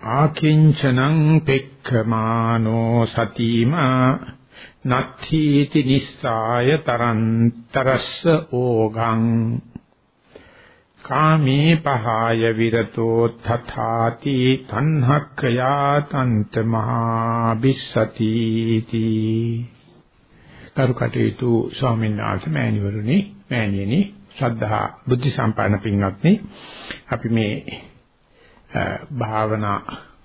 ආකින්චනං පෙක්ඛමානෝ සතිමා නත්ථීති නිස්සාය තරන්තරස්ස ඕගං කාමේ පහාය විරතෝ තථාති තණ්හක්ඛයා තන්ත මහා බිස්සති තී කරුකටේතු ස්වාමීන් වහන්සේ මෑණිවරුනි මෑණියනි ශ්‍රද්ධා බුද්ධ සම්පන්න පින්වත්නි අපි මේ භාවනා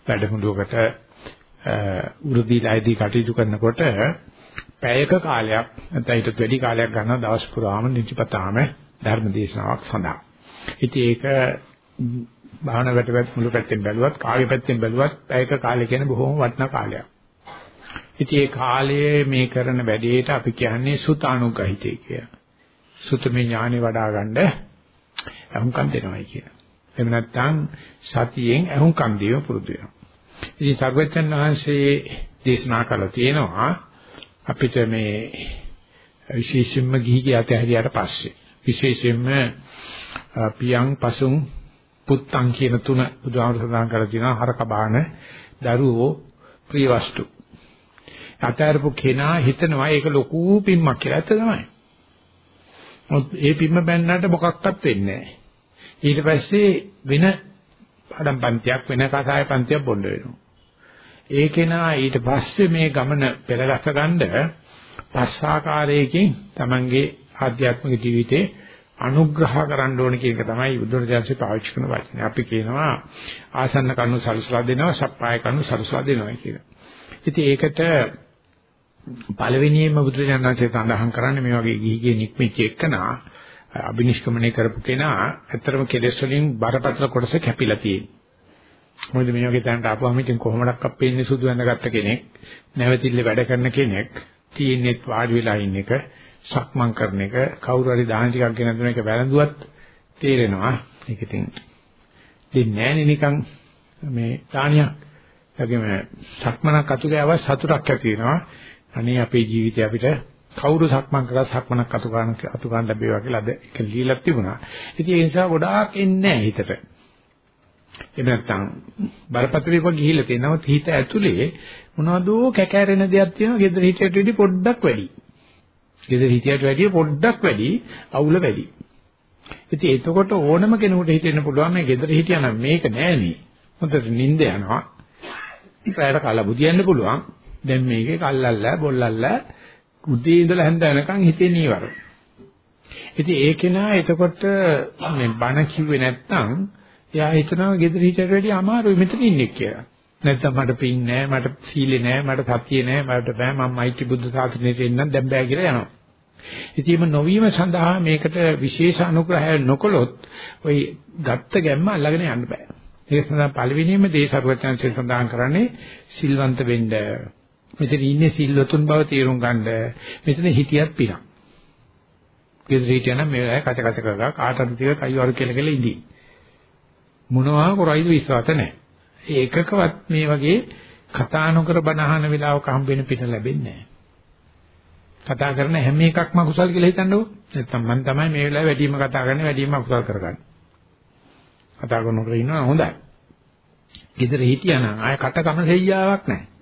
වැඩමුළුවකට උරුදීලාදී කටයුතු කරනකොට පැයක කාලයක් නැත්නම් ඊටත් වැඩි කාලයක් ගන්න දවස් පුරාම නිතිපතාම ධර්ම දේශනාවක් සඳහා. ඉතින් ඒක භාවනා වැඩපත් මුළු පැත්තෙන් බැලුවත් කාගේ පැත්තෙන් බැලුවත් පැයක කාලය කියන්නේ බොහොම වටිනා කාලයක්. ඉතින් ඒ කාලයේ මේ කරන වැඩේට අපි කියන්නේ සුතානුගහිතේ කියලා. සුතමේ ඥානෙ වඩා ගන්න අහුම්කම් දෙනවයි කියලා. එහෙම නැත්නම් සතියෙන් අහුම්කම් දීම පුරුදු වෙනවා. ඉතින් සර්වචන් වහන්සේ දේශනා කළා තියෙනවා අපිට මේ විශේෂයෙන්ම ගිහිගේ අතහැරියාට පස්සේ විශේෂයෙන්ම පියං පසුන් පුත්තං කියන තුන බුදුහාමුදුරුවෝ සඳහන් කරලා තියෙනවා හරක බාන දරුවෝ ප්‍රිය වස්තු. අතහැරපු කෙනා හිතනවා ඒක ලොකු පිම්මක් කියලා. ඇත්ත තමයි. ඒ පිම්ම බැන්නට මොකක්වත් වෙන්නේ නැහැ. ඊට පස්සේ වෙන පාඩම් පන්තියක් වෙන කසාය පන්තියක් බොන්න වෙනවා. ඒකේනා ඊට පස්සේ මේ ගමන පෙරලස ගන්න පස්සාකාරයකින් Tamange ආධ්‍යාත්මික ජීවිතේ අනුග්‍රහ කරන්න ඕන කියන එක තමයි බුදුරජාණන්සේ පාවිච්චි කරන වචනේ. අපි කියනවා ආසන්න කණු සලසලා දෙනවා, සප්පාය කණු සලසලා දෙනවා කියලා. ඉතින් ඒකට පළවෙනියෙන්ම බුදුරජාණන්සේ සඳහන් කරන්නේ මේ වගේ ගිහිගේ නික්මිච්ච එකනා අබිනිෂ්ක්‍මණය කරපු කෙනා ඇත්තටම කෙලෙස් වලින් බරපතල කොටස කැපිලා තියෙනවා. මොකද මේ වගේ තැනට ආපුවම ඉතින් කොහොමඩක් අපේන්නේ සුදු ඇඳගත්ත කෙනෙක් නැවතිල්ල වැඩ කරන කෙනෙක් තියෙන්නේත් වාඩි වෙලා ඉන්න එක සක්මන් කරන එක කවුරු හරි දාන ටිකක් ගෙන දුන එක වැළඳුවත් තේරෙනවා. ඒක ඉතින් දෙන්නේ නැහැ නිකන් මේ දානියක්. ඒගොම සක්මනක් අතු ගෑව සතුටක් ඇති වෙනවා. අනේ අපේ ජීවිතේ අපිට කවුරු සක්මන් කරලා සක්මනක් අතු ගන්න අතු ගන්න ලැබේවා කියලා අද ඒක লীලක් තිබුණා ඉතින් ඒ නිසා ගොඩාක් එන්නේ නැහැ හිතට එහෙම නැත්නම් බරපතලව ගිහිල්ලා තියෙනවා හිත ඇතුලේ මොනවදෝ කැකෑරෙන දෙයක් තියෙනවා gedara හිටියට වැඩි පොඩ්ඩක් වැඩි. gedara හිටියට වැඩි පොඩ්ඩක් වැඩි අවුල වැඩි. ඉතින් එතකොට ඕනම කෙනෙකුට හිතෙන්න පුළුවන් මේ gedara හිටියනම් මේක නෑනේ. හොඳට නිින්ද යනවා. පැයට කලා බුදියන්න පුළුවන්. දැන් මේකේ කල්ලල්ලා බොල්ලල්ලා උදේ ඉඳලා හැන්ද වෙනකන් හිතේ නීවර. ඉතින් ඒකේ නා එතකොට මේ බණ කිව්වේ නැත්නම් එයා හිතනවා ගෙදර හිටියට වැඩිය අමාරුයි මෙතන ඉන්නේ කියලා. නැත්නම් මට පින් නෑ, මට සීලෙ නෑ, මට සතිය නෑ, මට බෑ මම මෛත්‍රී බුද්ධ ශාසනයට එන්නම් දැන් බෑ කියලා යනවා. ඉතින් නොවීම සඳහා මේකට විශේෂ අනුග්‍රහය නොකළොත් ওই ගත්ත ගැම්ම අල්ලගෙන යන්න බෑ. ඒක සඳහා පළවෙනිම දේ සර්වඥාන්සේ සඳහන් කරන්නේ සිල්වන්ත වෙන්න. මෙතන ඉන්නේ සිල්වතුන් බව තේරුම් ගන්න. මෙතන හිතියත් පිරක්. ගෙදර හිටියනම් මේ අය කච කච කරලා කාටද ටික කයිවරු කියලා කියලා ඉඳී. මොනවා කරයිද විශ්වාස නැහැ. ඒකකවත් මේ වගේ කතා නොකර බනහන වෙලාවක හම්බ වෙන පිට ලැබෙන්නේ නැහැ. කතා කරන හැම එකක්ම අකුසල් කියලා හිතන්නකෝ. නැත්තම් මම තමයි මේ වෙලාවේ වැඩිම කතා කරන්නේ වැඩිම අකුසල් කරගන්නේ. කතා කරනකොට ඉන්නවා හොඳයි. ගෙදර හිටියානම් ආය කට කම සෙයියාවක් නැහැ.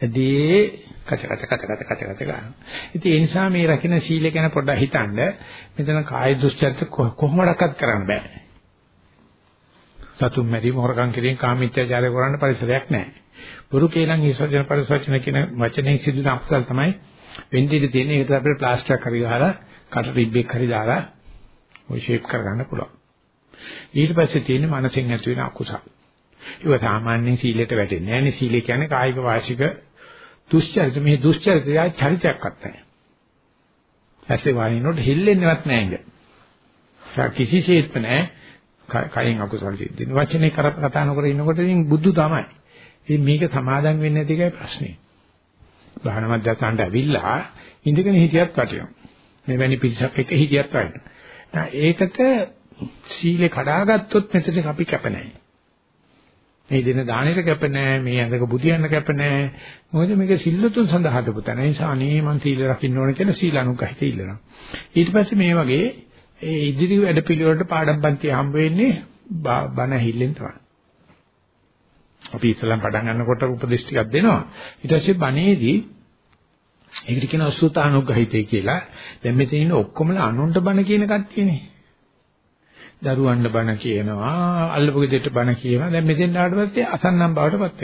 එදී කච කච කච කච කච කච ගන්න. ඉතින් ඒ නිසා මේ රකින්න සීල ගැන පොඩ්ඩක් හිතන්න. මෙතන කාය දුස්චරිත කොහොමඩක්වත් කරන්න බෑ. සතුම් මැරීම හොරකම් කිරීම කාමීත්‍යචාරය කරන්න පරිසරයක් නැහැ. බුරු කේලම් හිසජන පරිසවචන කියන වචනේ සිදුන අකුසල් තමයි වෙන්නේ ඉඳී තියෙන. ඒකට අපිට ප්ලාස්ටර් හරි ගහලා කට රිබ්බෙක් හරි දාලා ඔය ෂේප් කරගන්න පුළුවන්. ඊට පස්සේ තියෙන මනසෙන් ඇති වෙන අකුසල්. ඒක සාමාන්‍යයෙන් සීලයට වැටෙන්නේ නැහැ නේ. සීලය කියන්නේ කායික වාචික දුස්චරිත. මේ දුස්චරිතය චරිතයක්වත් නැහැ. ඇස්සේ වයින්නොත් හිල්ලෙන්නේවත් නැහැ ඉඳ. කිසිසේත්ම නැහැ කයෙන් අකුසල සිද්ධ වෙනවා. වචනේ කර කතා නොකර ඉන්නකොට ඉතින් බුදු තමයි. ඉතින් මේක සමාදම් වෙන්නේ නැති එකයි ප්‍රශ්නේ. බහන මැදට ඇවිල්ලා ඉඳගෙන හිටියත් වටිනවා. මෙවැනි පිරිසක් එක්ක හිටියත් වටිනවා. ඒකට සීලේ කඩාගත්තොත් මෙතන අපි කැප නැහැ. මේ දින දානෙට කැප නැහැ, මේ ඇඳක බුදියන්න කැප නැහැ. මොකද මේක සිල්ලතුන් සඳහා හදපු තැන. ඒ නිසා අනේ මං සීල රකින්න ඕන කියලා සීල අනුගහිත ඉල්ලනවා. ඊට පස්සේ මේ වගේ ඒ ඉදිරි වැඩ පිළිවෙලට පාඩම් පන්ති හම්බ වෙන්නේ බණ ඇහිල්ලෙන් තමයි. අපි ඉස්සලම් පටන් ගන්නකොට උපදේශ ටිකක් දෙනවා. ඊට පස්සේ බණේදී ඒකට කියනවා සුතානුග්‍රහිතය කියලා. දැන් මෙතන ඉන්න ඔක්කොමලා අනුන්ට බණ කියන කට්ටියනේ. දරුවන්ට බණ කියනවා, අල්ලපු ගෙදරට බණ කියනවා. දැන් මෙතෙන් ආවට පස්සේ අසන්නම් බවටපත්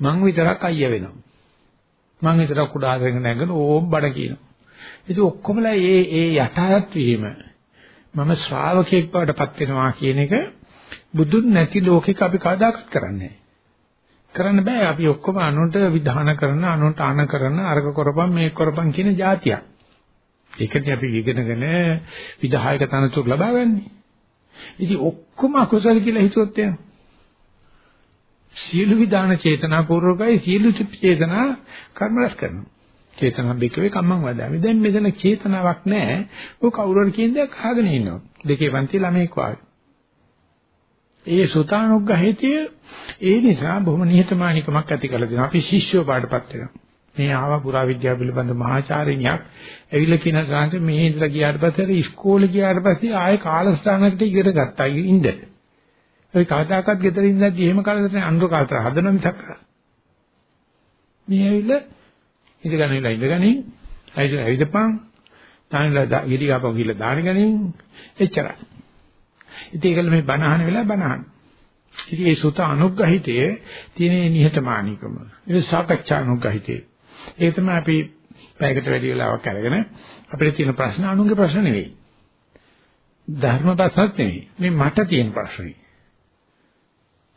වෙනවා. මං විතරක් අයියා වෙනවා. මං විතරක් කුඩා දෙන්න නැගන ඕම් බණ කියනවා. ඉතින් ඔක්කොමලා ඒ ඒ යටහත් වීම මම ශ්‍රාවකෙක් බවටපත් වෙනවා කියන එක බුදුන් නැති ලෝකෙක අපි කවදාකවත් කරන්නේ කරන්න බෑ අපි ඔක්කොම අනුන්ට විධාන කරන අනුන්ට ආන කරන අර්ග කරපම් මේක කරපම් කියන જાතියක්. ඒකදී අපි ඉගෙනගෙන විධායක තනතුරු ලබා ගන්නේ. ඉතින් ඔක්කොම අකුසල කියලා හිතුවොත් එන. සියලු විධාන චේතනාපූර්වකයි සියලු චේතනා කර්ම රැස් කරනවා. චේතනා බිකවේ කම්මං වදාමි. දැන් මෙතන චේතනාවක් නැහැ. ඔය කවුරු හරි කියන දේ අහගෙන ඉන්නවා. දෙකේ පන්ති ළමෙක් වාගේ. ඒ සුතානුග්‍රහිතය ඒ නිසා බොහොම නිහතමානීකමක් ඇති කරලා දෙනවා. අපි ශිෂ්‍යව පාඩපත් වෙනවා. මේ ආවා පුරා විද්‍යාව පිළිබඳ මහාචාර්යණියක් ඇවිල්ලා කියන සාංශ මෙහි ඉඳලා ගියාට පස්සේ ඉස්කෝලේ ගියාට පස්සේ ආයේ කාලස්ථානකට ඉගෙන ගත්තා ඉඳ. ඒ කවදාකවත් ගෙදර ඉඳද්දි එහෙම කාලෙකට අනුර කාලතර හදන මිසක්. මේ ඇවිල්ලා ඉඳගෙන ඉලා ඉඳගනින් ඇයිද ඇවිදපන් තානලා ගිරි ගාපන් ගිහලා දාන ගනින් එච්චරයි. ඉතින් ඒකල මේ බණහන වෙලා බණහන. ඉතින් ඒ සුත අනුග්‍රහිතයේ තියෙන නිහතමානීකම. ඒ සාකච්ඡා අනුග්‍රහිතේ. ඒක තමයි අපි පැයකට වැඩි වෙලාවක් අරගෙන අපිට තියෙන ප්‍රශ්න අනුන්ගේ ප්‍රශ්න නෙවෙයි. ධර්ම ප්‍රශ්නත් නෙවෙයි. මේ මට තියෙන ප්‍රශ්නේ.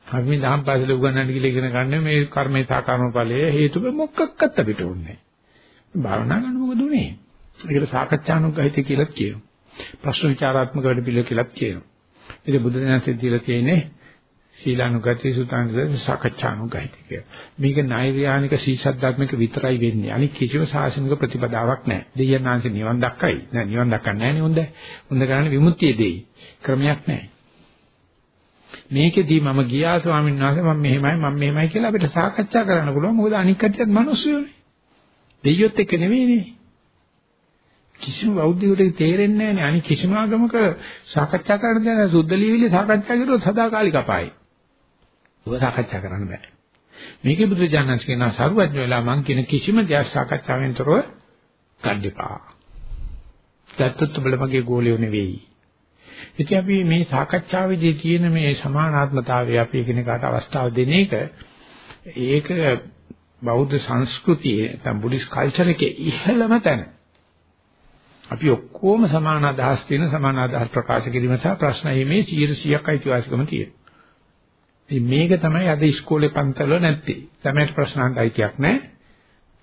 අපි මේ දහම් පාසල උගන්වන්න කියලා ඉගෙන ගන්න මේ කර්මේ සහ කර්මඵලයේ හේතුක මොකක්වත් අපිට ඕනේ නැහැ. භාවනා කරන මොකද උනේ? ඒකට සාකච්ඡානුගහිත කියලා කියනවා. ප්‍රශ්න විචාරාත්මක වැඩ පිළිවෙල කියලා කියනවා. ඉතින් බුදු දහමේ දීලා තියෙන්නේ සීලානුගති සුතානුගති සාකච්ඡානුගති කියලා. මේක නෛර්යානික සීසද්ධාත්මික විතරයි වෙන්නේ. අනික කිසිම සාසනික ප්‍රතිපදාවක් නැහැ. දෙයයන්ාංශ නිවන් දක්කයි. නෑ නිවන් දක්කන්නේ නැහැ නේ හොඳ. හොඳ කරන්නේ විමුක්තිය දෙයි. ක්‍රමයක් නැහැ. මේකෙදී මම ගියා ස්වාමීන් වහන්සේ මම මෙහෙමයි මම මෙහෙමයි කියලා අපිට සාකච්ඡා කරන්න පුළුවන්. මොකද අනික් කටියත් මිනිස්සුනේ. දෙයියොත් එක්ක නෙවෙයිනේ. කිසිම බෞද්ධයෙකුට තේරෙන්නේ නැහැ නේ. අනික කිසිම ආගමක සාකච්ඡා කරන්න දෙන සුද්ධ ලියවිලි සාකච්ඡා කරුවොත් සදාකාලික අපායයි. ඔබ සාකච්ඡා කරන්න බෑ. මේකේ බුදුජානක කියන සරුවඥ වෙලා මං කියන කිසිම දෙයක් සාකච්ඡාවෙන් තොරව ගන්නපා. දැත්තත් බලමගේ ගෝලියෝ නෙවෙයි. ඉතින් අපි මේ සාකච්ඡාවේදී තියෙන මේ සමානාත්මතාවය අපි එකිනෙකාට අවස්ථාව දෙන එක ඒක බෞද්ධ සංස්කෘතියේ නැත්නම් බුද්දිස් කල්චර් එකේ ඉහළම තැන. අපි ඔක්කොම සමාන අදහස් තියෙන සමාන අදහස් ප්‍රකාශ කිරීම සහ ප්‍රශ්න ීමේ 100ක් අයිතිවාසිකම තියෙනවා. ඉතින් මේක තමයි අද ඉස්කෝලේ පන්තල නැත්තේ. ළමයට ප්‍රශ්න අහන්න අයිතියක් නැහැ.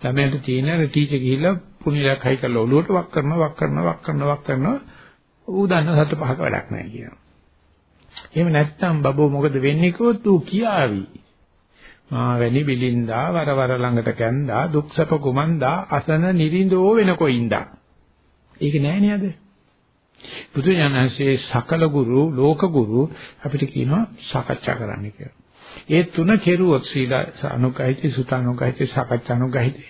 ළමයට තියෙන ටීචර් ගිහිල්ලා පුණිලක් හයි කරලා ඔලුවට වක් කරනවා වක් කරනවා වක් කරනවා වක් කරනවා ඌ දන්න සත පහක වැඩක් නැහැ කියනවා. එහෙම නැත්තම් බබෝ මොකද වෙන්නේ කිව්වොත් ඌ කියාවි. මා වැනි බිලින්දා වර වර ළඟට කැන්දා දුක්සප කුමන්දා අසන නිරින්දෝ වෙන කොයින්දා ඒක නෑ නේද? බුදු ඥානසේ සකල ගුරු ලෝක ගුරු අපිට කියනවා සාකච්ඡා කරන්න කියලා. ඒ තුන කෙරුවොත් සීල අනුගහිතේ සුතානුගහිතේ සාකච්ඡානුගහිතේ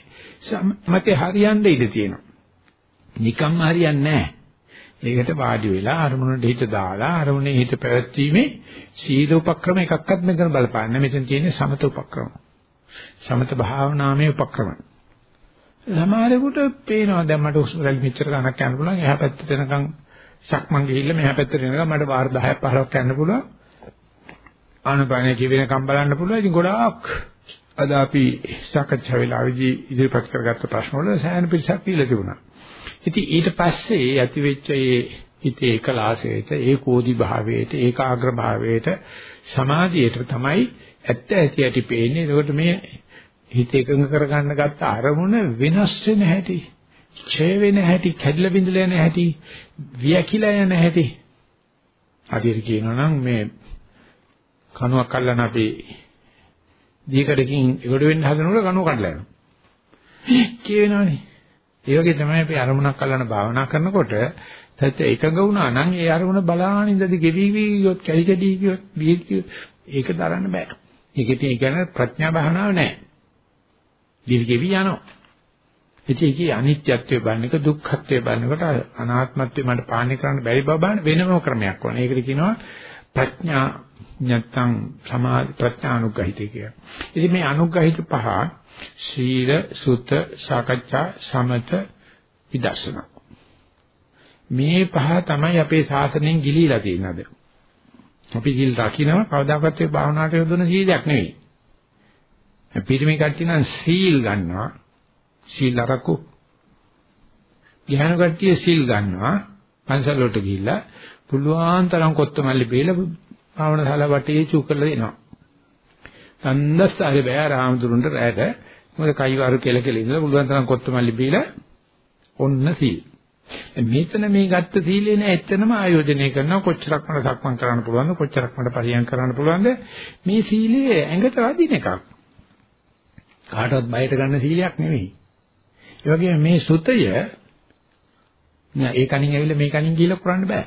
මතේ හරියන්න ඉඩ තියෙනවා. නිකම්ම හරියන්නේ නැහැ. ඒකට වාඩි වෙලා අරමුණට හිත දාලා අරමුණේ හිත පැවැත්වීමේ සීල උපක්‍රම එකක්වත් මෙතන බලපාන්නේ. මෙතන තියෙන්නේ සමත උපක්‍රම. සමත භාවනාමය උපක්‍රම. සමහරෙකුට පේනවා දැන් මට හුස්ම රැලි මෙච්චර ගණක් යන්න පුළුවන් එහා පැත්තට එනකන් සක්මන් ගිහිල්ලා මෙහා පැත්තට එනකන් මට වාර 10ක් 15ක් යන්න පුළුවන්. ආනපානය කිවෙනකම් බලන්න පුළුවන්. ඉතින් ගොඩාක් අද අපි සාකච්ඡා වෙලාවේදී ඉදිරිපත් කරගත්ත ප්‍රශ්න වල සෑහෙන පිටසක් දීලා තිබුණා. ඉතින් ඊට පස්සේ ඇති වෙච්ච ඒ හිතේ ඒකලාසයට ඒකෝදි භාවයට ඒකාග්‍ර භාවයට සමාධියට තමයි ඇත්ත ඇති ඇති පේන්නේ. ඒකට මේ හිත එකඟ කරගන්න ගත්ත අරමුණ වෙනස් වෙන හැටි, ඡය වෙන හැටි, කැඩිලා බිඳලා යන හැටි, වියකිලා යන හැටි. හරියට කියනවා නම් මේ කණුවක් අල්ලන අපි දීකඩකින් ඒකට වෙන්න හදනකොට කණුව කඩලා යනවා. කියනවනේ. ඒ වගේ තමයි අපි අරමුණක් අල්ලන භාවනා කරනකොට සත්‍ය එකඟ වුණා නම් ඒ අරමුණ බලාගෙන ඉඳදී ගෙවි ගියොත් කැලි කැඩි ගියොත් බිය ගියොත් ඒක දරන්න බෑ. ඒකෙත් ඒ කියන්නේ ප්‍රඥා භාවනාව නෑ. දිවිගෙවි යනවා. ඉතින් ඒකේ අනිත්‍යත්වය බලනක දුක්ඛත්වය බලනකොට අනාත්මත්වය මට පාලනය කරන්න බැරි බව බලන වෙනම ක්‍රමයක් වань. ඒකට කියනවා ප්‍රඥා නැත්නම් සමාධි ප්‍රඥානුග්‍රහිතය කියලා. ඉතින් මේ අනුග්‍රහිත පහ සීල, සුත, සාකච්ඡා, සමත, විදර්ශනා. මේ පහ තමයි අපේ ශාසනයෙන් ගිලීලා තියෙනද. අපි සිල් රකින්න කවදාකවත් ඒ භාවනාවට යොදවන සීලයක් නෙවෙයි. පිරිමි කට්ටිය නම් සීල් ගන්නවා සීල් අරකු. ගහන කට්ටිය සීල් ගන්නවා. පන්සල් වලට ගිහිල්ලා පුළුවන් තරම් කොත්තමල්ලි බේලා භාවනාශාලා වටේ චු කරලා දෙනවා. සම්දස්සාරේ බෑ රාමතුරුන්ට රැට මොකද කයිවාරු කියලා කියලා ඉඳලා පුළුවන් තරම් කොත්තමල්ලි බීලා ඔන්න සීල්. මෙතන මේ ගත්ත සීලේ නෑ එතනම ආයෝජනය කරනවා කොච්චරක් මට සක්මන් කරන්න පුළුවන්ද කොච්චරක් මට පරියන් කරන්න පුළුවන්ද මේ සීලේ ඇඟට වදින එකක්. කාටවත් බයට ගන්න සීලයක් නෙවෙයි. ඒ වගේම මේ සුතය නෑ ඒ කණින් ඇවිල්ලා මේ කණින් ගිහිල්ලා කරන්න බෑ.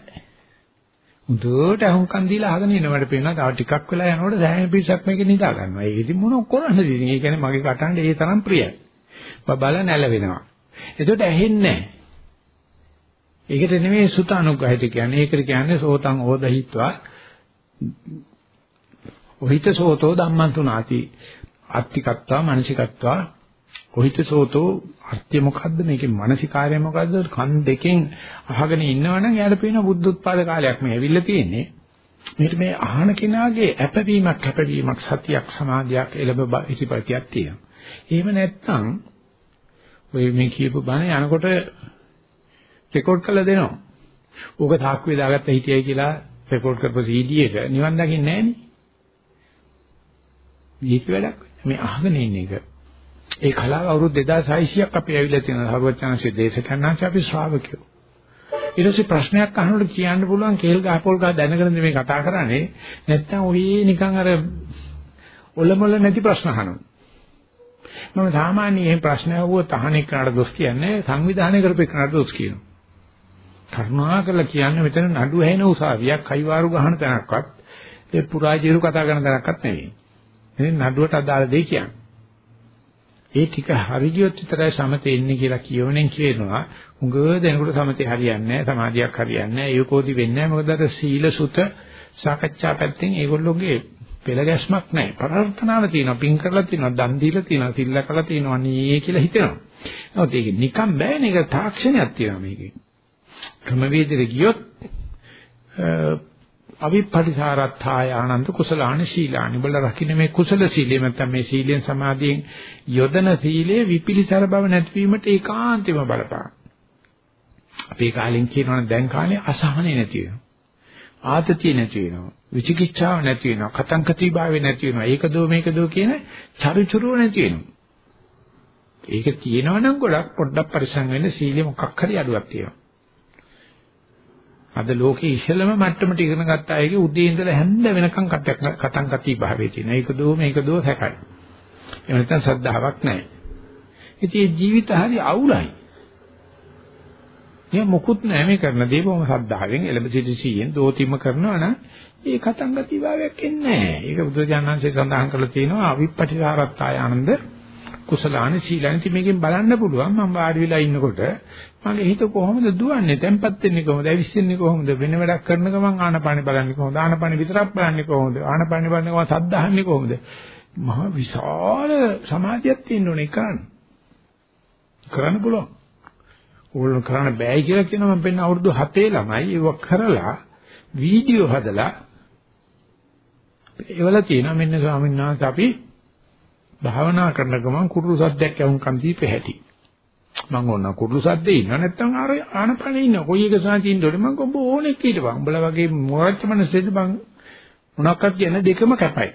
හුදුට අහුම්කන් දීලා අහගෙන ඉනවට පේනවා තව ටිකක් වෙලා යනකොට සෑහෙන පිටසක් මේක නිදා ගන්නවා. ඒක ඉතින් මොනව කරන්නද ඉතින්? ඒ කියන්නේ මගේ කටහඬ ඒ තරම් ප්‍රියයි. බබල නැලවෙනවා. ඒකට ඇහෙන්නේ නැහැ. ඒකට නෙමෙයි සුත අනුග්‍රහිත කියන්නේ. ඒකට කියන්නේ සෝතං ඕදහිත්වා ඔහිත සෝතෝ ධම්මං තුනාති. අත්තිකත්වා මානසිකත්වා කොහිත සෝතෝ අර්ථය මොකද්ද? මේකේ මානසිකාරය මොකද්ද? කන් දෙකෙන් අහගෙන ඉන්නවනම් එයාට පේන බුද්ධ උත්පාද කාලයක් මේ ඇවිල්ලා තියෙන්නේ. මේක මේ අහන කෙනාගේ අපවීමක් කැපවීමක් සතියක් සමාධියක් එළඹ ඉතිපතියක් තියෙනවා. එහෙම නැත්නම් ඔය මේ කියපු බණ යනකොට රෙකෝඩ් කරලා දෙනවා. ඕක තාක්කුවේ දාගත්ත හිටියයි කියලා රෙකෝඩ් කරපු CD එක නිවන් දකින්නේ නැහැ නේ මේක වැඩක් මේ අහගෙන ඉන්න එක. ඒ කලාව අවුරුදු 2600ක් අපි ඇවිල්ලා තියෙනවා හරුවචනන්සේ දේශකයන්ාංශ අපි ශ්‍රාවකයෝ. ඊට පස්සේ ප්‍රශ්නයක් අහනකොට කියන්න පුළුවන් කේල් ගහ පොල් ගහ දැනගෙන මේ කතා කරන්නේ නැත්තම් ඔය නිකන් අර ඔලොමල නැති ප්‍රශ්න අහනවා. මම සාමාන්‍යයෙන් මේ ප්‍රශ්න අහුවොත් අහන්නේ කරාට දොස් කියන්නේ සංවිධානය කරපේකනට දොස් කියනවා. කරුණාකරලා කියන්නේ මෙතන නඩු ඇහෙන උසාවියක් කයිවාරු ගහන තැනක්වත් ඒ පුරාජීරු කතා කරන තැනක්වත් නෙවෙයි. මේ නඩුවට අදාළ දෙය කියන්නේ. ඒ ටික හරි ගියොත් විතරයි සමතේ එන්නේ කියලා කියවනෙන් කියනවා. උඟ දෙනකොට සමතේ හරියන්නේ නැහැ, සමාධියක් හරියන්නේ නැහැ, ඒකෝදි වෙන්නේ නැහැ. මොකද අර සීල සුත සාකච්ඡා පැත්තෙන් ඒගොල්ලෝගේ පෙළ ගැස්මක් නැහැ. ප්‍රාර්ථනාව තියෙනවා, පින් කරලා තියෙනවා, දන් දීලා තියෙනවා, සිල්ල කරලා තියෙනවා නේ කියලා හිතෙනවා. නමුත් ඒක නිකම් බෑනේ. ඒක තාක්ෂණයක් තියෙනවා මේකේ. ක්‍රමවේදෙට ගියොත් අවිපටිසාරත්ථාය ආනන්ද කුසලානි සීලානි බල රකින්න මේ කුසල සීලය නැත්නම් මේ සීලෙන් සමාධියෙන් යොදන සීලයේ විපිලිසර බව නැතිවීමට ඒකාන්තෙම බලපාන. අපේ කාලෙන් කියනවා දැන් කාලේ අසහනෙ නැති වෙනවා. ආතතිය නැති වෙනවා. විචිකිච්ඡාව නැති වෙනවා. කතංකති භාවය නැති වෙනවා. ඒක දෝ මේක දෝ කියන චරිචුරුව නැති වෙනවා. ඒක තියෙනවනම් ගොඩක් පොඩ්ඩක් පරිසං වෙන්න සීලෙ මොකක් හරි අඩුවක් තියෙනවා. අද ලෝකේ ඉහළම මට්ටමට ඉගෙන ගත්ත අයගේ උදේ ඉඳලා හැන්ද වෙනකන් කතං කති භාවයේ තියෙන. ඒක දෝ මේක දෝ සැකයි. එහෙම නැත්නම් ශ්‍රද්ධාවක් නැහැ. ඉතින් ජීවිත හරි අවුලයි. මේ මොකුත් නැහැ මේ කරන දේ බොහොම ශ්‍රද්ධාවෙන් එළඹ සිටි සීයෙන් දෝතිම කරනවා නම් ඒ කතං ගති භාවයක් එන්නේ නැහැ. ඒක බුදුජානන්සේ සඳහන් කරලා තියෙනවා අවිපටිසාරත්තාය ආනන්ද කුසලාන සීලන ඉතින් මේකෙන් බලන්න පුළුවන් මම වාඩි වෙලා ඉන්නකොට මගේ හිත කොහොමද දුවන්නේ? තැම්පත් වෙන්නේ කොහොමද? ඇවිස්සෙන්නේ කොහොමද? වෙන වැඩක් කරන ගමන් ආනපානෙ බලන්නේ කොහොමද? ආනපානෙ විතරක් බලන්නේ කොහොමද? ආනපානෙ බලන්නේ කොහොමද සද්ද අහන්නේ කොහොමද? මහ විශාල සමාධියක් තියෙන්න ඕනේ කරන්න. කරන්න පුළුවන්. ඕන කරන්න බෑ කියලා කියනවා. මම පෙන්න අවුරුදු 7 ළමයි. ඒක කරලා වීඩියෝ හදලා ඒවල තියෙනවා මෙන්න ස්වාමීන් වහන්සේ අපි භාවනා කරන ගමන් කුරුළු සද්දයක් යවුම්කම් දීපේ හැටි. මම ඕන කුරුළු සද්දේ ඉන්න නැත්නම් අර ආනපනේ ඉන්න. කොයි එක සාචින් දොඩ මම ඔබ ඕනෙක් හිටපන්. උඹලා වගේ මොරච්ච මනසෙද බං මොනක්වත් කියන දෙකම කැපයි.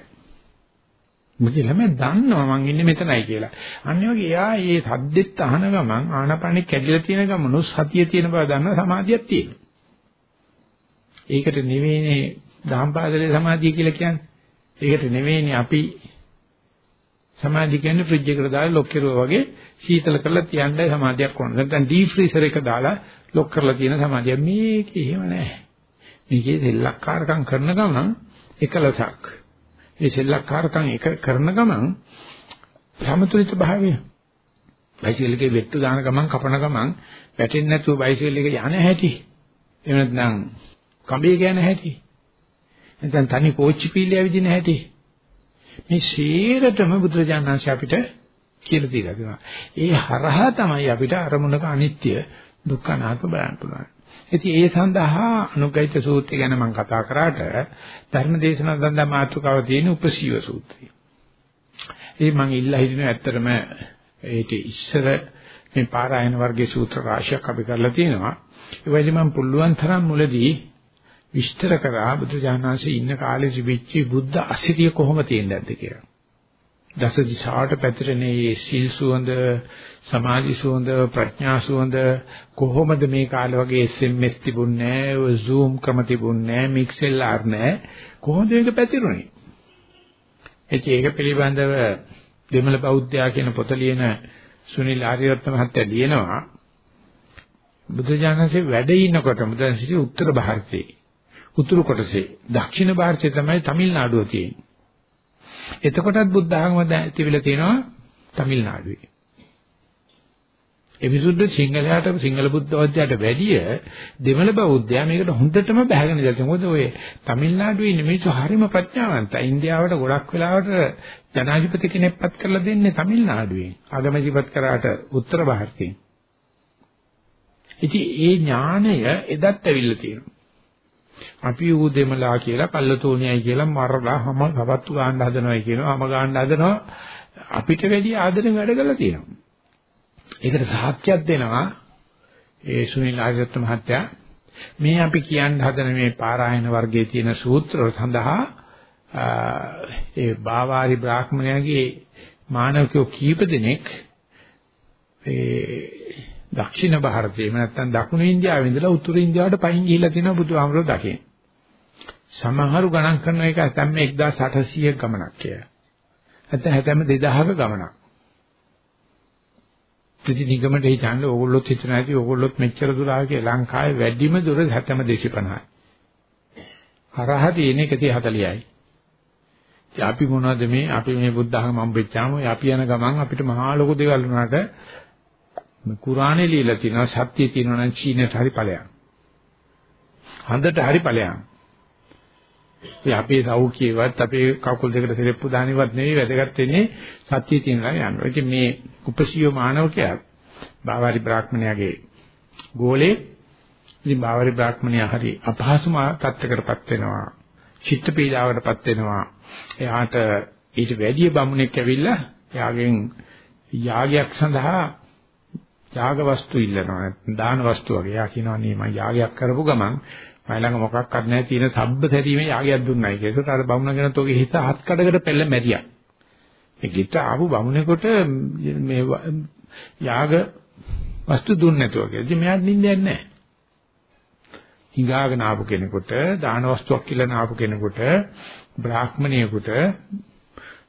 මොකද ළමයි දන්නවා මං ඉන්නේ මෙතනයි කියලා. අන්න වගේ එයා මේ සද්දෙත් අහන ගමන් ආනපනේ කැඩිලා තියෙන ගමන් සතිය තියෙන බව දන්න සමාධියක් තියෙනවා. ඒකට නෙවෙයිනේ දහම්පාදලේ සමාධිය කියලා කියන්නේ. ඒකට නෙවෙයිනේ අපි සමාධිය කියන්නේ ෆ්‍රිජ් එකට දාලා ලොක් කරුවා වගේ සීතල කරලා තියන්නයි සමාධියක් ඕන. නැත්නම් ඩී ෆ්‍රීසර් එක දාලා ලොක් කරලා තියෙන සමාධිය. මේක එහෙම නැහැ. මේකේ සෙල්ලක්කාරකම් කරන ගමන් එකලසක්. ඒ සෙල්ලක්කාරකම් එක කරන ගමන් සමතුලිත භාවය. බයිසිකල් එකේ වෙට්ටු දාන ගමන් කපන ගමන් වැටෙන්නේ නැතුව බයිසිකල් එක යන හැටි. එහෙම නැත්නම් කඹේ යන හැටි. නැත්නම් තනි කෝච්චි පීලිය ඇවිදින හැටි. මේ සීරටම බුදුරජාණන් අපිට කියලා දීලා තියෙනවා. ඒ හරහා තමයි අපිට අරමුණක අනිත්‍ය දුක්ඛ අනාත්ම බලන්න පුළුවන්. ඉතින් ඒ සඳහා අනුග්‍රහිත සූත්‍රය ගැන මම කතා කරාට ධර්ම දේශනා සඳහා මාතෘකාව තියෙන උපසීව සූත්‍රය. ඒ මම ඉල්ලා හිටිනවා ඇත්තටම ඒක ඉස්සර මේ පාරායන වර්ගයේ සූත්‍ර රාශියක් අපි කරලා තියෙනවා. ඒ වෙලෙ මම පුළුවන් තරම් මුලදී විස්තර කරා බුදුජානනාංශයේ ඉන්න කාලේ තිබිච්ච බුද්ධ අසිරිය කොහොම තියෙන්නද කියලා. දස දිශාට පැතිරෙන මේ සීල් සුවඳ, සමාධි සුවඳ, ප්‍රඥා සුවඳ කොහොමද මේ කාලේ වගේ SMS තිබුණේ නැහැ, Zoom ක්‍රම තිබුණේ නැහැ, Mixlr නැහැ. කොහොමද මේක පැතිරුනේ? ඒක පිළිබඳව දෙමළ බෞද්ධයා කියන පොත ලියන සුනිල් ආරියරත්න මහත්තයා ලියනවා බුදුජානකසේ වැඩ ඉනකොට මුදන් සිටි උත්තර ಭಾರತයේ උතුරු කොටසේ දක්ෂිණ ಭಾರතයේ තමයි තමිල්නාඩුව තියෙන්නේ. එතකොටත් බුද්ධ ආගම තිබිලා තියෙනවා තමිල්නාඩුවේ. ඒ විසුද්ධ සිංහලයට සිංහල බුද්ධ වංශයට වැඩිය දෙමළ බෞද්ධයා මේකට හොඳටම බැහැගෙන ඉඳලා මොකද ඔය තමිල්නාඩුවේ ඉන්න මිනිස්සු හරිම ප්‍රඥාවන්තයි. ඉන්දියාවට ගොඩක් වෙලාවට ජනාධිපති කෙනෙක්පත් කරලා දෙන්නේ තමිල්නාඩුවේ. ආගමතිපත් කරාට උත්තර ಭಾರತයෙන්. ඉතින් ඒ ඥාණය එදත් ඇවිල්ලා තියෙනවා. අපි ඌ දෙමලා කියලා කල්ලතෝණියයි කියලා මරලා හැම සවත්තු ගන්න හදනවයි කියනවා. හැම ගන්න හදනවා. අපිට වැඩි ආදරෙන් වැඩ කරලා තියෙනවා. ඒකට සාක්ෂියක් දෙනවා ඒ සුනිල් ආරියත් මහත්තයා මේ අපි කියන්න හදන මේ පාරායන වර්ගයේ තියෙන සූත්‍ර සඳහා ඒ බාවාරි බ්‍රාහ්මණයාගේ මානවකෝ කීප දෙනෙක් ඒ දක්ෂිණ ಭಾರතයේ එහෙම නැත්නම් දකුණු ඉන්දියාවේ ඉඳලා උතුරු ඉන්දියාවට පයින් ගිහිලා තියෙනවා බුදුහාමුදුරුවෝ දකින්න. සමහරු ගණන් කරන එක නැත්නම් 1800 ගමනක් කියලා. නැත්නම් හැතැම්ම 2000ක ගමනක්. ප්‍රති නිගමනට හිතන්නේ ඕගොල්ලොත් හිතන ඇති ඕගොල්ලොත් මෙච්චර දුර ආවේ ලංකාවේ වැඩිම දුර හැතැම්ම 250යි. හරහ තියෙන 140යි. ඉතින් අපි මොනවද මේ අපි මේ බුද්ධ ධර්ම හම්බෙච්චාම අපි යන ගමන් අපිට මහා ලොකු දේවල් වුණාට කුරානේ ලියලා තියෙනවා සත්‍ය තියෙනවා නම් චීනට හරි ඵලයක්. හන්දට හරි ඵලයක්. ඒ අපේ සෞඛ්‍යවත් අපේ කකුල් දෙකට සිරෙප්පු දානිවත් නෙවෙයි වැදගත් වෙන්නේ සත්‍ය තියෙනවා යනවා. ඉතින් මේ උපසියෝ මානවකයා බාවාරි බ්‍රාහ්මණයාගේ ගෝලේ ඉතින් බාවාරි බ්‍රාහ්මණයා හරි අපහසුම තත්ත්වයකටපත් වෙනවා. චිත්ත පීඩාවකටපත් වෙනවා. එයාට ඊට වැඩි බමුණෙක් ඇවිල්ලා එයාගෙන් යාගයක් සඳහා යාග වස්තු ඉල්ලනවා දාන වස්තු වගේ. එයා කියනවා නේ මම යාගයක් කරපු ගමන් මම ළඟ මොකක්වත් නැහැ තියෙන සබ්බ සැදීමේ යාගයක් දුන්නයි කියලා. ඒකට අර බමුණගෙනත් ඔගේ හිත හත් කඩකට පෙළ මැරියා. ඒ ගිට ආපු බමුණෙකුට මේ යාග වස්තු දුන්නේ නැතුව කියලා. ඉතින් මෙයාට නිින්දයක් නැහැ. හිඟාගෙන ආපු කෙනෙකුට දාන වස්තුවක් කියලා ආපු කෙනෙකුට බ්‍රාහ්මණයෙකුට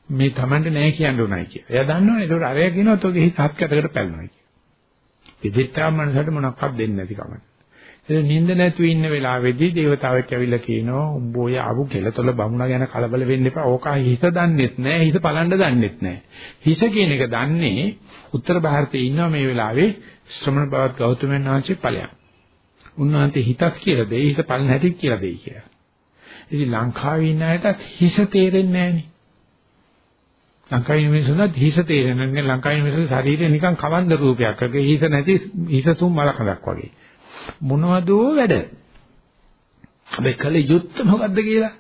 මේ Tamande නැහැ කියන්න උනායි කියලා. එයා දන්නවනේ ඒකට අරය කියනවා තෝගේ හිත හත් කඩකට පැලනවා කියලා. දෙදෙට්ටා මනසට මොනක්වත් දෙන්නේ නැති කම. ඒක නිින්ද නැතුව ඉන්න වෙලාවේදී දේවතාවෙක් ඇවිල්ලා කියනවා උඹ ඔය ආපු කෙලතොල බමුණා ගැන කලබල වෙන්න එපා. ඕක හිත දන්නෙත් නැහැ, හිත පලන්න දන්නෙත් නැහැ. හිස කියන එක දන්නේ උත්තර ಭಾರತයේ ඉන්නවා මේ වෙලාවේ ශ්‍රමණ බවත් ගෞතමයන් වහන්සේ ඵලයක්. උන්වහන්සේ හිතක් කියලා දෙයි, හිත පලන හැටික් කියලා දෙයි කියලා. ඉතින් ලංකාවේ ඉන්න අයටත් හිස තේරෙන්නේ නැහනේ. ලංකාවේ මිනිස්සුන්ට හිස තේරෙන්නේ නැහැ. ලංකාවේ මිනිස්සුන්ගේ ශරීරය නිකන් කවන්ද රූපයක්. ඒක හිස නැති හිසසුම් මලකඳක් වගේ. මොනවදෝ වැඩ. අපි කල යුත්ත මොකද්ද කියලා?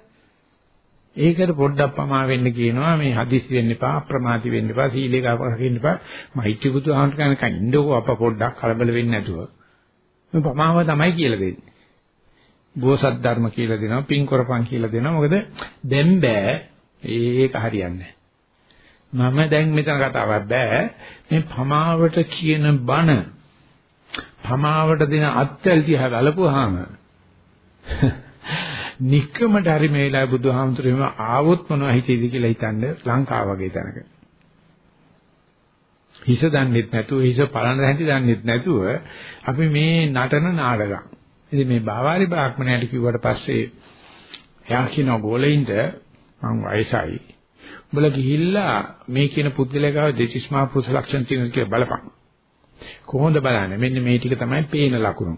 ඒකට පොඩ්ඩක් පමා වෙන්න කියනවා මේ හදිස්සි වෙන්න එපා අප්‍රමාදී වෙන්න එපා සීලේක අපරකින්න එපා මෛත්‍රී බුදුහාමර කනකන් ඉන්නකෝ අප පොඩ්ඩක් කලබල වෙන්නේ නැතුව මේ පමාව තමයි කියලා දෙන්නේ බෝසත් ධර්ම කියලා දෙනවා පින් කරපන් කියලා දෙනවා මොකද දැන් බෑ ඒක හරියන්නේ මම දැන් මෙතන කතාවක් බෑ මේ පමාවට කියන බණ පමාවට දෙන අත්‍යල් තියා ගලපුවාම නික්කමට හරි මේ වෙලාවේ බුදුහාමුදුරුවෝ එහෙම ආවොත් මොනවද හිතේද කියලා හිතන්න ලංකාව වගේ තැනක. හිස දන්නෙත් නැතුව හිස පලන හැටි දන්නෙත් නැතුව අපි මේ නටන 나ടකම්. ඉතින් මේ බාවාරි බ්‍රාහ්මණයට කිව්වට පස්සේ එයා කියන ගෝලෙයින්ට මං වයසයි. උඹලා ගිහිල්ලා මේ කියන පුද්ගලයා ගාව දෙතිස්මා පුරුෂ ලක්ෂණ තියෙනවා කියලා බලපන්. කොහොමද බලන්නේ? මෙන්න මේ ටික තමයි පේන ලකුණු.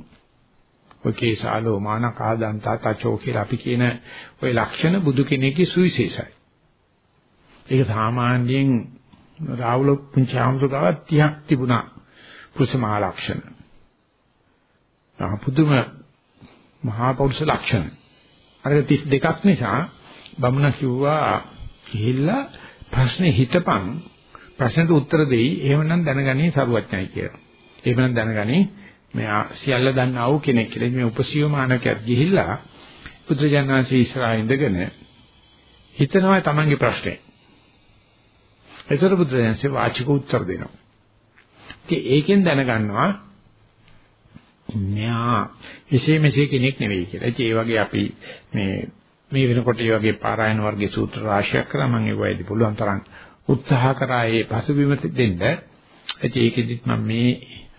ඔය කේසාලෝ මානකාදන්තා තචෝ කියලා අපි කියන ওই ලක්ෂණ බුදු කෙනෙක්ගේ සුවිශේෂයි. ඒක සාමාන්‍යයෙන් රාහුල පුංචි ආමතුකාව 30ක් තිබුණා පුරුෂ මහා ලක්ෂණ. පුදුම මහා පෞරුෂ ලක්ෂණ. අර 32ක් නිසා බමුණ කිව්වා ගිහිල්ලා ප්‍රශ්නේ හිතපන් ප්‍රශ්නට උත්තර දෙයි එහෙමනම් දැනගනි සරුවඥයි කියලා. එහෙමනම් දැනගනි මෙයා සියල්ල දන්නා වූ කෙනෙක් කියලා. මේ උපසියමානකයක් ගිහිල්ලා පුත්‍රජානනාංශී ඉස්සරහා ඉඳගෙන හිතනවා තමන්ගේ ප්‍රශ්නේ. ඒතර පුත්‍රයන්සේ වාචික උත්තර දෙනවා. ඉතින් ඒකෙන් දැනගන්නවා මෙයා එසේ මෙසේ කෙනෙක් නෙවෙයි කියලා. ඉතින් ඒ වගේ අපි මේ මේ වෙනකොට මේ වගේ පාරායන වර්ගයේ සූත්‍ර රාශියක් කරා මම ඒ වයිදී පුළුවන් තරම් උත්සාහ කරා ඒ පසුබිම දෙන්න. ඒත් ඒකෙදිත් මම මේ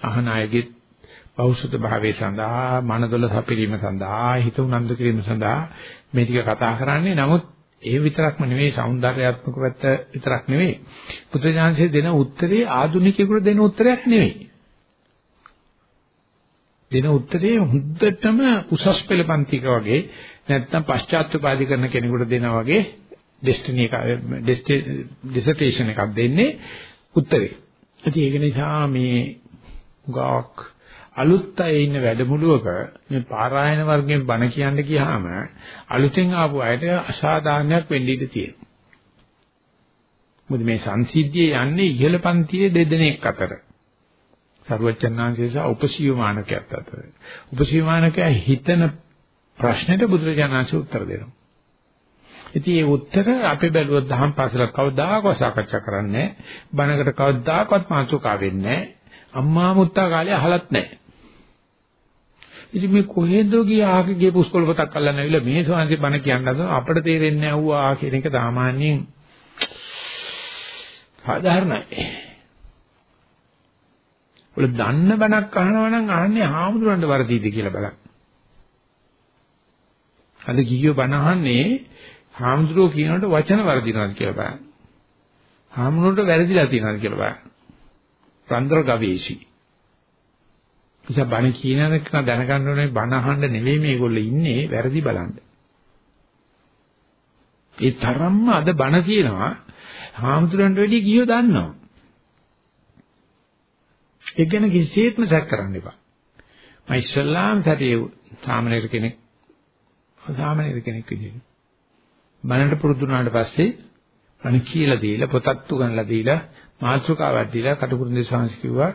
අහන අයගේ පෞසුත භාවයේ සඳහා මනදොල සපිරීම සඳහා හිත උනන්දු කිරීම සඳහා මේ ටික කතා කරන්නේ. නමුත් ඒ විතරක්ම නෙවෙයි సౌందర్యාත්මක පැත්ත විතරක් නෙවෙයි. පුත්‍රජාන්සේ දෙන උත්තරේ ආදුනිකයෙකුට දෙන උත්තරයක් නෙවෙයි. දෙන උත්තරේ හොඳටම උසස් පෙළ පන්තික වගේ නැත්නම් පශ්චාත්තුපාදී කරන කෙනෙකුට දෙනා වගේ ඩෙස්ටිනි එක ඩිසර්ටේෂන් එකක් දෙන්නේ උත්තරේ. ඉතින් ඒක නිසා මේ ගාක් අලුත් අය ඉන්න වැඩමුළුවක මේ පාරායන වර්ගයෙන් බණ කියන්න ගියාම අලුතෙන් ආපු අයට අසාධාරණයක් වෙන්න ඉඩ තියෙනවා. මොකද මේ සංසිද්ධියේ යන්නේ ඉහළ පන්තියේ දෙදෙනෙක් අතර. සරුවචනාංශය සහ උපසීවමානකයත් අතර. උපසීවමානකයා හිතන ප්‍රශ්නෙට බුදුරජාණන්සේ උත්තර දෙනවා. ඉතින් මේ උත්තර අපි බැලුවොත් දහම් පාසලක් කවදාකවත් සාකච්ඡා කරන්නේ නැහැ. බණකට කවදාකවත් මාතෘකා වෙන්නේ නැහැ. අම්මා මුත්තා කාලේ අහලත් නැහැ. ඉතින් මේ කොහෙද ගියාක ගිය පුස්කොළ පොතක් අල්ලන්න ඇවිල්ලා මේ ස්වාමීන් බණ කියන්න හදන අපිට තේරෙන්නේ නැවුවා කියන එක සාමාන්‍යයෙන් සාධාරණයි. ඔල දන්න බණක් අහනවා නම් අහන්නේ හාමුදුරන්ට වරදීද කියලා බලන්න. අද ගියෝ බණ අහන්නේ හාමුදුරුවෝ කියනකොට වචන වරදිනවද කියලා බලන්න. හාමුදුරුවන්ට වැරදිලා තියෙනවද කියලා බලන්න. රන්ද්‍ර ගවේෂී. නිසා බණ කියන එක දැනගන්න ඕනේ බණ අහන්න නෙවෙයි මේගොල්ලෝ ඉන්නේ වැරදි බලන්න. ඒ තරම්ම අද බණ කියනවා හාමුදුරන්ට වැඩි ගියෝ දන්නවා. ඒක ගැන කිසිසේත්ම සැක කරන්න එපා. මම ඉස්ලාම් සතියේ සාමණේර කෙනෙක් සාමණේර කෙනෙක් විදිහට බණට පුරුදු වුණාට පස්සේ බණ කියලා දීලා පොතත් උගන්ලා දීලා මාතෘකාවක් දීලා කටුකුරුන්දේ සාංශ කිව්වා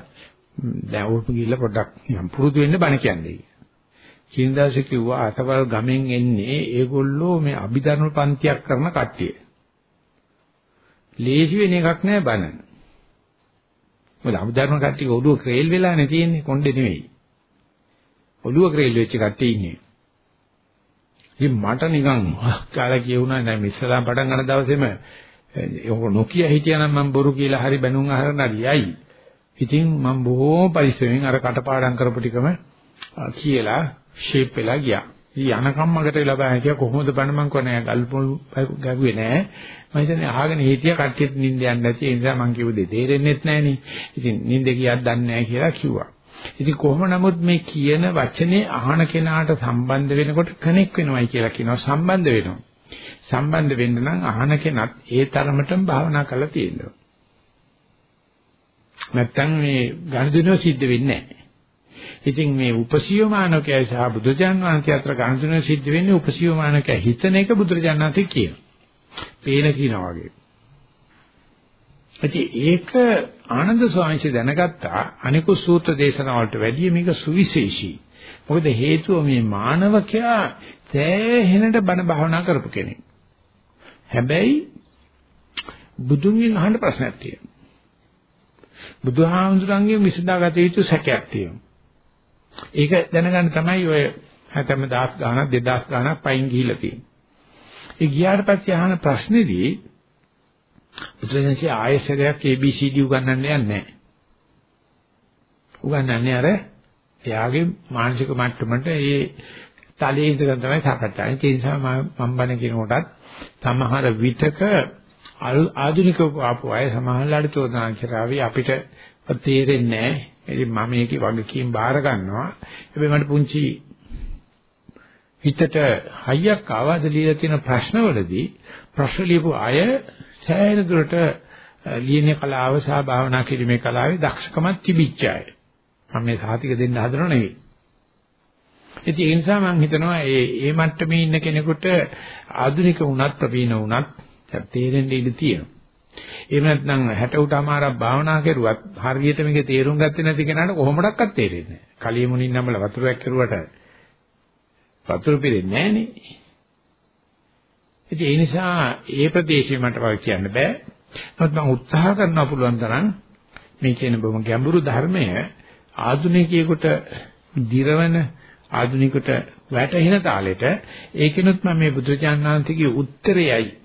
දැන් උරුප ගිහිල්ලා පොඩ්ඩක් නිකන් පුරුදු වෙන්න බණ කියන්නේ. කින්දාසේ කිව්වා අතවල් ගමෙන් එන්නේ ඒගොල්ලෝ මේ අභිධර්ම පන්තියක් කරන කට්ටිය. ලේසි වෙන එකක් නෑ බණ. මොකද අභිධර්ම කට්ටිය ඔළුව ක්‍රේල් වෙලානේ තියෙන්නේ කොණ්ඩේ නෙවෙයි. ඔළුව ක්‍රේල් වෙච්ච කට්ටිය ඉන්නේ. ඉතින් මට නිකන් කාලා කියුණා නෑ ඉස්සලා පටන් ගන්න දවසේම ඔක නොකිය හිටියනම් මම බොරු කියලා හරි බැනුම් අහරන හරියයි. ඉතින් මම බොහෝ පරිස්සමෙන් අර කටපාඩම් කරපු ටිකම කියලා ෂේප් වෙලා ගියා. ඉතින් යනකම් මගට වෙලා බෑ කිය කොහොමද බණ මං කෝ නෑ ගල්පොල් ගැගුවේ නෑ. මම හිතන්නේ අහගෙන හිටිය කට්ටියත් නිින්ද යන්නේ නැති ඒ නිසා මං කිව්ව දේ තේරෙන්නෙත් නෑනේ. ඉතින් නිින්ද ගියක් දන්නේ නෑ කියලා කිව්වා. ඉතින් කොහොම නමුත් මේ කියන වචනේ අහන කෙනාට සම්බන්ධ වෙනකොට කනෙක් වෙනවයි කියලා කියනවා සම්බන්ධ වෙනවා. සම්බන්ධ වෙන්න නම් අහන කෙනත් ඒ තරමටම භාවනා කරලා තියෙනවා. නැත්තම් මේ ගණිතනෝ සිද්ධ වෙන්නේ නැහැ. ඉතින් මේ උපසියමානකයයි සහ බුදුජාන් වහන්සේ අතර ගණිතනෝ සිද්ධ වෙන්නේ උපසියමානකය හිතන එක බුදුරජාණන් වහන්සේ කියනවා. පේන කියනවා වගේ. ඉතින් ඒක ආනන්ද ස්වාමීන් දැනගත්තා අනිකුත් සූත්‍ර දේශනාවලට වැඩිය මේක සුවිශේෂී. මොකද හේතුව මේ මානවකයා තෑහෙනට බණ භාවනා කරපු කෙනෙක්. හැබැයි බුදුන්ගෙන් අහන්න ප්‍රශ්නයක් තියෙනවා. බුදුහාමුදුරන්ගෙන් විසඳාගත යුතු සැකයක් තියෙනවා. ඒක දැනගන්න තමයි ඔය හැතැම්ම 1000 ගාණක් 2000 ගාණක් පයින් ගිහිල්ලා තියෙන්නේ. ඒ ගියාට පස්සේ අහන ප්‍රශ්නේදී බුදුරජාණන්සේ ආයසරයක් ABCD උගන්වන්න යන්නේ නැහැ. උගන්වන්නේ අර එයාගේ මානසික මට්ටමට ඒ තලයේ ඉඳගෙන තමයි සාකච්ඡා කරන්නේ. ඒ නිසා මම බණ කියනකොටත් සමහර විටක ආධුනිකව ආපු අය සමහරලාට චෝදනා කරાવી අපිට තේරෙන්නේ නැහැ. ඉතින් මම මේකේ වගකීම් බාර ගන්නවා. හැබැයි මට පුංචි හිතට හයියක් ආවද ලියලා තියෙන ප්‍රශ්නවලදී ප්‍රශ්න ලියපු අය සෑහෙන දුරට ලියන කලාව සහ භාවනා කිරීමේ කලාවේ දක්ෂකමක් තිබිච්ච අය. මම මේ සාතික දෙන්න හදනව නෙවෙයි. ඉතින් ඒ නිසා මම හිතනවා මේ මේ මට්ටමේ ඉන්න කෙනෙකුට ආධුනික වුණත් ප්‍රවීණ වුණත් තේරෙන්න ඉඩ තියෙනවා. එහෙම නැත්නම් 60 උටමාරක් භාවනා කරුවත් හරියට මේක තේරුම් ගත්තේ නැති කෙනාට කොහොමඩක්වත් තේරෙන්නේ නැහැ. කලිය මුණින් නම්බල වතුරක් කරුවට වතුර පිරෙන්නේ නැහනේ. ඉතින් ඒ නිසා ඒ ප්‍රදේශේ මට වා කියන්න බෑ. නමුත් මම උත්සාහ කරනවා පුළුවන් තරම් මේ කියන බොහොම ගැඹුරු ධර්මය ආධුනිකයෙකුට දිරවන ආධුනිකට වැටහෙන තාලෙට ඒකිනුත් මම මේ බුදුචානන්තිගේ උත්තරයයි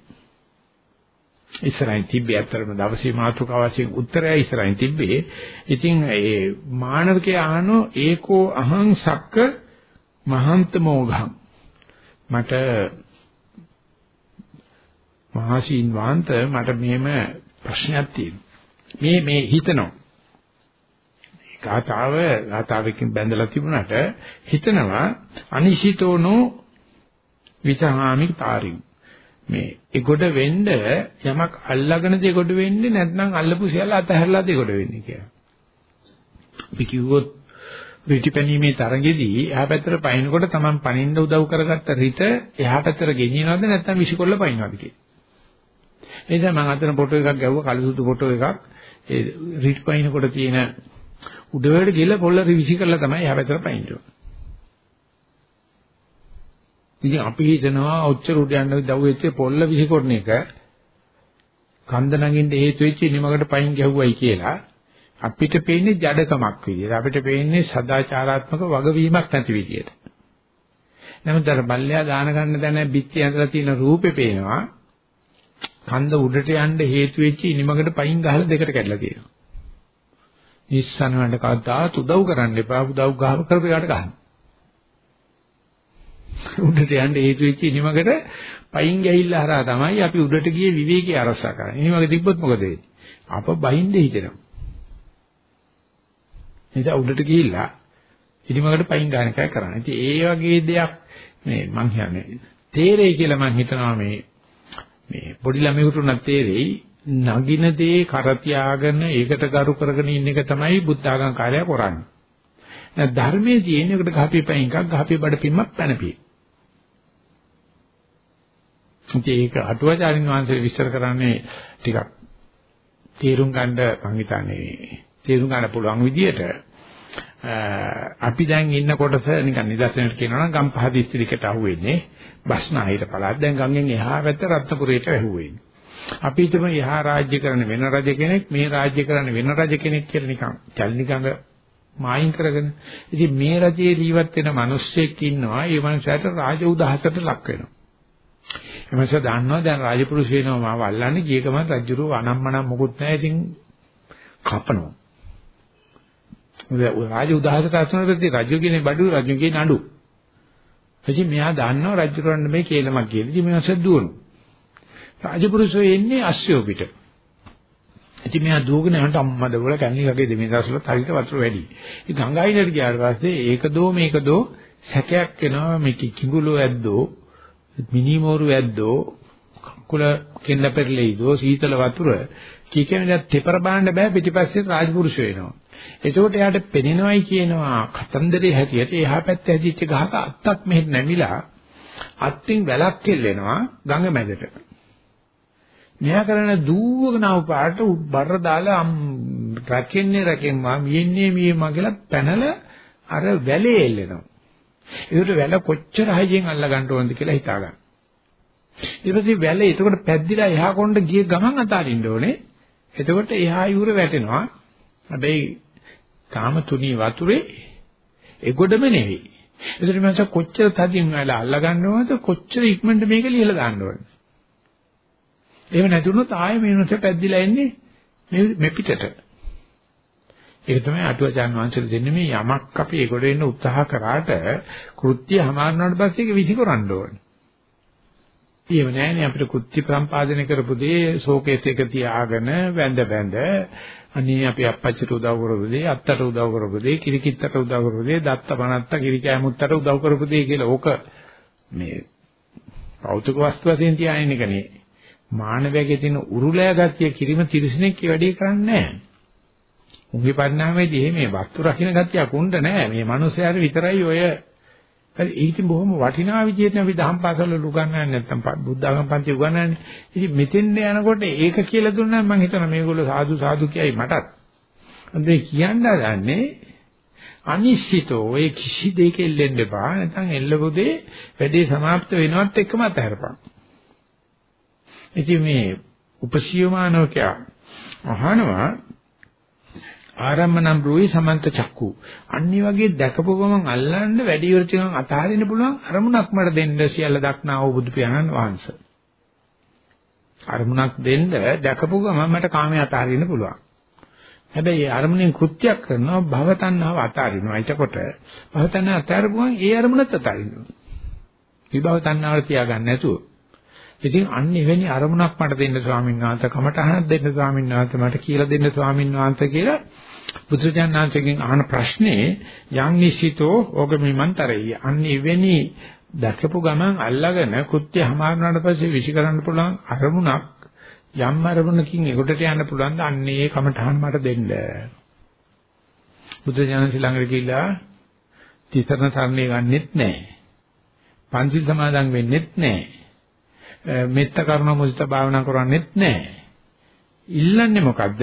ඉස්සරහින් තිබ්බේ අතරම දවසේ මාතෘකාව වශයෙන් උත්තරය ඉස්සරහින් තිබ්බේ. ඉතින් ඒ මානවකේ අහනෝ ඒකෝ අහං සක්ක මහන්ත මොඝං මට මහසීන් වහන්ත මට මෙහෙම ප්‍රශ්නයක් තියෙනවා. මේ මේ හිතනවා. ගාතාව ගාතාවකින් බැඳලා තිබුණාට හිතනවා අනිශිතෝනෝ විතහාමි තාරින් මේ ඒගොඩ වෙන්න යමක් අල්ලගෙනද ඒගොඩ වෙන්නේ නැත්නම් අල්ලපු සියල්ල අතහැරලාද ඒගොඩ වෙන්නේ කියලා. අපි කිව්වොත් පිටිපැනීමේ තරඟෙදී එහා පැත්තට පයින්නකොට Taman පනින්න උදව් කරගත්ත රිට එහා පැත්තට ගෙනියනවද නැත්නම් විසිකොල්ල පයින්නවද කියලා. ඒ නිසා මම අතන ෆොටෝ එකක් ගැව්වා කළුසුදු ෆොටෝ එකක්. ඒ රිට් පයින්නකොට තියෙන උඩවට ගිහලා පොල්ල රිවිසි කරලා තමයි එහා පැත්තට පයින්නේ. ඉතින් අපි හිතනවා ඔච්චර උඩ යන්න දව් වෙච්ච පොල්ල විහිකොරන එක කන්ද නගින්න හේතු වෙච්ච නිමකට පයින් ගැහුවයි කියලා. අපිට පේන්නේ ජඩකමක් විදියට. අපිට පේන්නේ සදාචාරාත්මක වගවීමක් නැති විදියට. නමුත් අර බල්ලයා දාන ගන්න දැන බිත්ති ඇඳලා තියෙන රූපේ පේනවා. කන්ද උඩට යන්න හේතු වෙච්ච නිමකට පයින් ගහලා දෙකට කැඩලා තියෙනවා නිස්සන වලට කවදාත් උදව් කරන්න එපා උදව් ගහව කරපු එකට ගන්න උඩට යන්න හේතු වෙච්ච ඉනිමකට පයින් ගිහිල්ලා හරහා තමයි අපි උඩට ගියේ විවේකී අරසා කරන්නේ. ඉනිමක තිබ්බොත් මොකද වෙන්නේ? අප බහින්ද හිතෙනවා. එතන උඩට ගිහිල්ලා ඉනිමකට පයින් ගන්න එකයි කරන්නේ. ඉතින් ඒ වගේ දෙයක් මේ මං කියන්නේ තේරෙයි කියලා මං හිතනවා මේ මේ පොඩි ළමයෙකුට උනත් තේරෙයි නගින දේ කර තියාගෙන ඒකට ගරු කරගෙන ඉන්න එක තමයි බුද්ධ ආගම් කාර්යය කරන්නේ. ධර්මයේ තියෙන එකට ගහපේ පයින් එකක් ගහපේ බඩ පිම්මක් පැනපේ. ඉතින් ඒක අටුවාචාරින් වහන්සේ විස්තර කරන්නේ ටිකක් තේරුම් ගන්න මං හිතන්නේ තේරුම් ගන්න පුළුවන් විදියට අපි දැන් ඉන්න කොටස නිකන් නිදර්ශනයට කියනවා නම් ගම්පහ දිස්ත්‍රික්කයට අහුවෙන්නේ බස්නාහිර පළාත්. දැන් ගංගෙන් එහා පැත්ත රත්නපුරයට ඇහුවෙන්නේ. අපි හිතමු එහා රාජ්‍ය කරන වෙන රජ කෙනෙක් මේ රාජ්‍ය කරන වෙන රජ කෙනෙක් කියලා නිකන් චල්නිකඟ මායින් කරගෙන. ඉතින් මේ රජයේ ජීවත් වෙන මිනිස්සෙක් ඉන්නවා. ඒ මනුස්සයාට රාජ උදහසට ලක් වෙනවා. එමස දන්නවා දැන් රාජපුරුෂ වෙනවා මාව අල්ලන්නේ. ගිය ගමන් රජුරුව අනම්මනම් මොකුත් නැහැ. ඉතින් කපනවා. රාජ උදාහරණ තාක්ෂණයේදී රජු කියන්නේ බඩු රජු කියන්නේ නඩු. එදින් මෙයා දන්නවා රජුරවන්න මේ කේලමක් කියලා. ඉතින් මෙයා සද්දුවනවා. රාජපුරුෂෝ එන්නේ අස්සයෝ පිට. ඉතින් මෙයා දුවගෙන යනට අම්මද වල කන්නේ වගේ දෙමේ දවස්වලත් හරියට වතුර වැඩි. ඉතින් ගංගායිනට ගියාට පස්සේ ඒක දෝ මේක දෝ සැකයක් එනවා මේක කිඟුලෝ ඇද්දෝ මිනිමෝරු ඇද්දෝ කුල කෙන්න පෙරලෙයිදෝ සීතල වතුර කීකෙනෙක් තෙපර බාන්න බෑ පිටිපස්සේ රාජපුරුෂ වෙනවා. එතකොට එයාට පෙනෙනවයි කියනවා කතන්දරේ හැටියට එහා පැත්තේ හැදිච්ච ගහක අත්තක් මෙහෙට නැමිලා අත්ින් වැලක් කෙල්ලෙනවා ගඟ මැදට. මෙයා කරන දූවගෙන ආව පාට බර දාලා රැකෙන්නේ රැකෙන්වා මියෙන්නේ මියෙන්වා කියලා පැනලා අර වැලේ එල්ලෙනවා. ඒකට වැල කොච්චර හයියෙන් අල්ල ගන්න ඕනද කියලා හිතා ගන්න. ඊට පස්සේ වැල එතකොට පැද්දිලා එහා කොණ්ඩ ගිය ගමන් අතාරින්න ඕනේ. එතකොට එහා යූර වැටෙනවා. හැබැයි තාම තුනී වතුරේ එගොඩම නෙවෙයි. ඒකට මම කොච්චර තදින් වැල අල්ල ගන්නවද කොච්චර ඉක්මනට මේක ලියලා දාන්න ඕනද? එහෙම නැතුනොත් ආයෙ මේනොත පැද්දිලා එන්නේ මේ පිටට. ඒක තමයි අටුවචාන් වහන්සේලා දෙන්නේ මේ යමක් අපි ඒකට එන්න උත්සාහ කරාට කෘත්‍ය හමාරනට පස්සේ ඒක විසිකරන්න ඕනේ. ඒව නෑනේ අපිට කෘත්‍ය සම්පාදනය කරපු දේ ෂෝකේස් එක තියාගෙන වැඳ වැඳ අනේ අපි අප්පච්චිට උදව් කරපු දේ අත්තට උදව් කරපු දේ කිරිකිත්තට උදව් කරපු දේ දත්ත පනත්ත කිරිකෑමුත්තට උදව් කරපු දේ කියලා ඕක මේ භෞතික වස්තු වශයෙන් තියාගෙන එකනේ. මානවයාගේ තියෙන උරුලෑ ගතිය කිරිම තිරසනෙක් ඒ වැඩේ කරන්නේ නැහැ. උන්ගේ පරිණාමයේදී මේ වස්තු රකින්න ගතියක් උණ්ඩ නැහැ. මේ මිනිස්යාට විතරයි ඔය ඒක බොහොම වටිනා විදිහට අපි දහම් පාසල උගන්වන්නේ නැත්නම් බුද්ධ ආගම පන්ති උගන්වන්නේ. ඉතින් මෙතෙන්ද යනකොට ඒක කියලා දුන්නා මම හිතනවා මේගොල්ලෝ සාදු සාදු කියයි මටත්. අන්දේ කියන්න ගන්නේ අනිශ්චිතෝ ඔය කිසි දෙයක එල්ලෙන්න එපා. නැත්නම් එල්ලපොදේ වැඩේ સમાપ્ત වෙනවත් එක්කම අතහැරපන්. ඉතින් මේ උපසියමානෝකයා අහනවා ආරම්මනම් රෝයි සමන්ත චක්කු. අනිත් වගේ දැකපු ගමන් අල්ලන්න වැඩි විරතිකම් අතහරින්න පුළුවන් අරමුණක් මට දෙන්න සියල්ල දක්නා වූ බුදු පියාණන් වහන්සේ. අරමුණක් දෙන්න දැකපු ගමන් මට කාමයේ අතහරින්න පුළුවන්. හැබැයි අරමුණෙන් කෘත්‍යයක් කරනවා භව තණ්හාව අතාරිනවා. එතකොට භව තණ්හාව අතාරපුවම ඒ අරමුණත් අතාරිනවා. විභව තණ්හාව තියාගන්න නැතුව. ඉතින් අන්න එවැනි අරමුණක් මට දෙන්න ස්වාමීන් වහන්සේ කමටහනක් දෙන්න ස්වාමීන් වහන්සේ මට කියලා දෙන්න ස්වාමීන් වහන්සේ කියලා බුදුජානනාංශගෙන් අහන ප්‍රශ්නේ යම් නිශ්චිතෝ ඕගමිමන්තරයි. අන්න එවැනි දැකපු ගමන් අල්ලාගෙන කෘත්‍ය හමාරනාට පස්සේ විශ් කරන්න පුළුවන් අරමුණක් යම් අරමුණකින් ඒකට යන්න පුළුවන් ද අන්නේ කමඨහන් මට දෙන්න. බුද්ධ ඥාන ශ්‍රීලංකේ කියලා තිසරණ සරණේ ගන්නෙත් නැහැ. පංචිල් සමාදන් වෙන්නෙත් නැහැ. මෙත්ත කරුණ මුදිත භාවනා කරන්නෙත් නැහැ. ඉල්ලන්නේ මොකද්ද?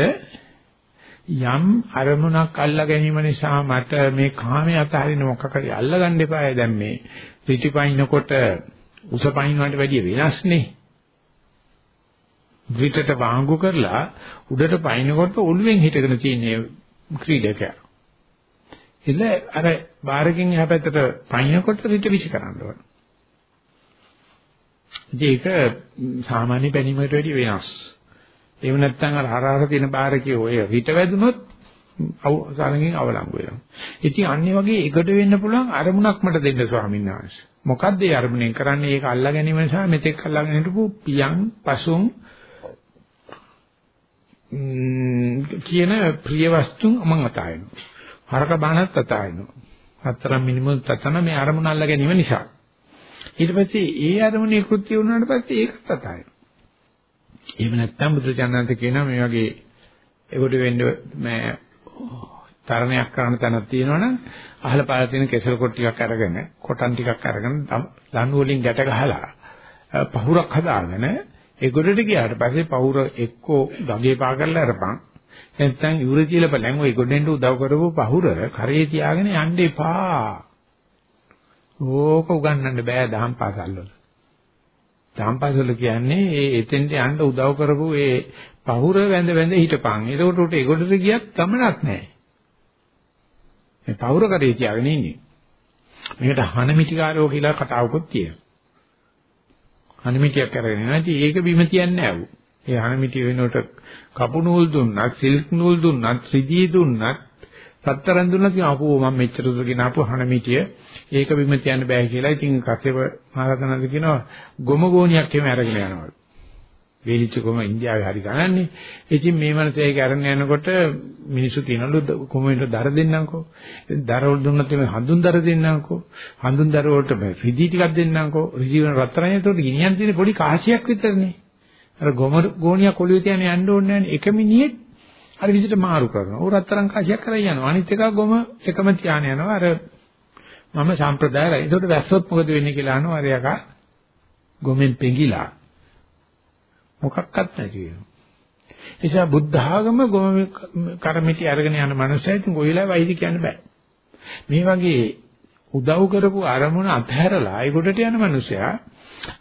යම් අරමුණක් අල්ලා ගැනීම නිසා මට මේ කාමයේ අතහරින මොකක් හරි අල්ලගන්න එපායි දැන් මේ පිටිපයින්නකොට උසපයින් වලට වැඩිය වෙනස්නේ විතට වාංගු කරලා උඩට පයින්නකොට ඔළුවෙන් හිටගෙන තියෙන ක්‍රීඩකයා. ඉතින් අර බාරකින් එහා පැත්තට පයින්නකොට රිට විසි කරන්න ඕන. ඒක සාමාන්‍ය පැනීමකට වැඩිය වෙනස්. එහෙම නැත්නම් අර හරහර තියෙන බාරකේ ඔය රිට වැදුනොත් සාරංගෙන් අවලංගු වෙනවා. ඉතින් අන්නේ වගේ එකට වෙන්න පුළුවන් අරමුණක් මට දෙන්න ස්වාමීන් වහන්සේ. මොකද්ද ඒ අරමුණෙන් කරන්නේ? ඒක අල්ලා ගැනීම නිසා මෙතෙක් අල්ලාගෙන හිටපු පියන්, පසුන්, කියන ප්‍රිය වස්තුන් මම අතාරිනවා. හරක බානත් අතාරිනවා. හතරම් මිනිමුත් තතන මේ අරමුණ අල්ල ගැනීම නිසා. ඊට පස්සේ ඒ අරමුණේ කෘත්‍ය වුණාට පස්සේ ඒකත් අතාරිනවා. එහෙම නැත්නම් බුදුචානන්ත කියනවා මේ වගේ ඒකට වෙන්න මේ තරණයක් කරන තැනක් තියෙනවනම් අහල පාල තියෙන කෙසල් කොට ටිකක් අරගෙන කොටන් ටිකක් අරගෙන ලණු වලින් ගැට ගහලා පහුරක් හදාගෙන ඒ ගොඩට ගියාට පස්සේ පවුර එක්කෝ ගගේ පා කරලා අරපන්. නැත්නම් ඉවුර කියලා බලන් ඔය ගොඩෙන්ට උදව් කරපු පහුර කරේ තියාගෙන යන්න එපා. ඕක උගන්නන්න බෑ දහම් පාසල් වල. දහම් පාසල් කියන්නේ ඒ එතෙන්ට යන්න උදව් කරපු ඒ පහුර වැඳ වැඳ හිටපන්. ඒකට උට ඒ ගොඩට ගියත් ගමනක් නැහැ. මේ පහුර කරේ තියාගෙන ඉන්නේ. මේකට හනමිටිකාරෝ කියලා කතාවකුත් තියෙනවා. හනමිටියක් අරගෙන එනවා. ඉතින් ඒක බිම තියන්නේ නැහැ. ඒ හනමිටිය වෙනකොට කපු නූල් දුන්නත්, සිල්ක් නූල් දුන්නත්, ත්‍රිදී දුන්නත්, සතරන් දුන්නත් අපෝ මම මෙච්චර දුර ගෙන ආපු හනමිටිය ඒක බිම තියන්න බෑ කියලා. ඉතින් කස්සප මහරතනන්ද කියනවා ගොම ගෝණියක් එහෙම අරගෙන යනවා. වේලිච්ච කොම ඉන්දියාවේ හරි ගණන්නේ. ඉතින් මේ මනසේ ඒක අරන් යනකොට මිනිස්සු කියනලු කොමෙන්ට දර දෙන්නම්කෝ. දරවල දුන්නත් මේ හඳුන් දර දෙන්නම්කෝ. හඳුන් දර වලට රිදි ටිකක් දෙන්නම්කෝ. රිදි වෙන රත්තරන් ඒතකොට ගිනියන් තියෙන පොඩි කාසියක් විතරනේ. අර ගොම ගෝණියක් ඔළුවේ තියන යන්න ඕනේ නැහැ. එක මිනිහෙක් අර විදිහට මාරු කරනවා. ਉਹ රත්තරන් කාසියක් කරලා යනවා. අනිත් එක ගොම එකම තියාන යනවා. අර මම සම්ප්‍රදායයි. ඒකට වැස්සොත් මොකද වෙන්නේ කියලා අහනවා. අර යකා ගොමෙන් පෙඟිලා මොකක්වත් නැති වෙනවා. නිසා බුද්ධ ආගම ගොම කර්මිතي අරගෙන යන මනුස්සයෙක් ඉතින් ඔයලා වෛද්‍ය කියන්න බෑ. මේ වගේ උදව් කරපු අරමුණ අත්හැරලා ඒකට යන මනුස්සයා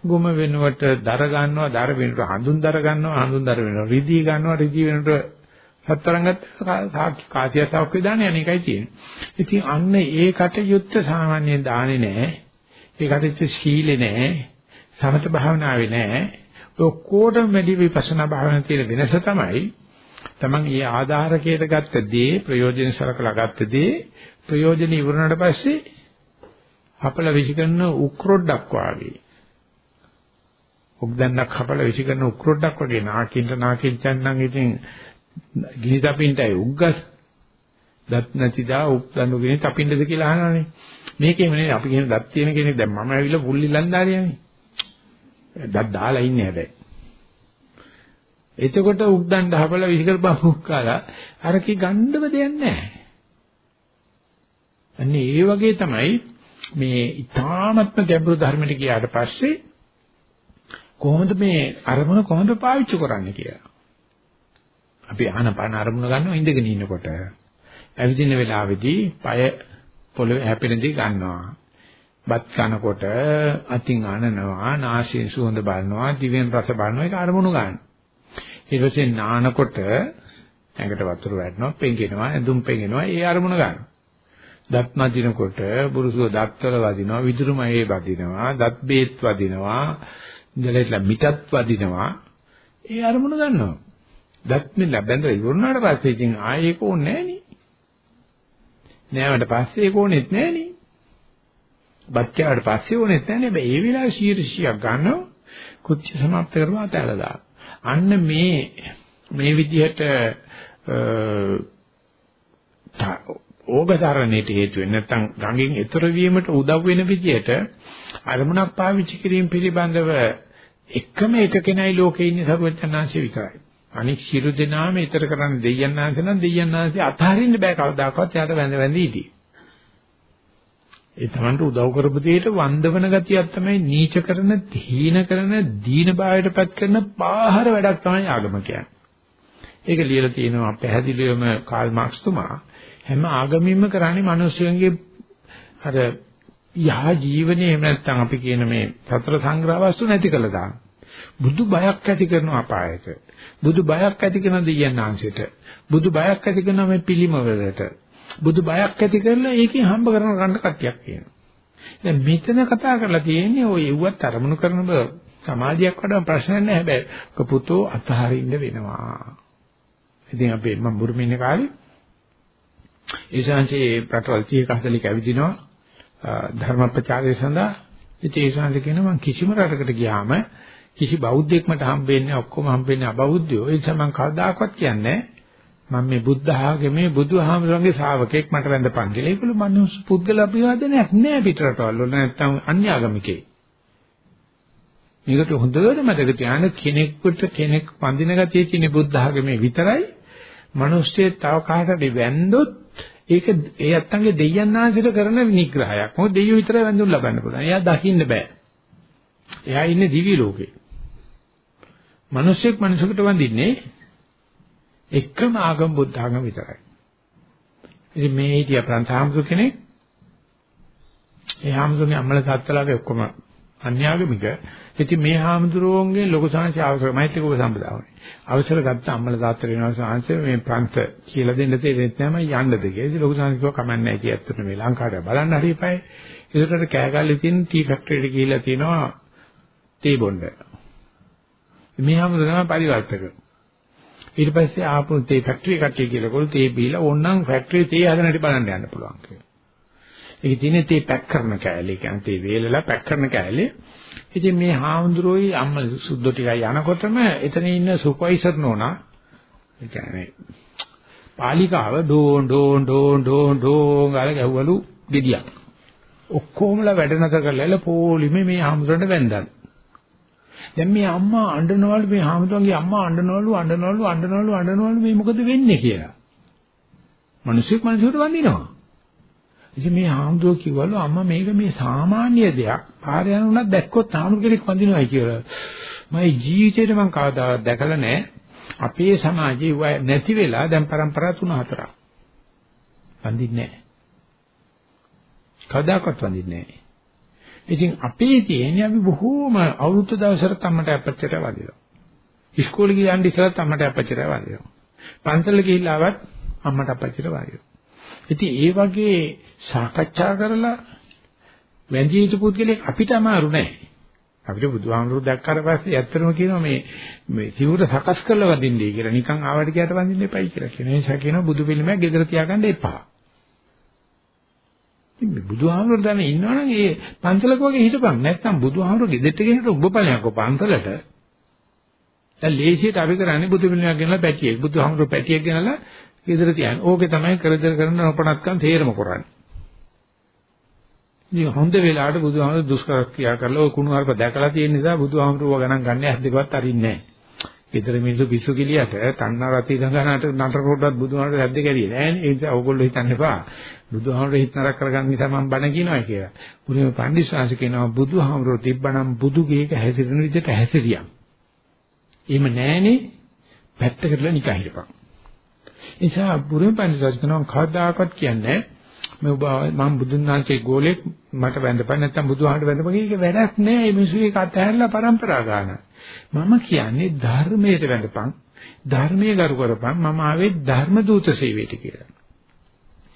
ගොම වෙනුවට දර ගන්නවා දර වෙනුවට හඳුන් දර ගන්නවා හඳුන් දර වෙනුවට රිදී ගන්නවා රිදී වෙනුවට සතරන් ගත්ත කාසියතාවක් දාන්නේ අනේකයි තියෙන්නේ. ඉතින් අන්න ඒ කටයුත්ත සාමාන්‍යයෙන් දාන්නේ නැහැ. ඒ කටයුත්ත ශීලේ නැහැ. සමත භාවනාවේ නැහැ. ඔක්කොටම වැඩි විපස්සනා භාවනා තියෙන වෙනස තමයි තමන් ඊ ආධාරකයට ගත්ත දේ ප්‍රයෝජන සලකලා ගත්ත දේ ප්‍රයෝජන ඉවරනට පස්සේ හපල විසිකරන උක්‍රොඩක් වාගේ උක්දන්නක් හපල විසිකරන උක්‍රොඩක් වගේ නාකින්ට නාකින්චන් නම් ඉතින් ගිනි තපින්ටයි උග්ගස් දත් නැතිදා උක්දන්නු ගිනි තපින්නද කියලා අහනවනේ මේකේම නෙවෙයි අපි කියන දත් තියෙන කෙනෙක් දැන් මම ඇවිල්ලා පුල්ලි ලන්දාරියනේ. දත් දාලා ඉන්නේ හැබැයි. එතකොට උක්දන් දහපල විසිකර බම්බුක් කාලා අර කි ගණ්ඩව දෙයක් නැහැ. අන්නේ ඒ වගේ තමයි මේ ඊ타මත්ම ගැඹුරු ධර්මයට ගියාට පස්සේ කොහොමද මේ අරමුණ කොහොමද පාවිච්චි කරන්නේ කියලා. අපි ආනපාන අරමුණ ගන්නවා ඉඳගෙන ඉන්නකොට. ඇවිදින වෙලාවේදී পায় පොළවේ හැපෙනදී ගන්නවා. බත් කනකොට අතින් අනනවා, නාසයෙන් සුවඳ බලනවා, දිවෙන් රස බලනවා ඒක අරමුණු ගන්න. ඊට පස්සේ නානකොට ඇඟට වතුර වැටෙනවා, පෙඟෙනවා, ඇඳුම් පෙඟෙනවා, ඒ අරමුණ ගන්න. දත් මදිනකොට බුරුසුව දත්වල වදිනවා, විදුරුමයේ වදිනවා, දත් බේත් වදිනවා, ඉඳලා මිටත් වදිනවා. ඒ අරමුණ ගන්නවා. දත් මිල බැඳලා ඉවරනාට පස්සේ ඉතින් ආයේ ඒක ඕනේ නෑනේ. නෑවට පස්සේ ඒක ඕනෙත් නෑනේ. බච්චාට පස්සේ ඕනෙත් නෑනේ. හැබැයි ඒ වෙලාවේ ශීර්ෂියක් ගන්නවා. කුච්ච සමාප්ත කරනවා තැලලා දාන. අන්න මේ මේ විදිහට ඕගතරණයට හේතු වෙන්නේ නැත්නම් ගඟෙන් එතර වීමට උදව් වෙන විදිහට අරමුණක් පාවිච්චි කිරීම පිළිබඳව එකම එක කෙනයි ලෝකේ ඉන්නේ සරුවචනාංශය විතරයි. අනික shiru දෙනාම ඊතර කරන්නේ දෙයයන් ආංශ නම් දෙයයන් ආංශය අතහරින්න බෑ කවදාකවත් යාට වැඳ වැඳ ඉදී. ඒ තමන්ට උදව් කරපු දෙයට වන්දවන ගතියක් තමයි නීච කරන, හීන කරන, දීන භාවයටපත් කරන පාහර වැඩක් තමයි ආගම කියන්නේ. ඒක ලියලා තියෙනවා පැහැදිලිවම කාල් මාක්ස් තුමා හැම ආගමින්ම කරන්නේ මිනිස්සුන්ගේ අර යහ ජීවනයේ එහෙම නැත්නම් අපි කියන මේ සතර සංග්‍රහ වස්තු නැති කළා දාන. බුදු බයක් ඇති කරන අපායට. බුදු බයක් ඇති කරන දෙයයන්ාංශයට. බුදු බයක් ඇති කරන මේ පිළිමවලට. බුදු බයක් ඇති කරලා ඒකෙන් හම්බ කරන ගන්න කට්ටියක් කියනවා. දැන් මෙතන කතා කරලා තියෙන්නේ ඔය එව්වත් අරමුණු කරන බ සමාධියක් වඩා ප්‍රශ්න නැහැ හැබැයි කපුතෝ අතහරින්න වෙනවා. ඉතින් අපි මම බුරුමේ ඉන්න කාලේ ඒ ශාන්සේ රටවල් 30 40 කැවිදිනවා ධර්ම ප්‍රචාරය සඳහා ඉතින් ඒ ශාන්සේ කියනවා මම කිසිම රටකට ගියාම කිසි බෞද්ධයෙක් මට හම්බෙන්නේ ඔක්කොම හම්බෙන්නේ අබෞද්ධයෝ ඒ නිසා මම කවදාකවත් කියන්නේ මම මේ බුද්ධ ආගමේ බුදුහාමරගේ ශ්‍රාවකෙක් මට වැඳපන් කියලා. ඒකළු මනුස්ස පුද්ගල අභිවාදනයක් නෑ පිටරටවල වල නැත්තම් අන්‍ය ආගමිකේ. මේකට හොඳට මතක තියාගන්න කෙනෙකුට කෙනෙක් වඳින ගතිය තියෙන බුද්ධ ආගමේ විතරයි මිනිස්සේ තව කාටද වැන්දොත් ඒක ඒ අත්තන්ගේ දෙයයන් ආශ්‍රිත කරන නිග්‍රහයක්. මොකද දෙයියෝ විතරයි වැඳුම් ලබන්න පුළුවන්. එයා දකින්න බෑ. එයා ඉන්නේ දිවි ලෝකේ. මිනිස්සෙක් මිනිසෙකුට වඳින්නේ එකම ආගම බුද්ධ ආගම විතරයි. ඉතින් මේ හිටිය ප්‍රන්තාම්සු කෙනෙක් ඒ හාමුදුරනේ අම්මල තාත්තලාගේ ඔක්කොම අන්‍යාගමික. ඉතින් මේ හාමුදුරුවන්ගේ ලොකු සංහස අවසර මෛත්‍රික උපසම්පදාවනේ. අවසර ගත්ත අම්මල තාත්තලා වෙනවා සංහස මේ ප්‍රන්ත කියලා දෙන්න තේරෙන්නේ නැහැ මම යන්නද කියලා. ඉතින් ලොකු සංහස කිව්වා කමන්නේ නැහැ කිය ඇත්තට මේ ලංකාවට බලන්න හරියපයි. ඒකට කෑගල්ලේ තියෙන ටී ෆැක්ටරියට ගිහිල්ලා තිනවා තේ බොන්න. මේ හාමුදුරුවෝ තමයි පරිවර්තක. ඊට පස්සේ ආපු තේ ෆැක්ටරි කට්ටිය කියලා කොල් තේ බීලා ඕනනම් ෆැක්ටරි තේ හදන හැටි බලන්න යන්න පුළුවන් කියලා. ඒක තියෙන්නේ තේ පැක් කරන කෑලි කියන්නේ තේ වේලලා පැක් කරන කෑලි. ඉතින් මේ හාමුදුරුවෝයි අම්ම සුද්ධ ටිකයි යනකොටම එතන ඉන්න සුපර්වයිසර් නෝනා ඒ කියන්නේ පාලිකාව ඩෝන් ඩෝන් ඩෝන් ඩෝන් ඩෝන් ගාලා ගැහුවලු ගෙඩියක්. ඔක්කොමලා වැඩ නැතර කරලා පොලිමේ මේ හාමුදුරන්ට වැන්දා. දැන් මේ අම්මා අඬනවලු මේ හාමුදුරන්ගේ අම්මා අඬනවලු අඬනවලු අඬනවලු අඬනවලු මේ මොකද වෙන්නේ කියලා. මිනිස්සුක් මිනිසුන්ට වඳිනවා. ඉතින් මේ හාමුදුරුවෝ කිව්වලු අම්මා මේක මේ සාමාන්‍ය දෙයක්. පාර යන උනත් දැක්කොත් හාමුදුර කෙනෙක් වඳිනවයි කියලා. මම ජීවිතේට මම කවදාවත් දැකලා නැහැ. අපේ සමාජයේ නැති වෙලා දැන් પરම්පරා තුන හතරක්. වඳින්නේ නැහැ. කවදාකවත් වඳින්නේ නැහැ. ඉතින් අපේ තියෙන්නේ අපි බොහෝම අවුරුදු දවසකට අම්මට අපච්චිට වදිනවා. ඉස්කෝලේ ගියන් ඉස්සරත් අම්මට අපච්චිට වදිනවා. පන්සල ගිහිල්ලා ආවත් අම්මට අපච්චිට වදිනවා. ඉතින් ඒ වගේ සාකච්ඡා කරලා වැඳිය යුතු පුද්ගලෙක් අපිට අමාරු නෑ. අපිට බුදුහාමුදුරුවෝ දැක්කාට පස්සේ ඇත්තටම කියනවා මේ මේ සිවුර සකස් කරලා වදින්නේ කියලා. නිකන් ආවට ගියට වදින්න එපයි කියලා කියන නිසා කියනවා බුදු පිළිමයක් ගෙදර තියාගන්න එපා. මේ බුදුහාමුදුරුවෝ දැන ඉන්නවනම් ඒ පන්සලක වගේ හිටපන්. නැත්නම් බුදුහාමුදුරුවෝ ගෙදරට ගෙනට ඔබ ඵලයක් ඔය පන්සලට. දැන් ලේසියට අපි කරන්නේ බුදු පිළිමයක් ගෙනලා පැටියෙක්. බුදුහාමුදුරුවෝ පැටියෙක් ගෙනලා ගෙදර තියන්නේ. ඕකේ තමයි කරදර කරන නොපනත්කම් තේරම කරන්නේ. ඉතින් හොඳ වෙලාවට බුදුහාමුදුරු දුෂ්කර ක්‍රියා කරලා ওই කුණු හarp දැකලා තියෙන නිසා බුදුහාමුදුරුව ගණන් ගන්න ඇස් දෙකවත් අරින්නේ නැහැ. ඊතර මිනිස්සු පිස්සු කිලියට තණ්හා රති ගඟනට නතර කොටවත් බුදුහාමුදුරු ඇද්ද කැරියේ නෑනේ. ඒ නිසා ඕගොල්ලෝ හිතන්න එපා. බුදුහාමුදුරු හිත නරක කරගන්න නිසා මම බණ කියනවා කියලා. මුලින්ම පණ්ඩිස්වාංශ කියනවා බුදුහාමුදුරු තිබ්බනම් බුදු ගේක හැසිරෙන විදිහට හැසිරියම්. එහෙම නෑනේ. පැත්තකටලා නිකන් හිටපන්. ඒ නිසා බුදුන් පණ්ඩිස්වාංශ කියනවා කවදාකවත් කියන්නේ මේ ඔබ මම බුදුන් වහන්සේ ගෝලෙක් මට වැඳපන් නැත්නම් බුදුහාමට වැඳපන් ඒක වැඩක් නෑ මේ මිනිස්සු ඒක අතහැරලා પરම්පරා ගන්න. මම කියන්නේ ධර්මයට වැඳපන් ධර්මයේ ගරු කරපන් මම ආවේ ධර්ම දූත සේවයට කියලා.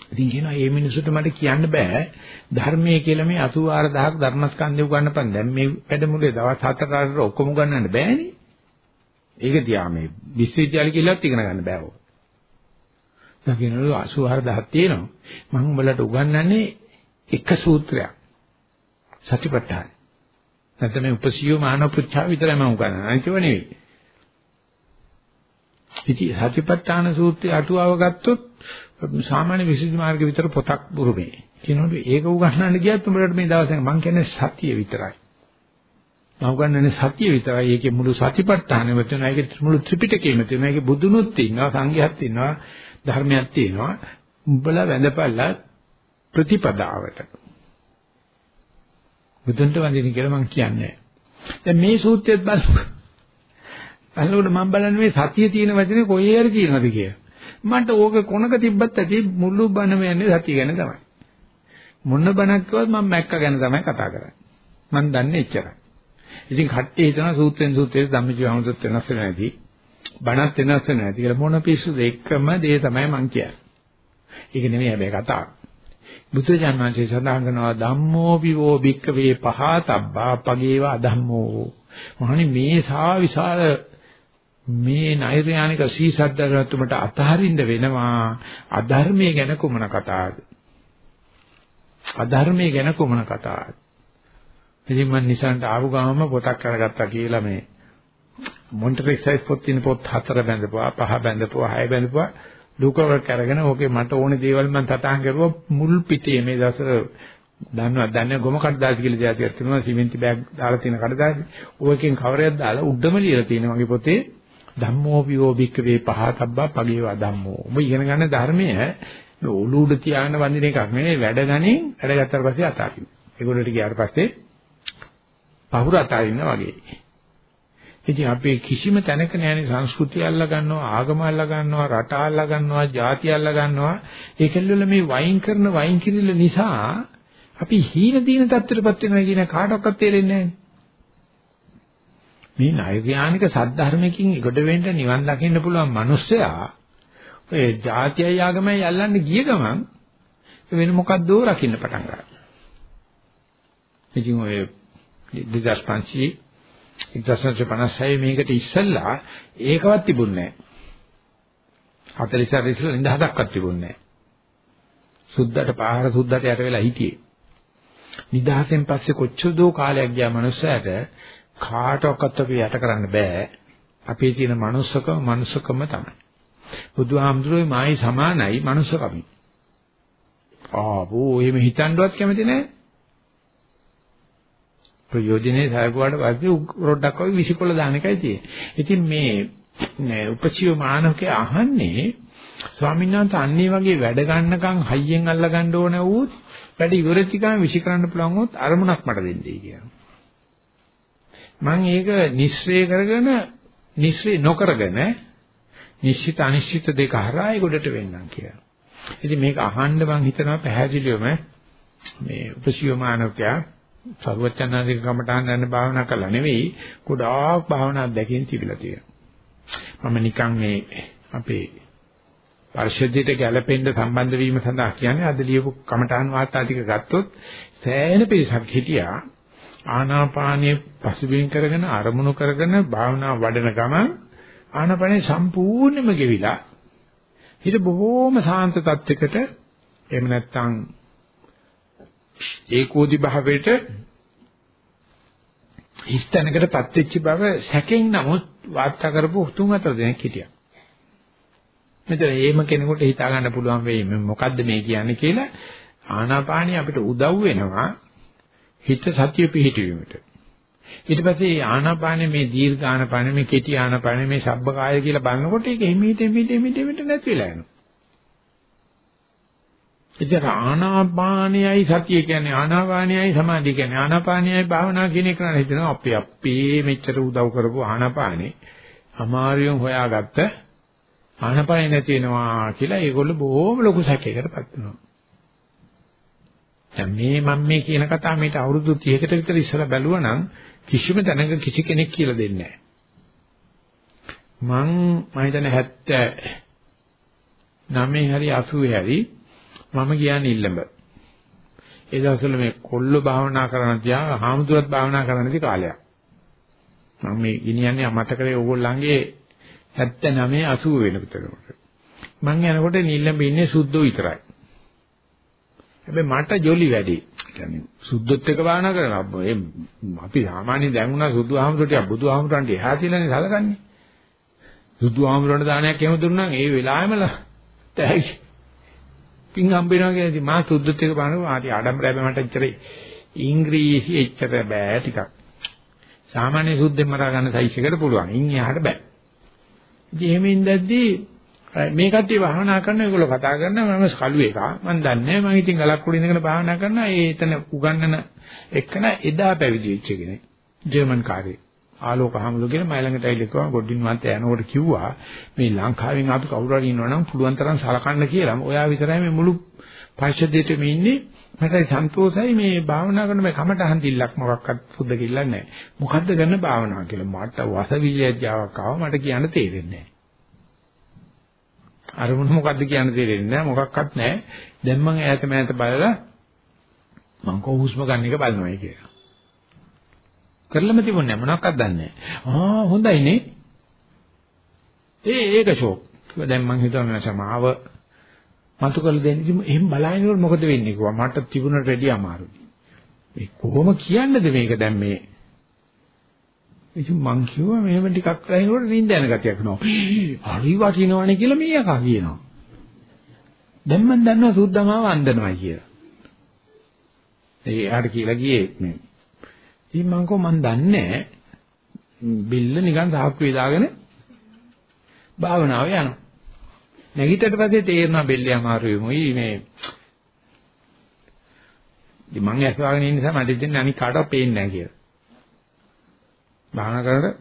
ඉතින් කියනවා මේ මිනිස්සුන්ට මට කියන්න බෑ ධර්මයේ කියලා මේ 84000ක් ධර්මස්කන්ධය උගන්නපන් දැන් මේ වැඩමුළුවේ දවස් 4කට ඔක්කොම උගන්නන්න බෑනේ. ඒක තියා මේ විශ්වවිද්‍යාල කියලාත් ඉගෙන ගන්න බෑ ඕක. දැන් කියනවලු 84000ක් තියෙනවා. මම උඹලට උගන්වන්නේ එක සූත්‍රයක්. සතිපට්ඨාන. නැත්නම් මේ උපසියෝ මානව පුච්චා විතරයි මම උගන්වන්නේ. අනිතව නෙවෙයි. ඉතින් සතිපට්ඨාන සූත්‍රය අටුවාව ගත්තොත් සාමාන්‍ය විසුද්ධි මාර්ග විතර පොතක් බුරුමේ. කියනකොට ඒක උගන්වන්න ගියත් උඹලට මේ දවසේ මම කියන්නේ සතිය විතරයි. මම උගන්වන්නේ සතිය විතරයි. ඒකේ මුළු සතිපට්ඨානෙම තියෙනවා. ඒකේ මුළු ත්‍රිපිටකයම තියෙනවා. ඒකේ බුදුනුත් ඉන්නවා, සංඝයාත් ඉන්නවා, ධර්මයක් තියෙනවා. උඹලා වැඳපල්ලා ප්‍රතිපදාවට. බුදුන්ට වඳින කියලා මම කියන්නේ. දැන් මේ සූත්‍රයත් බලන්න. බලනකොට මම බලන්නේ මේ සතිය තියෙන වචනේ කොහේ හරි තියෙනවද කියලා. මන්ට ඕක කොනක තිබ්බත් ඇති මුළු බණම යන්නේ සතිය ගැන තමයි. මොන බණක් කිව්වත් මම මැක්ක ගැන තමයි කතා කරන්නේ. මම දන්නේ එච්චරයි. ඉතින් කට්ටිය හිතනවා සූත්‍රෙන් සූත්‍රයට ධම්මජීවහමසුත් වෙනස් වෙන්නේ නැති. බණත් වෙනස් වෙන්නේ නැති කියලා මොන පිස්සුද එකම දේ තමයි මං කියන්නේ. ඒක නෙමෙයි හැබැයි කතාව. බුදුරජාණන් වහන්සේ සඳහන් කරනවා ධම්මෝ විවෝ භික්කවේ පහතබ්බා පගේව අධම්මෝ. මහණනි මේ සා විශාල මේ නෛර්යානික සීසද්දරතුමට අතහරින්න වෙනවා අධර්මයේ ගැන කුමන කතාවද? අධර්මයේ ගැන කුමන කතාවද? ඉතින් මම නිසන්ට ආපු ගාමම පොතක් අරගත්තා කියලා මේ මොන්ටර් එක්සයිස් පොත් තියෙන පොත් හතර බැඳපුවා පහ බැඳපුවා හය බැඳපුවා. ලුකවක් අරගෙන ඕකේ මට ඕනේ දේවල් මම තටහන් කරුවා මුල් පිටේ මේ දවස්වල දන්නවා. දන්නේ ගොම කඩදාසි කියලා જાතියක් තියෙනවා. සිමෙන්ති බෑග් දාලා තියෙන කඩදාසි. ඕකෙන් කවරයක් දාලා උඩම ලියලා තියෙන මගේ පොතේ. ධම්මෝ විෝ භික්කවේ පහතබ්බා පගේවා ධම්මෝ. ඔබ ඉගෙන ගන්න ධර්මය ඔලු උඩ තියාගෙන වඳින එකක් නෙවෙයි වැඩ ගනින් වැඩ ගත්තාට පස්සේ අතාරින්න. ඒගොල්ලෝට ගියාට පස්සේ පහුර අතාරින්න වගේ. ඉතින් අපි කිසිම තැනක නැහැනේ සංස්කෘතිය අල්ලා ගන්නවා ආගම අල්ලා ගන්නවා රට අල්ලා ගන්නවා ජාති අල්ලා ගන්නවා ඒකෙල්ල මේ වයින් කරන වයින් කිරිල්ල නිසා අපි හීන දීන තත්ත්වයටපත් වෙනවා කියන කාටවත් තේරෙන්නේ මේ නෛර්යානික සද්ධර්මකින් ඉගොඩ වෙන්න නිවන් දකින්න පුළුවන් මිනිස්සයා ඔය ජාතියයි ආගමයි අල්ලන්න ගිය ගමන් වෙන මොකද්දෝ රකින්න පටන් ගන්නවා. ඉතින් ඔය 2500 1956 මේකට ඉස්සෙල්ලා ඒකවත් තිබුණේ නැහැ. 40 ඉස්සෙල්ලා ඉඳ හදක්වත් තිබුණේ නැහැ. සුද්දට පාහර සුද්දට යට වෙලා හිටියේ. නිදහසෙන් පස්සේ කොච්චර දෝ කාලයක් ගියා මනුස්සයට කාටවත් අපි යට කරන්න බෑ. අපේ තියෙන මනුස්සකම මනුස්සකම තමයි. බුදුහාමුදුරුවෝ මායි සමානයි මනුස්සකමයි. ආවෝ එහෙම හිතන්නවත් කැමති නැහැ. ප්‍රයෝජනේ සායකුවාට පස්සේ රොඩක් වගේ විසිකොල දාන එකයි තියෙන්නේ. ඉතින් මේ උපචිය මානවකේ අහන්නේ ස්වාමීන් වහන්සේ අන්නේ වගේ වැඩ ගන්නකම් හයියෙන් අල්ල ගන්න ඕන වූත් වැඩ ඉවරච්ච ගමන් විසි කරන්න පුළුවන් වොත් අරමුණක් මට දෙන්නයි කියනවා. මම ඒක නිස්සය කරගෙන නිස්සය නොකරගෙන නිශ්චිත අනිශ්චිත දෙක හරහා ඒකට වෙන්නම් කියලා. ඉතින් මේක අහන්න මම හිතනවා පැහැදිලිවම මේ උපසිය මානවකයා සරුවචනාදී කමඨාන් යන භාවනා කළා නෙවෙයි ගොඩාක් භාවනා අධ්‍යක්ෂින් තිබිලා තියෙනවා. මම නිකන් මේ අපේ පරිශුද්ධියට ගැළපෙන්න සම්බන්ධ වීම සඳහා කියන්නේ අද ලියපු කමඨාන් වාර්තා ටික ගත්තොත් සෑහෙන පිරිසක් හිටියා ආනාපානිය පසුබිම් කරගෙන අරමුණු කරගෙන භාවනා වඩන ගමන් ආනාපානිය සම්පූර්ණයෙන්ම ගෙවිලා හිත බොහෝම සාන්ත තත්යකට එහෙම නැත්නම් ඒකෝදි භාවයට හිස්තැනකටපත් වෙච්ච බව සැකෙන් නමුත් වාර්තා කරපු තුන් හතර දෙනෙක් හිටියා. මෙතන එහෙම කෙනෙකුට හිතා ගන්න පුළුවන් වෙයි මොකද්ද මේ කියන්නේ කියලා ආනාපානිය අපිට උදව් වෙනවා හිත සතිය පිහිටවීමට. ඊට පස්සේ ආනාපානේ මේ දීර්ඝ ආනාපානේ මේ කෙටි ආනාපානේ මේ සබ්බකාය කියලා බලනකොට ඒක හිමීට හිමීට හිමීට හිමීට නැති වෙලා යනවා. එතන ආනාපානයයි සතිය කියන්නේ ආනාපානයයි සමාධිය කියන්නේ ආනාපානයයි භාවනා කියන එක නේද හිතනවා අපි අපේ මෙච්චර උදව් කරපු ආනාපානේ අමාරියෙන් හොයාගත්ත ආනාපානේ නැති වෙනවා කියලා ඒගොල්ලෝ බොහොම ලොකු සැකයකටපත් වෙනවා. දැන් මේ මම මේ කියන කතාව මේට අවුරුදු 30කට විතර ඉස්සලා බැලුවා නම් කිසිම තැනක කිසි කෙනෙක් කියලා දෙන්නේ නැහැ. මං මම හිතන්නේ 79 හරි 80 හරි මම කියන්නේ ඉල්ලඹ. ඒ දවස්වල මේ කොල්ල භාවනා කරන තියා හාමුදුරුවත් භාවනා කරනදි කාලයක්. මම මේ ගෙනියන්නේ මතකලේ ඕගොල්ලන්ගේ 79 80 වෙන විතරකට. මං යනකොට නිල්ලඹ ඉන්නේ සුද්ධෝ විතරයි. හැබැයි මට ජොලි වැඩි. කියන්නේ සුද්ධොත් එක භාවනා කරනවා. ඒ අපි සාමාන්‍යයෙන් දැන් උනා සුදු ආමතුරට බුදු ආමතුරන්ට එහා තියලානේ සලකන්නේ. සුදු ආමතුරන්ට දානයක් එහෙම දුන්නා නම් ඒ වෙලාවෙම තැයි පින් හම්බ වෙනවා කියලා ඉතින් මා සුද්ධොත් එක භාවනා ආටි ආඩම්බරය මට එච්චර ඉංග්‍රීසි එච්චර බෑ ටිකක්. සාමාන්‍ය සුද්ධෙන් මරා ගන්න සයිස් එකට පුළුවන්. ඉන් එහාට බෑ. ඉතින් එහෙම ඉඳද්දී මේ කට්ටිය භාවනා කරන ඒගොල්ලෝ කතා කරනවා මම කළු එක. මම දන්නේ මම ඉතින් ගලක් උඩ ඉඳගෙන භාවනා කරනවා. ඒ එතන උගන්නන එක්කන එදා පැවිදි වෙච්ච කෙනෙක්. ජර්මන් කාර්යය. ආලෝක හමුදු කියන මයිලඟට ඇවිල්ලා ගොඩින් වන්ත යනකොට කිව්වා මේ ලංකාවෙන් ආපු කවුරු හරි ඉන්නවනම් පුළුවන් තරම් සලකන්න කියලා. ඔයා විතරයි මේ මුළු පරිශුද්ධියටම ඉන්නේ. මට සන්තෝෂයි මේ භාවනා කරන මේ කමටහන් දිල්ලක් මොකක්වත් සුද්ධ කිල්ලක් නැහැ. මොකද්ද කරන භාවනාව කියලා මට වසවිලියජාවක් ආවා මට කියන්න තේරෙන්නේ නැහැ. අරමුණ මොකද්ද කියන්න තේරෙන්නේ නැහැ මොකක්වත් නැහැ. දැන් මම ඈත මෑත බලලා මං කො හුස්ම ගන්න එක බලනවායි කියලා. කරලම තිබුණේ නැහැ මොනවක්වත් දන්නේ නැහැ. ආ හොඳයි නේ. ඒ ඒක ෂෝක්. දැන් මං හිතුවා මම සමාව මතු කරලා දෙන්න ඉතින් එහෙම බලහිනකොට මොකද වෙන්නේ කිව්වා. මට තිබුණට වැඩිය අමාරුයි. මේ කොහොම කියන්නද මේක දැන් මේ ඉතින් මං කිව්වා මෙහෙම ටිකක් ලහිනකොට නිින්ද යන ගතියක් නෝ. හරි වටිනවනේ කියලා මේ යකා කියනවා. දැන් මම දන්නවා සුද්ධමාව අන්දනවා කියලා. ඒ එයාට කියලා ගියේ මේ. ඉතින් මං කෝ මං දන්නේ බිල්ල නිකන් සාක්කුවේ දාගෙන භාවනාව යනවා. නැගිටට පස්සේ තේරෙනවා බෙල්ල අමාරුයි මොයි මේ ඉතින් මං ඇස් වහගෙන ඉන්න නිසා මට දෙන්නේ අනික කාටවත් පේන්නේ නැහැ කියලා. භාවනා කරනකොට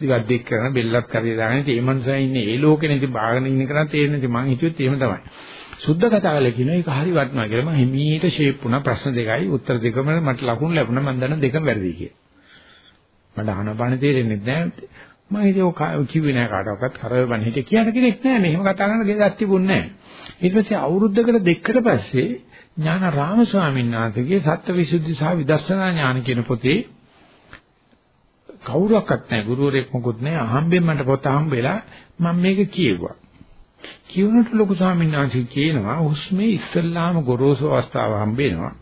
දිගක් දෙක් කරන බෙල්ලක් කරේ දාගෙන ඉතින් ඒ මනුස්සයා ඉන්නේ ඒ ලෝකෙනේ ඉතින් බාගෙන ඉන්න කරන් තේරෙන්නේ ඉතින් මං හිතුවෙත් එහෙම තමයි. සුද්ධ කතා කරලා කියනවා ඒක හරි වටිනවා කියලා මම හිමීට ෂේප් වුණා ප්‍රශ්න දෙකයි උත්තර දෙකම මට ලකුණු ලැබුණා මම දන්න දෙකම වැරදි කියලා. මට අහනපාන තේරෙන්නේ නැහැ. මම ඒක කිව්වේ නෑ කාටවත් කරවන්න හිටිය කියන කෙනෙක් නෑ නේ. එහෙම කතා කරන ගෙදරක් තිබුණේ නෑ. ඊට පස්සේ අවුරුද්දකට දෙකකට පස්සේ ඥානාරාම ස්වාමීන් වහන්සේගේ සත්‍යවිසුද්ධි සහ විදර්ශනා ඥාන කියන පොතේ කවුරක්වත් නැහැ ගුරුවරයෙක් මොකුත් නැහැ අහම්බෙන් මට පොත හම්බෙලා මම මේක කියෙව්වා කියනට ලොකු ස්වාමීන් වහන්සේ කියනවා හුස්මේ ඉස්සල්ලාම ගොරෝසු අවස්ථාව හම්බෙනවා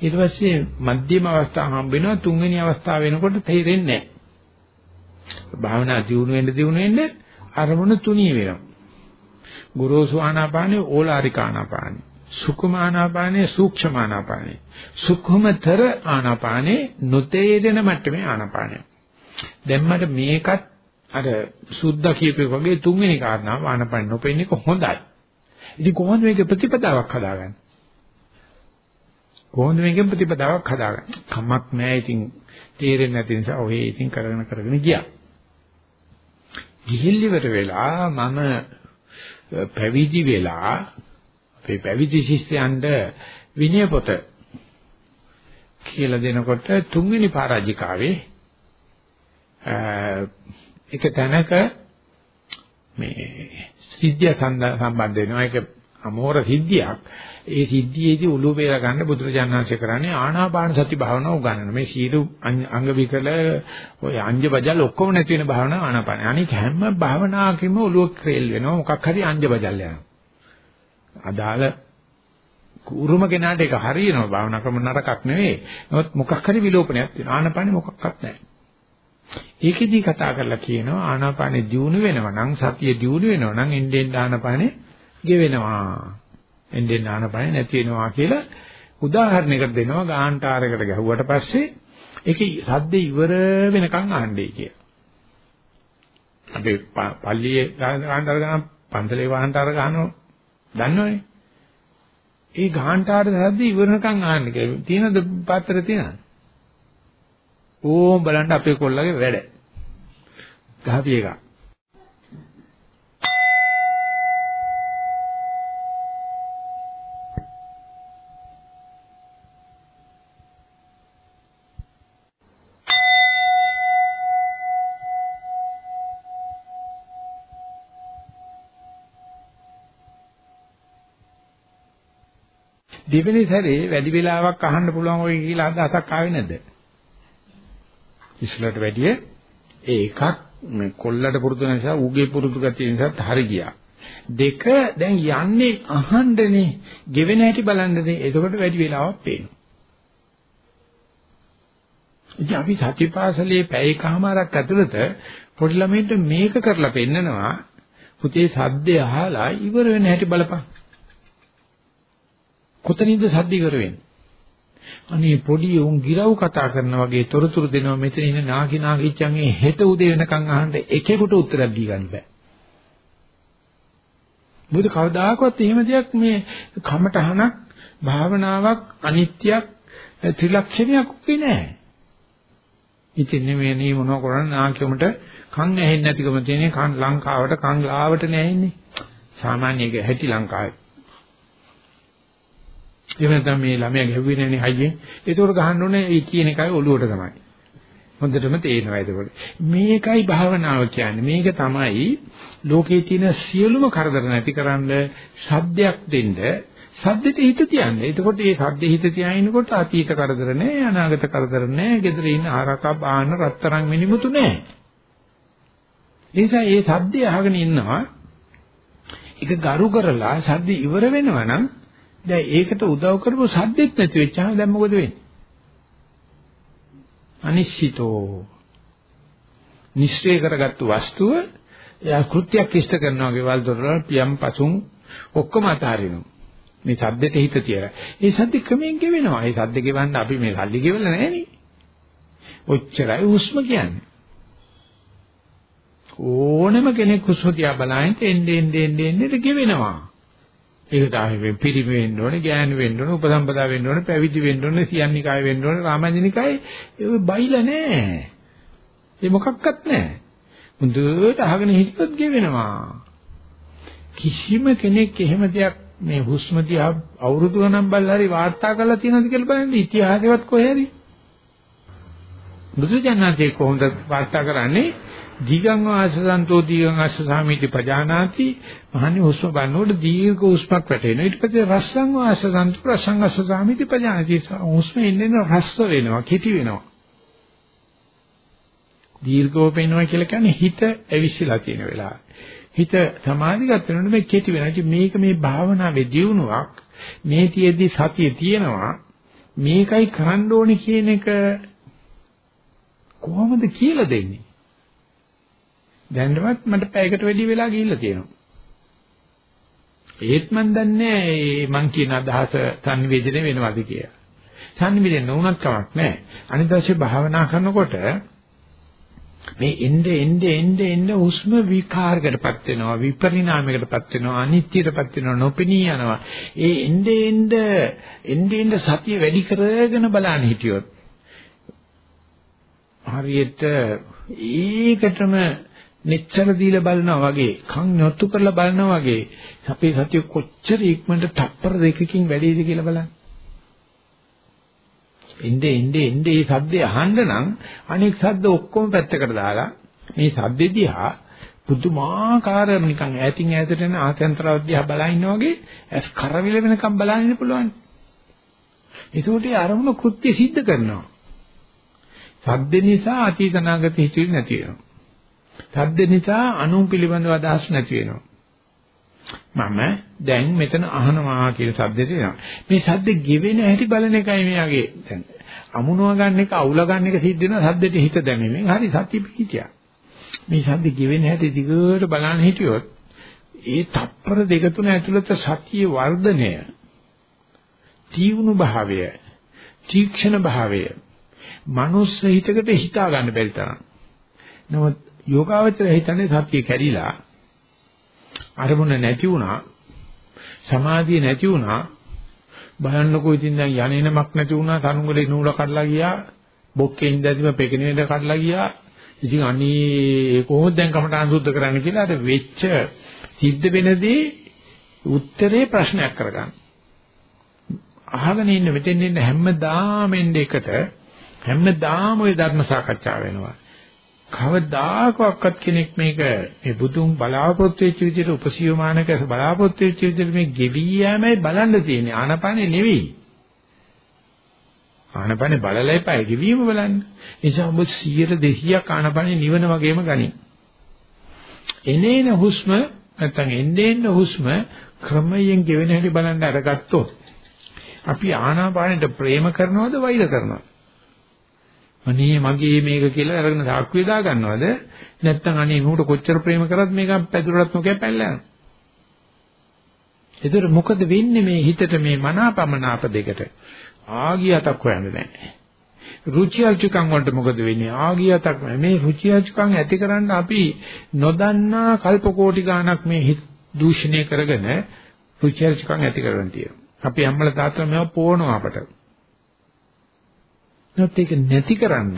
ඊට පස්සේ මධ්‍යම අවස්ථාව හම්බෙනවා තුන්වෙනි අවස්ථාව වෙනකොට තේරෙන්නේ නැහැ. භාවනා දියුණු වෙන්න දියුණු වෙන්න අරමුණ තුනී වෙනවා. ගොරෝසු ආනාපානේ ඕලාරික ආනාපානේ සුකුම ආනාපානේ සූක්ෂම ආනාපානේ. සුකුමතර ආනාපානේ නොතේදෙන මට්ටමේ ආනාපානේ දැන් මට මේකත් අර සුද්ධ කියපේ වගේ තුන්වෙනි කාරණාව ආනපන නොපෙන්නේ කොහොඳයි. ඉතින් කොහොමද මේක ප්‍රතිපදාවක් හදාගන්නේ? කොහොමද මේකෙන් ප්‍රතිපදාවක් හදාගන්නේ? කමක් නැහැ ඉතින් තේරෙන්නේ නැති නිසා ඔය ඉතින් කරගෙන කරගෙන ගියා. ගිහිල්ලිවට වෙලා මම පැවිදි වෙලා අපේ පැවිදි ශිෂ්‍යයන්ට විනය පොත කියලා දෙනකොට තුන්වෙනි පරාජිකාවේ එක තැනක මේ සිද්ධිය සම්බන්ධ වෙනවා ඒක අමෝර සිද්ධියක් ඒ සිද්ධියේදී උළු බේර ගන්න බුදුරජාණන්සේ කරන්නේ ආනාපාන සති භාවනාව උගන්වන මේ සීළු අංග විකල ඔය අංජ බජල් ඔක්කොම නැති වෙන භාවනාව ආනාපාන. අනික හැම භාවනාවකම ඔළුව ක්‍රේල් වෙනවා මොකක් හරි අංජ බජල් යනවා. අදාළ උරුම කෙනාට ඒක හරියනවා භාවනා ක්‍රම නරකක් නෙවෙයි. නමුත් මොකක් හරි විලෝපනයක් තියෙනවා. ආනාපානේ මොකක්වත් නැහැ. ඒකෙදි කතා කරලා කියනවා ආනාපානෙ දියුණු වෙනවා නම් සතිය දියුණු වෙනවා නම් එන්නෙන් ආනාපානෙ ගෙවෙනවා. එන්නෙන් ආනාපානෙ නැති වෙනවා කියලා උදාහරණයකට දෙනවා ගාහන්ටාරයකට ගැහුවට පස්සේ ඒකේ සද්ද ඉවර වෙනකන් අහන්නේ කියලා. අපි පල්ලියේ ගාහන්ටාර ගන්න පන්සලේ ගාහන්ටාර ගන්නව දන්නවනේ. ඒ ගාහන්ටාර සද්ද ඉවරනකන් අහන්නේ කියලා. තියෙනද පාත්‍ර තියෙනවද? ඕම් බලන්න අපේ කොල්ලගේ වැඩ. ගහපි එකක්. දෙවෙනි සැරේ වැඩි වෙලාවක් අහන්න පුළුවන් ඔය කියලා අදහසක් ආවේ නැද්ද? ඉස්සලට වැඩිය ඒ එකක් මේ කොල්ලට පුරුදු නිසා ඌගේ පුරුදු ගතිය නිසා හරි ගියා. දෙක දැන් යන්නේ අහන්නනේ, ගෙවෙන හැටි බලන්නනේ. එතකොට වැඩි වෙලාවක් පේනවා. ඉතින් අපි සතිපාසලේ පැයකමාරක් ඇතුළත පොඩි ළමයින්ට මේක කරලා පෙන්නනවා. පුතේ සද්දේ අහලා ඉවර වෙන හැටි බලපන්. කොතනින්ද සද්ද ඉවර වෙන්නේ? අනේ පොඩි උන් ගිරව් කතා කරන වගේ තොරතුරු දෙනවා මෙතන ඉන්න නාකි නාගිච්චන්ගේ හෙට උදේ වෙනකන් අහන්න එකෙකුට උත්තරයක් දී ගන්න බෑ. මොකද කවදාකවත් එහෙම දෙයක් මේ කමටහනක් භාවනාවක් අනිත්‍යක් ත්‍රිලක්ෂණයක් උකේ නෑ. ඉතින් මේ නේ මොනව කරන්නේ නාකියමට කන් ඇහෙන්නේ නැතිකම තියෙන කන් ලංකාවට කන් ලාවට නෑ ඉන්නේ. සාමාන්‍ය හැටි ලංකාවේ. එහෙම නැත්නම් මේ ළමයා ගැහුවේ නැනේ හයියෙන්. ඒකෝර ගහන්න ඕනේ ඒ කියන එකයි ඔළුවට තමයි. හොඳටම තේරෙනවා ඒකෝර. මේකයි භාවනාව කියන්නේ. මේක තමයි ලෝකේ තියෙන සියලුම කරදර නැතිකරන්න සද්දයක් දෙන්න සද්දෙට හිත තියන්නේ. එතකොට මේ සද්දෙ හිත තියාිනකොට අතීත කරදර නැහැ, අනාගත කරදර නැහැ, gedare ඉන්න ආරකා බාහන රත්තරන් මිනිමුතු නැහැ. ඒ නිසා මේ සද්දය අහගෙන ඉන්නවා. ඒක ගරු කරලා සද්ද ඉවර වෙනවා නම් දැන් ඒකට උදව් කරපු සද්දෙත් නැති වෙච්චාම දැන් මොකද වෙන්නේ? අනිශ්චිතෝ. නිශ්චය කරගත්තු වස්තුව එයා කෘත්‍යයක් ඉෂ්ට කරනවා වගේ වල් දොරවල් පියම් පසුන් ඔක්කොම අතාරිනවා. මේ සද්දෙට හිත තියලා. ඒ සද්ද ක්‍රමයෙන් ගෙවෙනවා. ඒ සද්ද ගෙවන්න අපි මේ සල්ලි ගෙවලා නැහැ නේ. ඔච්චරයි හුස්ම කියන්නේ. ඕනම කෙනෙක් හුස්ම දිහා බලහින් එන්නේ එන්නේ එන්නේ ගෙවෙනවා. ඒකට ආවේ පිරිමි වෙන්න ඕනේ, ගෑනු වෙන්න ඕනේ, උපසම්පදා වෙන්න ඕනේ, පැවිදි වෙන්න ඕනේ, සියන්නිකාය වෙන්න ඕනේ, රාමජනිකාය ඒ බයිලා නෑ. ඒ මොකක්වත් නෑ. මුදුවට අහගෙන හිටියොත් ගෙවෙනවා. කිසිම කෙනෙක් එහෙම දෙයක් මේ හුස්ම දිහා අවුරුදු ගණන් බලලා හරි වාර්තා කරලා තියෙනවද කියලා බලන්න ඉතිහාසෙවත් කොහේ හරි බුදුජානනාතේ කොහොමද වාර්තා කරන්නේ? දීගං වාසසන්තෝ දීගං අස්ස සාමිති පජානාති. මහන්නේ හුස්ම බලනකොට දීර්ඝ හුස්මක් වැටෙනවා. ඊට පස්සේ රස්සං වාසසන්තෝ රසං අස්ස සාමිති පජානාති. හුස්ම ඉන්නේ රස්ස වෙනවා කිටි වෙනවා. දීර්ඝව පේනවා කියලා කියන්නේ හිත ඇවිස්සලා තියෙන වෙලාව. හිත සමාධිගත වෙනකොට මේ කෙටි වෙනවා. මේක මේ භාවනාවේ දියුණුවක්. මේ තියේදී සතිය තියෙනවා. මේකයි කරන්න ඕනේ කියන එක කොහොමද කියලා දෙන්නේ දැනටමත් මට පැයකට වැඩි වෙලා ගිහිල්ලා තියෙනවා. ඒත් මන් දන්නේ මං කියන අදහස සංවේදනය වෙනවද කියලා. සංවේදනය නොවුනත් කමක් නැහැ. අනිත් දවසේ භාවනා කරනකොට මේ එnde එnde එnde එnde උස්ම විකාරයකටපත් වෙනවා විපරිණාමයකටපත් වෙනවා අනිත්‍යයටපත් වෙනවා නොපෙනී යනවා ඒ එnde එnde එnde එnde සතිය වැඩි කරගෙන බලන්න හිටියොත් හරියට ඒකටම මෙච්චර දීලා බලනවා වගේ කන් නොත්තු කරලා බලනවා වගේ අපේ සතිය කොච්චර ඉක්මනට තප්පර දෙකකින් වැඩිද කියලා බලන්න. ඉන්නේ ඉන්නේ ඉන්නේ මේ සද්දේ අහන්න නම් අනෙක් සද්ද ඔක්කොම පැත්තකට දාලා මේ සද්දෙ දිහා පුදුමාකාර නිකන් ඈතින් ඈතට යන ආතන්තරව දිහා බලා ඉන්නා වගේ ඇස් කරවිල වෙනකම් බලා ඉන්න පුළුවන්. ඒකෝටි අරමුණ කෘත්‍ය සිද්ධ කරනවා. සද්ද නිසා අතීත නාගත හිතුවේ නැති වෙනවා. සද්ද නිසා අනුන් පිළිබඳව අදහස් නැති වෙනවා. මම දැන් මෙතන අහනවා කියන සද්දෙට එනවා. මේ සද්ද ගෙවෙන හැටි බලන එකයි මෙයාගේ දැන් අමුණව ගන්න එක අවුල ගන්න එක සිද්ධ වෙනවා සද්දෙට හිත දැමීමෙන්. හරි සත්‍ය පිටියා. මේ සද්ද ගෙවෙන හැටි දිගට බලන්න හිටියොත් ඒ තප්පර දෙක තුන ඇතුළත සතියේ වර්ධනය තීවුණු භාවය, තීක්ෂණ භාවය, මනුස්ස හිතකට හිතා ගන්න බැරි තරම්. නමුත් යෝගාවචර හිතන්නේ සතිය කැඩිලා අරමුණ නැති වුණා, සමාධිය නැති වුණා, බලන්නකෝ ඉතින් දැන් යන්නේමක් නැති වුණා, තනුංගලේ නූල කඩලා ගියා, බොක්කේ ඉඳන්දිම පෙකිනෙද කඩලා ගියා. ඉතින් අනේ කොහොමද දැන් කමටහන් සුද්ධ කරන්න කියලා අර වෙච්ච සිද්ධ වෙනදී උත්තරේ ප්‍රශ්නයක් කරගන්න. අහගෙන ඉන්න මෙතෙන් ඉන්න හැමදාම එන්නේ එකට හැමදාම ওই ධර්ම සාකච්ඡා වෙනවා. කවදාකවත් කෙනෙක් මේක මේ බුදුන් බලාපොරොත්තු වෙච්ච විදිහට උපසීවමානක බලාපොරොත්තු වෙච්ච විදිහට මේ ගෙවි යෑමයි බලන්න තියෙන්නේ ආනපානේ නෙවෙයි. ආනපානේ බලලා එපා ගෙවීම බලන්න. ඒ නිසා ඔබ 100 200ක් ආනපානේ නිවන වගේම ගනි. එනේන හුස්ම නැත්නම් එන්නේ එන්න හුස්ම ක්‍රමයෙන් ගෙවෙන හැටි බලන්න අරගත්තොත් අපි ආනාපානෙට ප්‍රේම කරනවද වෛර කරනවද? අනේ මගේ මේක කියලා අරගෙන සාක්කුවේ දා ගන්නවද? නැත්නම් අනේ නූට කොච්චර ප්‍රේම කරත් මේක පැදුරටත් නොකිය පැල්ලා යනවා. ඒතර මොකද වෙන්නේ මේ හිතට මේ මනාපමනාප දෙකට? ආගියතක් හොයන්නේ නැහැ. රුචි අරුචිකම් වලට මොකද වෙන්නේ? ආගියතක් මේ රුචි අරුචිකම් ඇතිකරන්න අපි නොදන්නා කල්ප කෝටි ගාණක් මේ හිත දූෂණය කරගෙන රුචි අරුචිකම් ඇති කරගෙන තියෙනවා. අපි අම්මල තාත්තලා මේවා පෝනවා අපට. නැත් ඒක නැතිකරන්න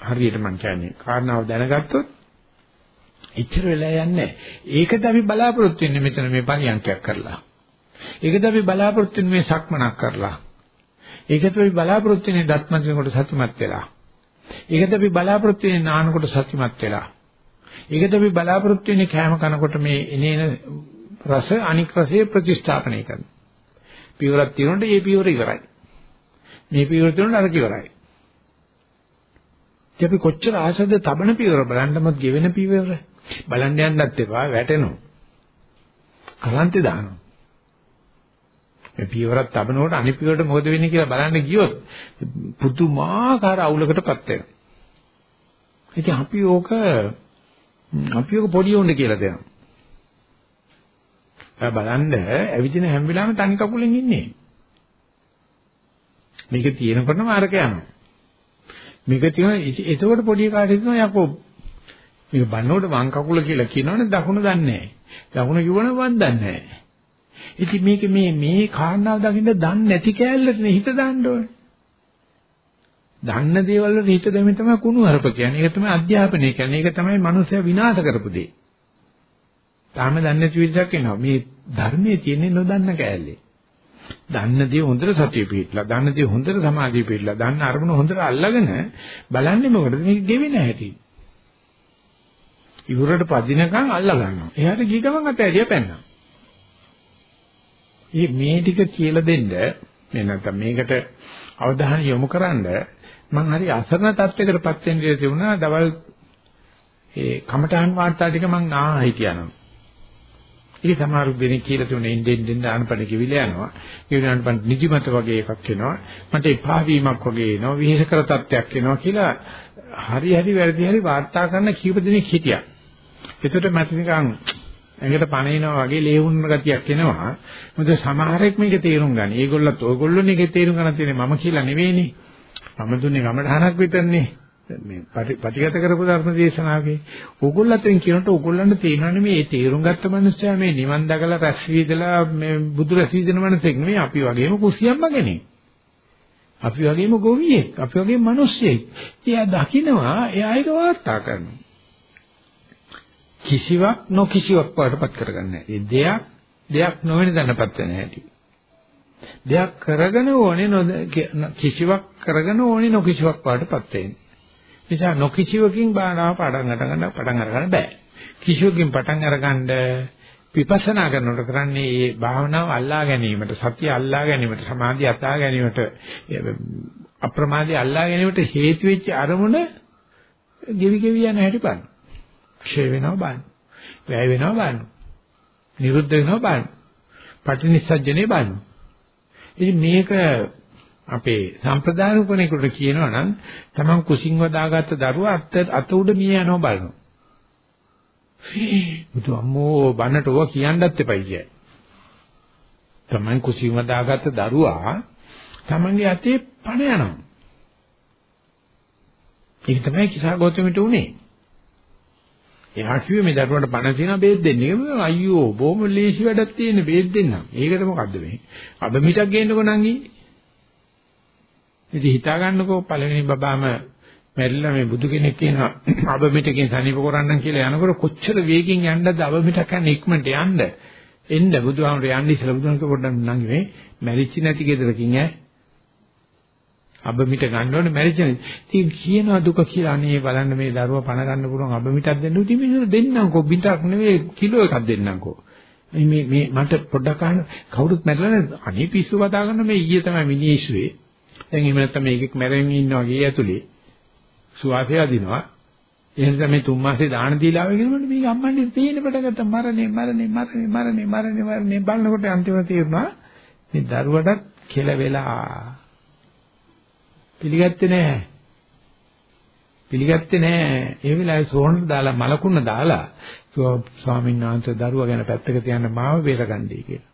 හරියට මම කියන්නේ කාරණාව දැනගත්තොත් ඉච්චර වෙලා යන්නේ ඒකද අපි බලාපොරොත්තු වෙන්නේ මෙතන මේ පරියන්කයක් කරලා. ඒකද අපි බලාපොරොත්තු වෙන්නේ මේ සක්මනක් කරලා. ඒකද අපි බලාපොරොත්තු වෙන්නේ දත්මන්තිනකොට සතුටුමත් වෙලා. ඒකද අපි බලාපොරොත්තු වෙන්නේ නානකොට සතුටුමත් වෙලා. ඒකද අපි බලාපොරොත්තු වෙන්නේ කෑම කනකොට මේ එනේන රස අනික් රසයේ ප්‍රතිස්ථාපනය කරන. පියවරක් තියෙනකොට ඒ පියවර ඉවරයි. මේ පියවර තියෙනකොට අර ඉවරයි. ඉතින් අපි කොච්චර ආසද තබන පියවර බලන්නමත් ගෙවෙන පියවර බලන්න යන්නත් එපා වැටෙනවා. කලන්තේ දානවා. මේ පියවරක් තබනකොට අනිත් පියවරට මොකද වෙන්නේ කියලා බලන්න ගියොත් පුදුමාකාර අවුලකටපත් වෙනවා. ඉතින් අපි ඕක අපි ඕක පොඩි උණ්ඩ කියලා දෙනවා. බලන්න ඇවිදින හැම වෙලාවෙම තනි කකුලෙන් ඉන්නේ. මේක තියෙනකොටම අරක යනවා. මේක තියෙන එතකොට පොඩි කාට හිතෙනවා යකෝ මේක බන්නකොට වම් කකුල කියලා කියනවනේ දකුණ දන්නේ නැහැ. දකුණ කිව්වනම් වම් දන්නේ නැහැ. ඉතින් මේක මේ මේ කාරණාව දකින්න දන්නේ නැති කෑල්ලටනේ හිත දාන්න ඕනේ. දන්න දේවල් වලට හිත දෙමින් තමයි කුණු හරප කියන්නේ. ඒක තමයි අධ්‍යාපනය කියන්නේ. ඒක තමයි මනුස්සයා විනාශ කරපු දේ. තාම දන්නේ නැති විදිහක් එනවා. මේ ධර්මයේ තියෙන්නේ නොදන්න කෑල්ලේ. දන්න දේ හොඳට සතිය පිටලා, දන්න දේ හොඳට සමාධිය පිටලා, දන්න අරමුණ හොඳට අල්ලගෙන බලන්නේ මොකටද මේක ගෙවෙන හැටි. ඉවුරට පදිනකන් අල්ලා ගන්නවා. එයාට ගිය ගමන් අතෑරිය පැන්නා. මේ මේ ටික කියලා දෙන්න මේ නැත්නම් මේකට අවධානය යොමු කරන්න මම හරි අසරණ තත්යකටපත් වෙන්න ඉඳී තිබුණා. දවල් ඒ කමඨාන් වාර්තා ටික මම ආ හිටියනවා. ඒක සමහර දෙනෙක් කියලා තුනේ ඉන්දෙන් දෙන්න ආනපන කිවිල යනවා. ඒ වුණාට නිදිමත වගේ එකක් එනවා. මට එපා වීමක් වගේ එනවා. විශේෂ කර තත්ත්වයක් එනවා කියලා හරි හරි වැරදි හරි වාර්තා කරන කීප දෙනෙක් හිටියා. ඒකට මට නිකන් ඇඟට පණිනවා වගේ ලේවුන්න ගතියක් එනවා. මොකද සමහරෙක් මේක තේරුම් ගන්න. ඒගොල්ලත් ඔයගොල්ලෝනේ ඒක තේරුම් ගන්න තියෙන්නේ මම කියලා නෙවෙයිනේ. මම දුන්නේ ගමඩහනක් විතරනේ. මේ ප්‍රතිගත කරපු ධර්ම දේශනාවේ ඕගොල්ලෝ අතරින් කියනකොට ඕගොල්ලන්ට තේරෙනවනේ මේ තේරුම් ගත්ත මනුස්සයා මේ නිවන් දකලා රැස් වීදලා මේ බුදු රැස් වීදෙන මනුස්සෙක් නෙවෙයි අපි වගේම කුසියම්ම කෙනෙක්. අපි වගේම ගොවියෙක්, අපි වගේම මිනිස්සෙක්. එයා දකිනවා එයා ඒක වාර්තා කරනවා. කිසිවක් නොකිසිවක් වඩපත් කරගන්නේ නැහැ. දෙයක් දෙයක් නොවන දැනපත් වෙන හැටි. දෙයක් කරගෙන ඕනේ කිසිවක් කරගෙන ඕනේ නොකිසිවක් වඩපත් වෙන්නේ. නිසා නොකිසිවකින් භාවනාව පටන් ගන්න පටන් අරගන්න බෑ. කිසිවකින් පටන් අරගන්න විපස්සනා කරනකොට කරන්නේ මේ භාවනාව අල්ලා ගැනීමට, සතිය අල්ලා ගැනීමට, සමාධිය අතා ගැනීමට, අප්‍රමාදී අල්ලා ගැනීමට හේතු වෙච්ච අරමුණ ගෙවි ගෙවි යන හැටි බලන්න. ක්ෂය වෙනවා බලන්න. වැය වෙනවා බලන්න. නිරුද්ධ වෙනවා බලන්න. පටිනිස්සජ්ජනේ බලන්න. ඉතින් මේක අපේ සම්ප්‍රදාන කෙනෙකුට කියනවා නම් තමන් කුසින් වදාගත්ත දරුවා අත අත උඩ මිය යනවා බලනවා. බුදු අම්මෝ බන්නට ඕවා කියන්නත් එපයි කිය. තමන් කුසින් වදාගත්ත දරුවා තමන්ගේ අතේ පණ යනවා. ඒක තමයි කිසා ගෞතමයට උනේ. එයා කිව්වේ මේ දරුවන්ට පණ තියන බේත් දෙන්නේ. අයියෝ බොහොම ලේසි වැඩක් තියෙන බේත් දෙන්නම්. ඒකට මොකද්ද මේ? අබ මිටක් ගේන්නකො නංගි. ඉතින් හිතා ගන්නකෝ පළවෙනි බබාම මැරිලා මේ බුදු කෙනෙක් කියනවා අබ මිටකින් සනීප කරන්නම් කියලා යනකොට කොච්චර වේගෙන් යන්නද අබ මිටක් යන ඉක්මනට යන්න. එන්න බුදුහාමර යන්න ඉස්සලා බුදුහාමර පොඩ්ඩක් නංගි මේ මැරිච්ච නැති ගෙදරකින් ඈ අබමිට ගන්න ඕනේ මැරිච්චනේ. ඉතින් කියනවා දුක කියලා අනේ බලන්න මේ දරුවා පණ ගන්න පුළුවන් අබමිටක් දෙන්න උටි මිනිස්සු දෙන්නම්කෝ බින්ටක් නෙවෙයි කිලෝ එකක් දෙන්නම්කෝ. මේ මේ මේ මට පොඩ්ඩක් අහන්න කවුරුත් මැරලා නැද්ද? අනේ පිස්සු කතා කරන මේ ඊයේ තමයි මිනිස්සුවේ. දැන් එහෙම නැත්නම් මේකෙක් මැරෙමින් ඉන්නවා ගේ ඇතුලේ. සුවාසය අදිනවා. එහෙනම් මේ තුන් මාසේ දාන දීලා ආවේ කියනකොට මේක අම්මන්නේ තේින පටගත්ත මරණේ මරණේ මරණේ මරණේ මරණේ මරණේ බලනකොට අන්තිමට තේරුණා මේ දරුවටත් කෙල වෙලා පිළිගත්තේ නැහැ. පිළිගත්තේ නැහැ. ඒ වෙලාවේ සෝහනට දාලා මලකුණ දාලා ස්වාමීන් වහන්සේ දරුවා ගැන පැත්තක තියන්න මාව බේරගන්නයි කියලා.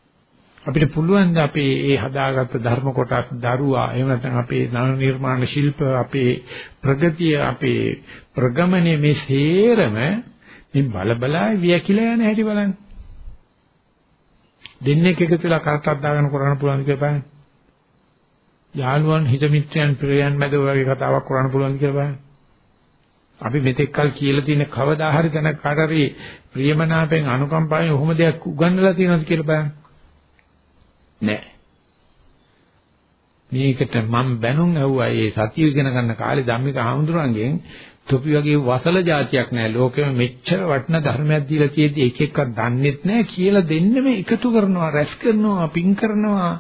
අපිට පුළුවන් ද අපේ ඒ හදාගත්ත ධර්ම කොටස් දරුවා එහෙම නැත්නම් අපේ නව නිර්මාණ ශිල්ප අපේ ප්‍රගතිය අපේ ප්‍රගමනේ මේ සේරම මේ බලබලා වියකිලා යන හැටි බලන්න. දෙන්නේ එකතු වෙලා කරටක් දාගෙන කරන්න පුළුවන් කියලා බලන්න. යාළුවන් හිත මිත්‍රයන් ප්‍රියයන් මැද වගේ කතාවක් කරන්න පුළුවන් කියලා බලන්න. අපි මෙතෙක් කල් කියලා තියෙන කවදා හරි තැනක කාටරි ප්‍රියමනාපෙන් අනුකම්පාවෙන් ඔහොම දෙයක් උගන්වලා තියෙනවද කියලා බලන්න. නෑ. මේකට මම බැනුම් ඇහුවා ඒ සතිය ඉගෙන ගන්න කාලේ ධම්මික ආහඳුරංගෙන් තොපි වගේ වසල જાතියක් නෑ ලෝකෙම මෙච්චර වටින ධර්මයක් දීලා තියෙද්දි එක එකක් දන්නෙත් නෑ කියලා දෙන්නෙම එකතු කරනවා රැස් කරනවා පින් කරනවා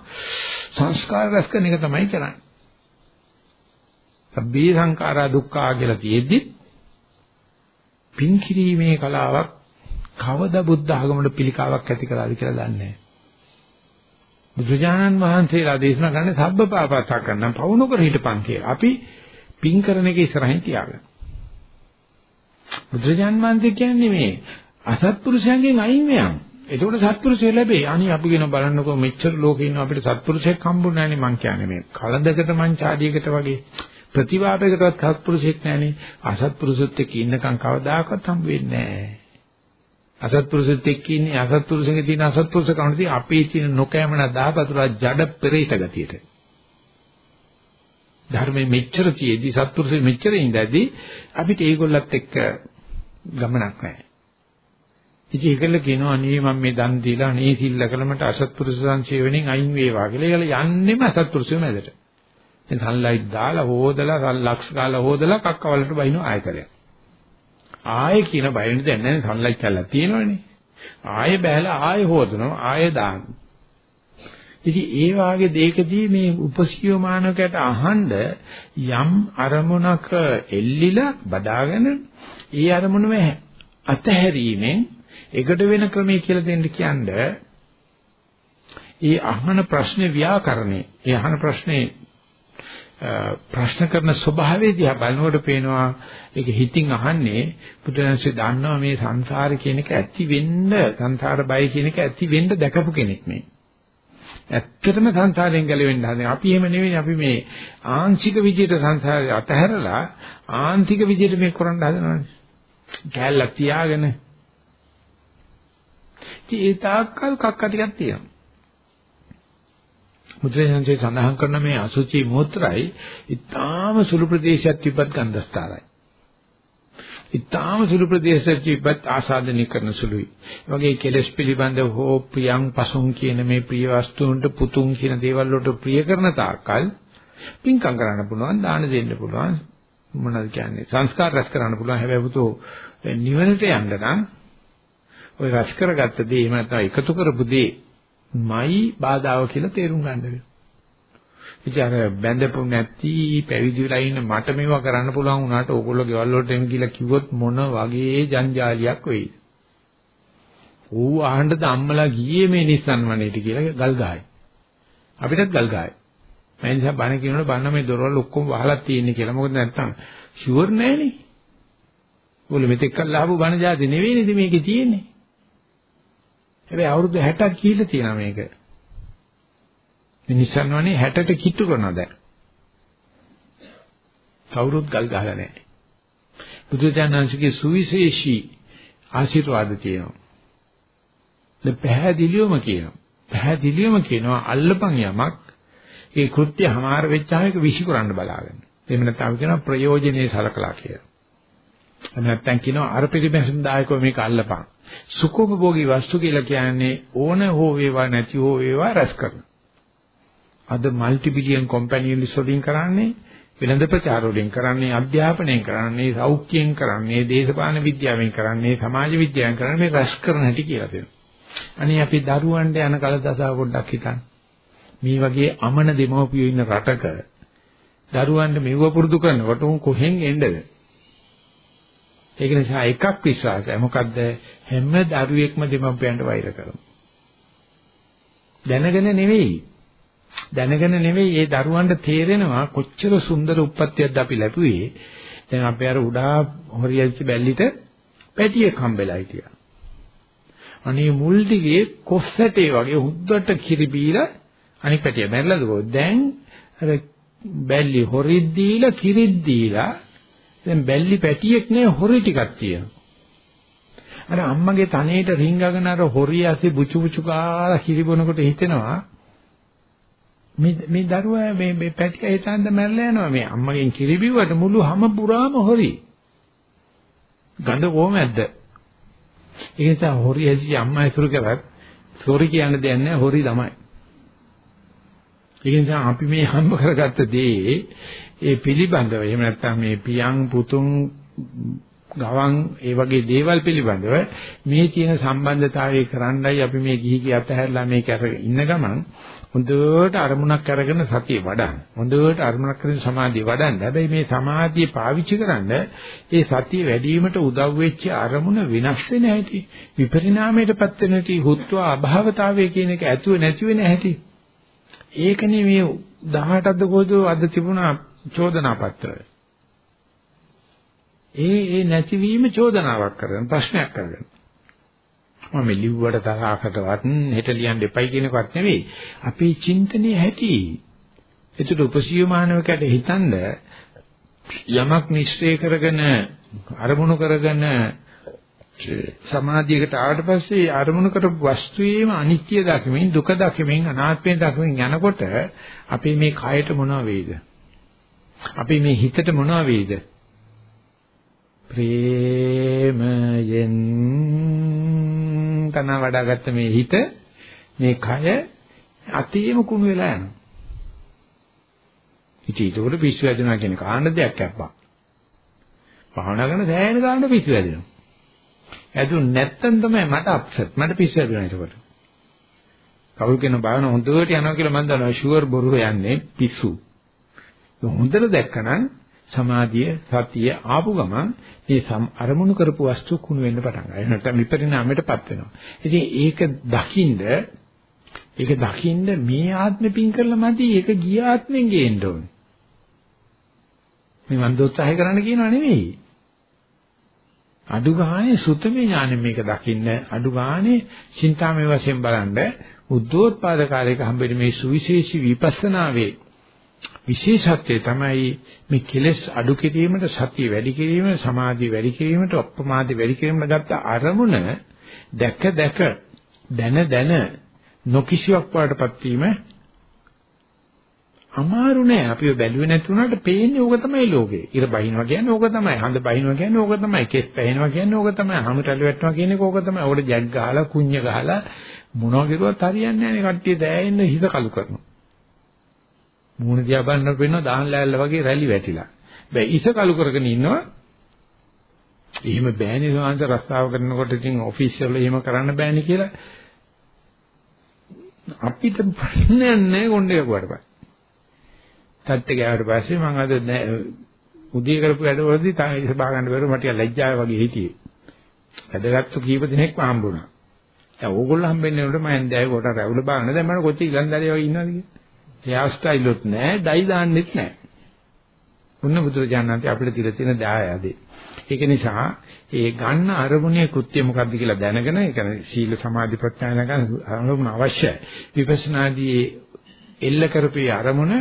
සංස්කාර රැස් කරන එක තමයි කරන්නේ. සබ්බේ සංඛාරා දුක්ඛා කියලා තියෙද්දි පින් කිරීමේ කලාවක් කවදා බුද්ධ ආගමකට පිළිකාවක් ඇති කළාද කියලා දන්නේ නැහැ. බුදුජානන් වහන්සේලා දේශනා කරන්නේ සබ්බ පාපස්සා කරනම් පවුන කර හිටපන් කියලා. අපි පින් කරන එක ඉස්සරහින් තියාගන්න. බුදුජානන් වහන්සේ කියන්නේ මේ අසත්පුරුෂයන්ගෙන් අයින් වෙයන්. එතකොට සත්පුරුෂය ලැබේ. අනේ අපි කියන බලන්නකෝ මෙච්චර ලෝකේ ඉන්න අපිට සත්පුරුෂයෙක් හම්බුනේ නැනේ මං කියන්නේ මේ කලඳකට මංචාදියකට වගේ ප්‍රතිවාපයකටවත් සත්පුරුෂයෙක් නැනේ. අසත්පුරුෂෙත් එක්ක ඉන්නකම් කවදාකවත් හම්බ වෙන්නේ නැහැ. අසත්පුරුෂෙත් එක්ක ඉන්නේ අසත්පුරුෂගේ තියෙන අසත්පුරුෂ කවුරුද අපේ තියෙන නොකෑමන දාපතුරා ජඩ පෙරේත ගතියට. ධර්මයේ මෙච්චර තියේදී සත්පුරුෂෙ මෙච්චර ඉඳදී අපිට ඒගොල්ලත් එක්ක ගමනක් නැහැ. ඉතින් ඒකල කියනවා අනේ මම මේ දන් දීලා අනේ සිල්ල කළමට අසත්පුරුෂ සංසේවණෙන් අයින් වේවා කියලා. ඒකල යන්නෙම අසත්පුරුෂයෝ මැදට. දැන් සන්ලයිට් දාලා හොදලා ලක්ස් ගාලා හොදලා කක්කවලට බයින ආයතරයක්. ආයේ කියන බයින දැන් නැහැ සන්ලයිට් කළා තියෙනවනේ. ආයේ බෑලා ආයේ හොදනවා ආයේ දානවා. ඉතින් ඒ වාගේ දෙයකදී මේ උපසියෝ මානවකයට අහඬ යම් අරමුණක එල්ලිලා බදාගෙන ඒ අරමුණම අතහැරීමෙන් එකට වෙන ක්‍රමයේ කියලා දෙන්න කියන්නේ ඒ අහන ප්‍රශ්නේ ව්‍යාකරණේ ඒ අහන ප්‍රශ්නේ ප්‍රශ්න කරන ස්වභාවය දිහා බලනකොට පේනවා ඒක හිතින් අහන්නේ බුදුරජාණන්සේ දන්නවා මේ සංසාර කියන එක ඇති වෙන්න සංසාර බය කියන එක ඇති වෙන්න දැකපු කෙනෙක් මේ. ඇත්තටම සංසාරයෙන් ගැලවෙන්න හදන්නේ. අපි එහෙම නෙවෙයි අපි මේ ආංශික විදියට සංසාරය අතහැරලා ආන්තික විදියට මේක කරන්න හදනවානේ. කැලලක් තියාගෙන ඉතින් ඒ තාක්කල් කක්ක ටිකක් තියෙනවා. මුද්‍රේශන්සේ සඳහන් කරන මේ අසුචි මූත්‍රායි ඊටාම සුළු ප්‍රදේශයක් තිබ්බත් ගන්ධස්තරයි. ඊටාම සුළු ප්‍රදේශයක් තිබ්බත් ආසාදනය කරන සුළුයි. ඒ වගේ කෙලස් පිළිබඳව හෝ ප්‍රියං පසුන් කියන මේ ප්‍රිය වස්තුන්ට පුතුන් කියන දේවල් වලට ප්‍රිය කරන තාක්කල් පින්කම් කරන්න පුළුවන්, දාන දෙන්න පුළුවන්, මොනවද කියන්නේ සංස්කාර රැස් කරන්න පුළුවන්. හැබැයි පුතෝ නිවනට යන්න නම් ওই රැස් කරගත්ත දේ එහෙම නැත්නම් එකතු කරපු දේ මයි බාධාව කියලා තේරුම් ගන්න වෙනවා. ඉතින් අර බැඳපු නැති පැවිදි වෙලා ඉන්න මට මේවා කරන්න පුළුවන් වුණාට ඕගොල්ලෝ ගෙවල් වලට එමු කියලා කිව්වොත් මොන වගේ ජංජාලියක් වෙයිද? ඌ ආහඬ අම්මලා ගියේ මේ නිස්සන් වනේට කියලා ගල් ගහයි. අපිටත් ගල් ගහයි. මම නිසා බණ කියනකොට බන්න මේ දොරවල් ඔක්කොම වහලා තියෙන්නේ කියලා. මොකද නැත්තම් ෂුවර් නෑනේ. ඔයගොල්ලෝ මෙතෙක් කල් ආපු බණ જાති නෙවෙයිනේ මේකේ තියෙන්නේ. හැබැයි අවුරුදු 60ක් ගිහිල්ලා තියෙනවා මේක. මේ නිසන්වනේ 60ට කිට්ටු කරනවා දැන්. කවුරුත් ගල් ගහලා නැහැ. බුදුචානන්සේගේ සුවිශේෂී ආශිර්වාද තියෙනවා. දැන් පැහැදිලිවම කියනවා. පැහැදිලිවම කියනවා අල්ලපන් යමක් ඒ කෘත්‍ය හමාර වෙච්චාම ඒක විශ්ිකරන්න බලාගෙන. එහෙම නැත්නම් අපි කියනවා ප්‍රයෝජනේ සලකලා කියලා. එහෙම නැත්නම් කියනවා අර පිළිබැසුම් දායකව මේක අල්ලපන්. සුඛෝපභෝගී වස්තු කියලා කියන්නේ ඕන හෝ වේවා නැති හෝ වේවා රැස් කරන. අද মালටි බිලියන් කම්පැනිස් වලින් කරන්නේ වෙළඳ ප්‍රචාර වලින් කරන්නේ අධ්‍යාපනයෙන් කරන්නේ සෞඛ්‍යයෙන් කරන්නේ දේශපාලන විද්‍යාවෙන් කරන්නේ සමාජ විද්‍යාවෙන් කරන්නේ මේ රැස් කරන හැටි කියලා දෙනවා. අනේ අපි දරුවන්ට යන කලදසාව පොඩ්ඩක් හිතන්න. මේ වගේ අමන දෙමව්පියෝ ඉන්න රටක දරුවන්ට මෙව පුරුදු කරනකොට උන් කොහෙන් එන්නද? ඒක නිසා එකක් විශ්වාසයි. මොකද්ද? හැම දරුවෙක්ම දෙමව්පියන්ට වෛර කරනවා. දැනගෙන නෙවෙයි. දැනගෙන නෙවෙයි ඒ දරුවන්ට තේරෙනවා කොච්චර සුන්දර උප්පත්තියක්ද අපි ලැබුවේ. දැන් අපි අර උඩා හොරියච්ච බැල්ලිට පැටියෙක් හම්බෙලා හිටියා. අනේ මුල් දිගේ කොස්සටේ වගේ හුද්දට කිරි බීලා අනික් පැටිය මැරලාද කොහොමද? දැන් අර බැල්ලි හොරිත් දීලා කිරිත් දීලා දැන් බැල්ලි පැටියෙක් නේ හොරි ටිකක් තියෙනවා. අර අම්මගේ තනේට රිංගගෙන අර හොරිය ඇසි බුචු බුචු කාලා කිරි බොනකොට හිතෙනවා මේ මේ දරුවා මේ මේ පැටිය හිතන්ද මැරලා යනවා මේ අම්මගෙන් කිරි බිව්වට මුළු හැම පුරාම හොරි. ගඳ කොහමද? ඒ නිසා හොරි ඇසි අම්මා ඉසුරු කරත් සෝරි කියන්න දෙයක් නැහැ හොරි තමයි. ඒ නිසා අපි මේ හම්බ කරගත්ත දේ ඒ පිළිබඳව එහෙම නැත්නම් මේ පියං පුතුන් ගවන් ඒ වගේ දේවල් පිළිබඳව මේ තියෙන සම්බන්ධතාවය කරන්නයි අපි මේ ගිහි ගිය අතහැරලා මේක අරගෙන ඉන්න ගමන් හොඳට අරමුණක් අරගෙන සතිය වඩන්න. හොඳට අරමුණක් කරගෙන සමාධිය වඩන්න. හැබැයි මේ සමාධිය පාවිච්චි කරන්න ඒ සතිය වැඩි වීමට උදව් වෙච්ච අරමුණ වෙනස් වෙන හැටි, විපරිණාමයටපත් වෙන හැටි, හුත්වා අභාවතාවය කියන එක ඇතුව නැති වෙන හැටි. ඒකනේ මේ 18ද කොහොද අද තිබුණා චෝදනා පත්‍රය. ඒ ඒ නැතිවීම චෝදනාවක් කරගෙන ප්‍රශ්නයක් කරගෙන. මම ලිව්වට තරහකටවත් හෙට ලියන්න එපයි කියනකවත් නෙවෙයි. අපේ චින්තනයේ ඇති. ඒකට උපසීයමානවකට හිතනද යමක් නිශ්චය කරගෙන අරමුණු කරගෙන සමාධියකට ආවට පස්සේ අරමුණු කරපු වස්තුවේම අනිත්‍ය දකිමින් දුක දකිමින් අනාත්මය දකිමින් යනකොට අපි මේ කයට මොනව වේද? අපි මේ හිතට මොනව වේද? ප්‍රේමයෙන් තන වඩාගත්ත මේ හිත මේ කය අතීම කුණු වෙලා යනවා. ඉතින් ඒක උඩ පිස්සු වැදෙනවා කියන කාණ්ඩ දෙයක් අප්පා. භාවනා කරන සෑහෙන කාණ්ඩ පිස්සු වැදෙනවා. ඇදුන් නැත්තම් තමයි මට අප්සෙට්. මට පිස්සු වැදුනා ඒකට. කවුරු කියන භාවන හොඳට යනවා කියලා මම දන්නවා ෂුවර් බොරුව යන්නේ පිස්සු. හොඳට දැක්කනම් සමාධිය සතිය ආපු ගමන් මේ අරමුණු කරපු වස්තු කුණු වෙන්න පටන් ගන්නවා. නැත්නම් විපරිණාමයටපත් වෙනවා. ඉතින් ඒක දකින්ද ඒක දකින්ද මේ ආත්මෙ පින් කරලා මදි ඒක ගිය ආත්මෙන් ගේන්න ඕනේ. මේ මන් දෝත්සාහය කරන්න කියනවා නෙවෙයි. අඩු ගානේ සුතමේ ඥානෙ මේක දකින්න අඩු ගානේ චින්තාමය වශයෙන් බලන්න උද්දෝත්පාද කාලයක හම්බෙන මේ සුවිශේෂී විපස්සනාවේ විශේෂත්වය තමයි මේ කෙලෙස් අඩු කිරීමට සතිය වැඩි කිරීම සමාධිය වැඩි කිරීමට අප්‍රමාදී වැඩි කිරීමට ගත්ත අරමුණ දැක දැක දැන දැන නොකිසියක් වඩටපත් වීම අමාරු නෑ අපිව බැලුවේ නැති වුණාට පේන්නේ ඕක තමයි ලෝකේ. ඉර බහිනවා කියන්නේ ඕක තමයි. හඳ බහිනවා කියන්නේ ඕක තමයි. කෙස් පැහෙනවා කියන්නේ ඕක තමයි. හමු රැළි වැටෙනවා කියන්නේ ඕක තමයි. ඕකට ජැක් ගහලා කුඤ්ඤ ගහලා මොනවා කරුවත් හරියන්නේ නෑනේ. කට්ටිය දෑයෙන්න හිත කලු කරනවා. මූණ දිහා බලනකොට වෙනවා දාහන් ලෑල්ල වගේ රැලි වැටිලා. බෑ ඉස කලු කරගෙන ඉන්නවා. එහෙම බෑනේ සාංශ රස්තාව කරනකොට ඉතින් ඔෆිස් වල එහෙම කරන්න බෑනේ කියලා අපිට ප්‍රශ්නයක් නැහැ කොණ්ඩේ කපුවට පස්සේ. තත්ත්ව ගෑවට පස්සේ මම අද උදේ කරපු වැඩවලදී තාම ඉස බා ගන්න බැරුව මට ලැජ්ජාව වගේ හිටියේ. වැඩගත්තු කීප දිනක් හම්බුණා. දැන් ඕගොල්ලෝ හම්බෙන්නේ උඩ මම දැයි කොට රැවුල බාගෙන දැන් මම කොච්චර ඉලන්දාරිය වගේ ඉන්නවද කියලා. හෙයා ස්ටයිල් උත් නැහැ, ඩයි දාන්නෙත් නැහැ. ඔන්න බුදුරජාණන්ට අපිට දීලා තියෙන දායාදේ. ඒක නිසා ඒ ගන්න අරමුණේ කෘත්‍ය මොකද්ද කියලා දැනගෙන ඒ කියන්නේ සීල සමාධි ප්‍රඥා නැගන අරමුණ අවශ්‍යයි. විපස්සනාදී එල්ල කරපු අරමුණ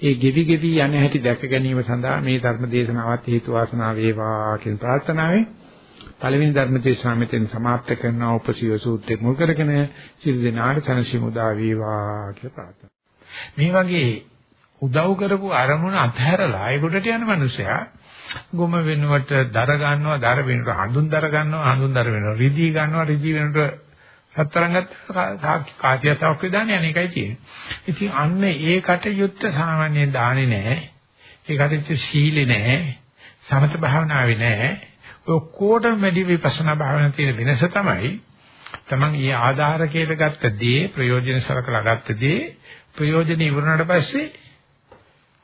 ඒ ගෙවි ගෙවි යන හැටි දැක ගැනීම සඳහා මේ ධර්ම දේශනාවත් හේතු වාසනා වේවා කියන ප්‍රාර්ථනාවෙන් පළවෙනි ධර්ම දේශනාව මෙතෙන් સમાප්ත කරනවා උපසිය සූත්‍රයේ මුල් කරගෙන සිල් දෙනාට සනසිමුදා වේවා කියලා ප්‍රාර්ථනා මේ වගේ උදව් කරපු අරමුණ අත්හැරලා ඒකට යන මනුස්සයා ගොම වෙනුවට දර ගන්නවා දර වෙනුවට හඳුන් දර ගන්නවා හඳුන් දර වෙනුවට රිදී ගන්නවා රිදී වෙනුවට සතරන් ගත්ත කාටියසාවක් දාන්නේ අනේකයි තියෙන්නේ. ඉතින් අන්න ඒ කටයුත්ත සාමාන්‍යයෙන් දාන්නේ නැහැ. ඒ කටයුත්ත සීලේ නැහැ. සමත භාවනාවේ නැහැ. ඔක්කොටම වැඩි විපස්සනා භාවනා තියෙන වෙනස තමයි තමන් ඊ ආධාරකයට ගත්ත දේ ප්‍රයෝජන සලකලා ගත්ත දේ ප්‍රයෝජන ඉවරනට පස්සේ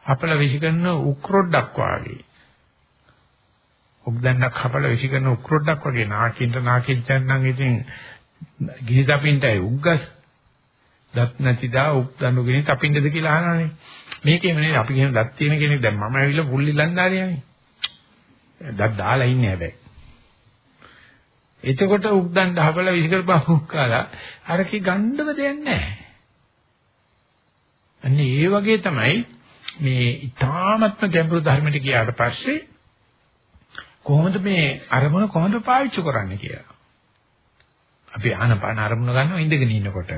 අපල විසිකරන උක්‍රොඩක් වාගේ. උක්දන්නක් හපල විසිකරන උක්‍රොඩක් වගේ නාකින්ට නාකින්චන් නම් ඉතින් ගිනි තපින්ටයි උග්ගස්. දත් නැතිදා උක්දන්නු ගිනි තපින්ටද කියලා අහනවනේ. මේකේම නේ අපි කියන දත් තියෙන කෙනෙක්. දැන් මම ඇවිල්ලා පුල්ලි ලන්දාරියානේ දත් දාලා ඉන්නේ හැබැයි. එතකොට උක්දන් හපල විසිකරපහු කාලා අරකි ගණ්ඩව දෙයක් නැහැ. අන්න ඒ වගේ තමයි මේ ඊ타මත්ම ගැඹුරු ධර්මයට ගියාට පස්සේ කොහොමද මේ අරමුණ කොහොමද පාවිච්චි කරන්නේ කියලා. අපි ආනපාන අරමුණ ගන්නවා ඉඳගෙන ඉන්නකොට.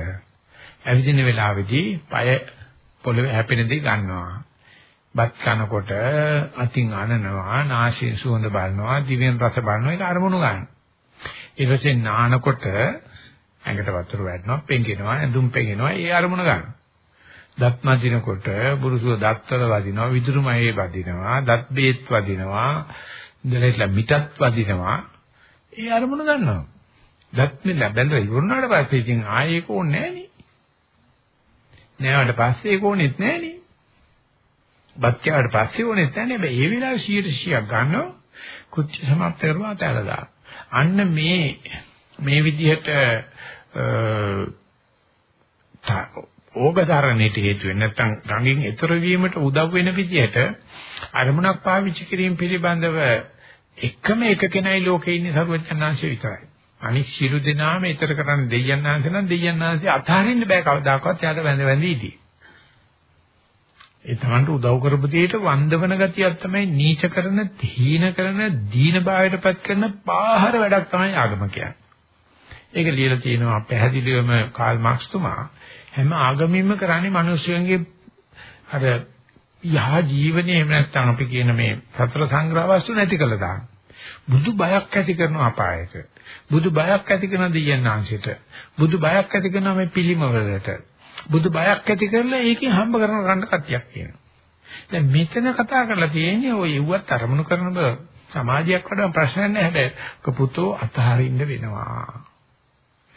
ඇවිදින වෙලාවේදී পায় පොළවේ හැපෙන දේ ගන්නවා. බත් කනකොට අතින් අනනවා, නාසයෙන් සුවඳ බලනවා, දිවෙන් රස බලනවා ඒක අරමුණු ගන්න. ඊට පස්සේ නානකොට ඇඟට වතුර වැටෙනවා, පෙඟෙනවා, ඇඳුම් පෙඟෙනවා ඒ අරමුණ ගන්න. දත් මදිනකොට බුරුසුව දත්වල වදිනවා, විදුරුමයේ වදිනවා, දත් බේත් වදිනවා, ඉඳලා මිටත් වදිනවා. ඒ අරමුණ ගන්නවා. දත් මෙල බැලලා ඉවරනාට පස්සේ ඉතින් ආයේ ඒක ඕනේ නෑනේ. නෑවට පස්සේ ඒක ඕනෙත් නෑනේ. බත් කෑවට පස්සේ ඕනෙත් නෑනේ. හැබැයි ඒ වෙලාවේ 100ක් ගන්නවා. කුච්ච සමාප්ත කරනවා තැලදා. අන්න මේ මේ විදිහට ඕගතරණයට හේතු වෙන්නේ නැත්නම් ගඟින් එතර වීමට උදව් වෙන විදිහට අරමුණක් පාවිච්චි කිරීම පිළිබඳව එකම එක කෙනයි ලෝකේ ඉන්නේ සරුවචනාංශය විතරයි. අනිත් සියලු දෙනාම ඊතර කරන්නේ දෙයයන්ාංශ නම් දෙයයන්ාංශය අතහරින්න බෑ කවදාකවත් යාට වැඳ වැඳ ඉදී. ඒ තමන්ට උදව් කරපු දෙයට වන්දවන ගතියක් තමයි නීච කරන, තීන කරන, දීන භාවයටපත් කරන පාහර වැඩක් තමයි ආගම කියන්නේ. ඒක ලියලා තියෙනවා පැහැදිලිවම කාල් මාක්ස් තුමා හැම ආගමින්ම කරන්නේ මිනිස්සුන්ගේ අර යහ ජීවනයේ එහෙම නැත්නම් අපි කියන මේ සතර සංග්‍රහ වස්තු නැති කළා දාන්න. බුදු බයක් ඇති කරන අපායක. බුදු බයක් ඇති කරන දෙයන්නාංශයට. බුදු බයක් ඇති කරන මේ පිළිමවලට. බුදු බයක් ඇති කරලා ඒකෙන් හම්බ කරන රණ්ඩ කට්ටියක් කියනවා. දැන් මෙතන කතා කරලා තියෙන්නේ ඔය යුවත් අරමුණු කරන බ සමාජයක් වඩා ප්‍රශ්න නැහැ හැබැයි කපුතෝ අතහරින්න වෙනවා.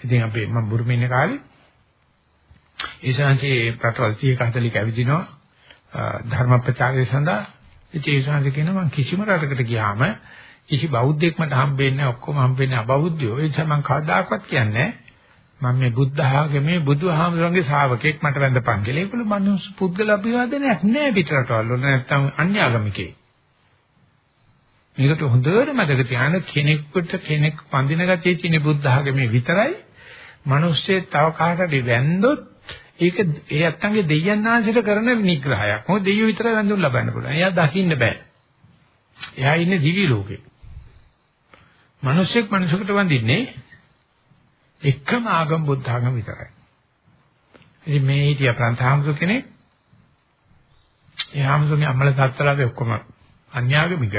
ඉතින් අපි මම බුරුමේ ඉන්න කාලේ ඒ ශාන්සේ රටවල් 30 40 ඇවිදිනවා. ධර්ම ප්‍රචාරය සඳහා. ඉතින් ඒ ශාන්සේ කියනවා මම කිසිම රටකට ගියාම කිසි බෞද්ධයෙක් මට හම්බෙන්නේ ඔක්කොම හම්බෙන්නේ අබෞද්ධයෝ. ඒ නිසා මම කවදාකවත් කියන්නේ මම මේ බුද්ධ ආගමේ බුදුහාමුදුරන්ගේ ශ්‍රාවකෙක් මට වැඳපන් කියලා. ඒකළු මනුස්ස පුද්ගල අභිවාදනයක් නෑ පිටරටවල වල නැත්තම් අන්‍ය ආගමිකේ. මේකට හොඳට මතක තියාගන්න කෙනෙකුට කෙනෙක් පඳින ගතිය තියෙන බුද්ධ ආගමේ විතරයි. මිනිස්සේ තව කාටද වැන්දොත් ඒක ඒ ඇත්තන්ගේ දෙයයන් ආංශයට කරන නිග්‍රහයක්. මොකද දෙයියෝ විතරයි වැඳුම් ලබන්න පුළුවන්. එයා දකින්න බෑ. එයා ඉන්නේ දිවි ලෝකේ. මිනිස්සෙක් මිනිසෙකුට වඳින්නේ එකම ආගම බුද්ධ ආගම විතරයි. ඉතින් මේ හිටිය ප්‍රාන්තහාමුදුර කෙනෙක් ඒ හාමුදුරනේ අම්මල තාත්තලාගේ ඔක්කොම අන්‍යාගමික.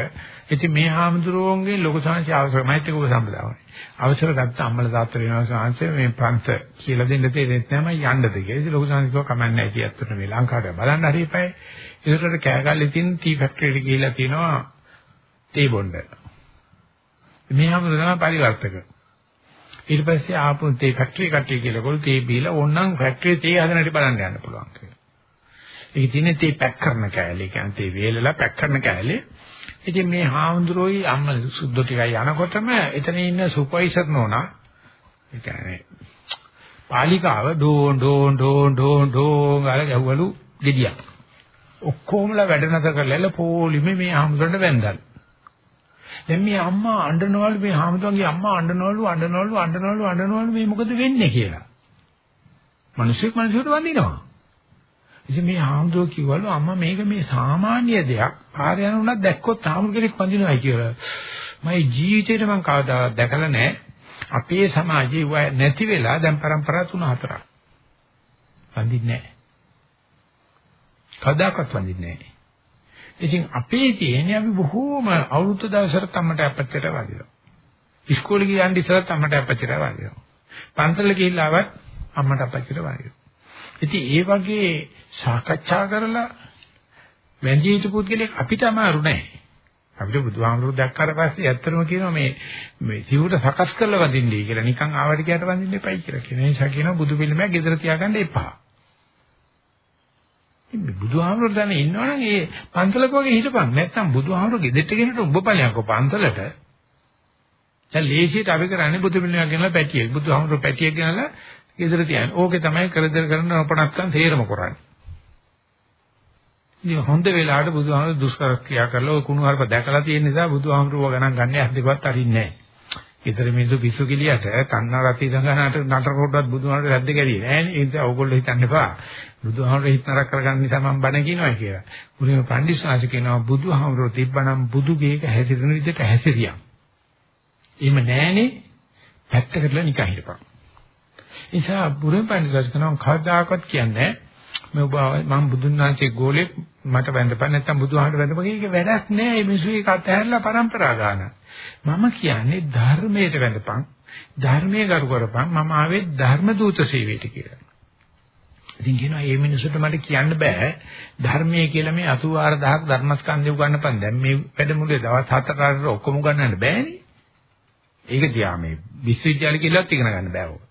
ඉතින් මේ හාමුදුරුවන්ගේ ලොකු සංහස අවසරමයි ඒක ඔබ සම්බදාවයි. අවසර ගත්ත අම්මල තාත්තලා වෙනවා සංහස මේ ප්‍රාන්ත කියලා දෙන්න තේරෙන්නේ නැහැ මම යන්නද කියලා. ඉතින් ලොකු සංහස කිව්වා කමන්නේ නැහැ කියලා අත්තට මේ ලංකාවට බලන්න හරියපයි. ඒකට කෑගල්ලේ තියෙන ටී ෆැක්ටරි එකට ගිහිල්ලා තිනවා තේ බොන්න. මේ හැමෝටම පරිවර්තක. ඊට පස්සේ ආපු තේ ෆැක්ටරි කට්ටිය කියලා කොල් තේ බීලා ඕනනම් ෆැක්ටරි තේ හදන හැටි බලන්න යන්න පුළුවන් කියලා. ඒක තියෙන්නේ තේ පැක් කරන කෑලේ. කියන්නේ තේ වේලලා පැක් කරන කෑලේ. ඉතින් මේ හාමුදුරුවෝයි අම්ම සුද්ධ ටිකයි යනකොටම එතන ඉන්න සුපර්වයිසර් නෝනා ඒ කියන්නේ පාලිකාව ඩෝන් ඩෝන් ඩෝන් ඩෝන් ඩෝන් ගාලා ගැහුවලු ගෙඩියක්. ඔක්කොමලා වැඩ නැතර කරලා පොලිමේ මේ හාමුදුරන්ට වැන්දල්. දැන් මේ අම්මා අඬනවලු මේ හාමුදුරන්ගේ අම්මා අඬනවලු අඬනවලු අඬනවලු අඬනවලු මේ මොකද වෙන්නේ කියලා. මිනිස්සුක් මිනිසුන්ට වඳිනවා. ඉතින් මේ ආම්දෝ කිව්වලු අම්මා මේක මේ සාමාන්‍ය දෙයක්. පාර යන උනත් දැක්කොත් ආම්දෝ කෙනෙක් වඳිනවයි කියලා. මම ජීවිතේට මම කවදාවත් දැකලා නැහැ. අපේ සමාජයේ නැති වෙලා දැන් પરම්පරා තුන හතරක්. වඳින්නේ නැහැ. කවදාකවත් වඳින්නේ නැහැ. ඉතින් අපේ තියෙන්නේ අපි බොහෝම අවුරුදු දවසකට අම්මට අපච්චිට වදිනවා. ඉස්කෝලේ ගියන් ඉස්සරත් අම්මට අපච්චිට වදිනවා. පන්සල ගිහිල්ලා ආවත් අම්මට අපච්චිට වදිනවා. ඉතින් ඒ වගේ සාකච්ඡා කරලා වැඳී හිටපු පුද්ගලෙක් අපිට අමාරු නැහැ. අපිට බුදුහාමුදුරුවෝ දැක්කාට පස්සේ ඇත්තටම කියනවා මේ මේ සිවුර සකස් කරලා වදින්නේ කියලා. නිකන් ආවට ගියට වදින්න එපයි කියලා කියන නිසා කියනවා බුදු පිළිමයක් ගෙදර තියාගන්න එපා. මේ බුදුහාමුදුරුවෝ දැන ඉන්නවනම් ඒ පන්සලක වගේ හිටපන්. නැත්නම් බුදුහාමුදුරුවෝ ගෙදරට ගෙනට ඔබ ඵලයන්කෝ පන්සලට. දැන් ලේසියට අපි කරන්නේ බුදු පිළිමයක් ගෙනලා පැටියෙක්. බුදුහාමුදුරුවෝ පැටියෙක් ගෙනලා ගෙදර තියන්නේ. ඕකේ තමයි කරදර කරන අපණක්කන් තේරම කරන්නේ. ඉතින් හොඳ වෙලාවට බුදුහාමුදුරුවෝ දුෂ්කර ක්‍රියා කරලා ඔය කුණු හarp දැකලා තියෙන නිසා බුදුහාමුදුරුවෝ ගණන් ගන්න ඇස් දෙකවත් අරින්නේ නැහැ. ඊතර මිනිස්සු පිස්සු කිලියට කන්නා රති සංගහනට නතර කොටවත් බුදුහාමුදුරුවෝ රැද්ද ගැලියේ නැහැ නේ. ඒ නිසා ඕගොල්ලෝ හිතන්න එපා. බුදුහාමුදුරුවෝ හිත නරක කරගන්න නිසා මම බණ කියනවා කියලා. උනේ පණ්ඩිස්වාසි කියනවා බුදුහාමුදුරුවෝ තිබ්බනම් බුදු ගේක හැසිරෙන විදිහට හැසිරියා. එහෙම නැහනේ පැත්තකටලා නිකන් හිටපන්. ඒ නිසා බුදුන් පණ්ඩිස්වාසි කියනවා කවදාකවත් කියන්නේ නැහැ මම බුදුන් වහන්සේ ගෝලෙක් මට වැඳපන් නැත්නම් බුදුහාමට වැඳපන් ඒක වැඩක් නෑ මේ මිනිස්සු ඒක අතහැරලා પરම්පරා ගන්න. මම කියන්නේ ධර්මයට වැඳපන් ධර්මයේ කරු කරපන් මම ආවේ ධර්ම දූත සේවයට කියලා. ඉතින් කියනවා මේ මිනිස්සුන්ට මට කියන්න බෑ ධර්මයේ කියලා මේ 84000ක් ධර්මස්කන්ධය උගන්නපන් දැන් මේ වැඩමුළුවේ දවස් 4කට ඔක්කොම උගන්නන්න බෑනේ. ඒක තියා මේ විශ්වවිද්‍යාල කියලාත් ඉගෙන ගන්න බෑ ඔක.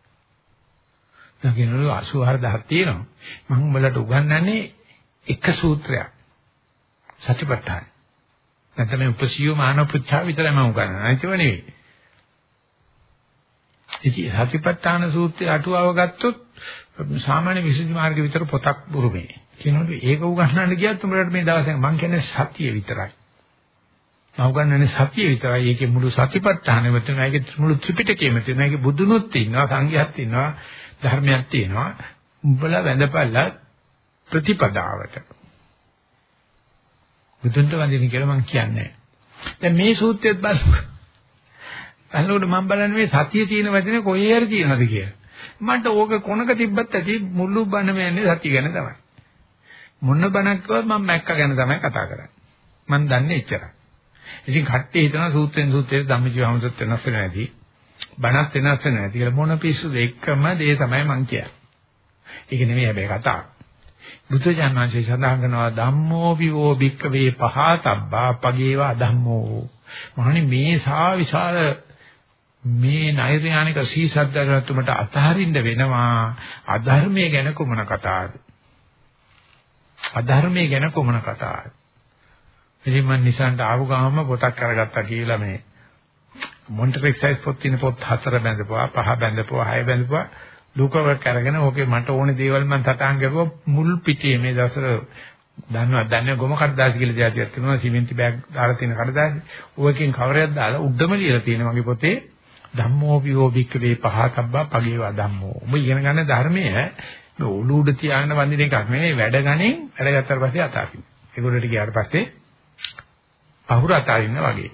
දැන් කියනවා 84000ක් තියෙනවා. මම උඹලට උගන්වන්නේ එක සූත්‍රයක්. සතිපට්ඨාන. නැත්නම් මේ උපසියෝ මානව පුච්චා විතරයි මම උගන්වන්නේ. අනිතව නෙවෙයි. ඉතින් සතිපට්ඨාන සූත්‍රය අටුවාව ගත්තොත් සාමාන්‍ය විසුද්ධි මාර්ග විතර පොතක් බුරුමේ. කියනකොට ඒක උගන්වන්න ගියත් උඹලට මේ දවසේ මම කියන්නේ සතිය විතරයි. මම උගන්වන්නේ සතිය විතරයි. ඒකේ මුළු සතිපට්ඨානෙම තියෙනවා. ඒකේ මුළු ත්‍රිපිටකයම තියෙනවා. ඒකේ බුදුනුත් ඉන්නවා, සංඝයාත් ඉන්නවා, ධර්මයක් තියෙනවා. උඹලා වැඳපල්ලා ප්‍රතිපදාවට. බුදුන්ට වඳින කියලා මම කියන්නේ. දැන් මේ සූත්‍රයත් බලන්න. බලනකොට මම බලන්නේ මේ සතිය තියෙන වචනේ කොහේ හරි තියෙනවද කියලා. මට ඕක කොනක තිබ්බත් ඇති මුළු බණම යන්නේ සතිය ගැන තමයි. මොන බණක් කිව්වත් මම මැක්ක ගැන තමයි කතා කරන්නේ. මම දන්නේ එච්චරයි. ඉතින් කට්ටිය හිතනවා සූත්‍රයෙන් සූත්‍රයට ධම්මජීවහමසත් වෙනස් වෙනවා ඇති. බණත් වෙනස් වෙනවා ඇති කියලා මොන පිස්සුද එකම දේ තමයි මම කියන්නේ. ඒක නෙමෙයි හැබැයි කතාව. බුදුජානක වහන්සේ සඳහන් කරනවා ධම්මෝ විවෝ භික්කවේ පහතබ්බා පගේවා ධම්මෝ. මහණනි මේ සා විශාල මේ නෛර්යානික සීසද්දරතුමට අතහරින්න වෙනවා අධර්මයේ ගැන කොමන කතාවද? අධර්මයේ ගැන කොමන කතාවද? ඉතින් මම නිසන්ට ආපු ගාම පොතක් අරගත්තා කියලා මේ මොන්ටරෙක්සයිස් පොත් තියෙන පොත් හතර බැඳපුවා පහ බැඳපුවා හය බැඳපුවා ලුකවක් අරගෙන ඕකේ මට ඕනේ දේවල් මම සටහන් කරුවා මුල් පිටියේ මේ දවස්වල දන්නවා දන්නේ ගොම කඩදාසි කියලා જાතියක් තියෙනවා සිමෙන්ති බෑග් දාලා තියෙන කඩදාසි. ඕකෙන් කවරයක් දාලා උඩම ලියලා තියෙන මගේ පොතේ ධම්මෝ විෝ භික්ඛවේ පහතබ්බා පගේවා ධම්මෝ. ඔබ ඉගෙන ගන්න ධර්මය ඔලු උඩ තියාගෙන වඳින එකක් නෙවෙයි වැඩ ගණන් වැඩ ගත්තාට පස්සේ අතාරින්න. ඒගොල්ලෝට ගියාට පස්සේ අහුර අතාරින්න වගේ.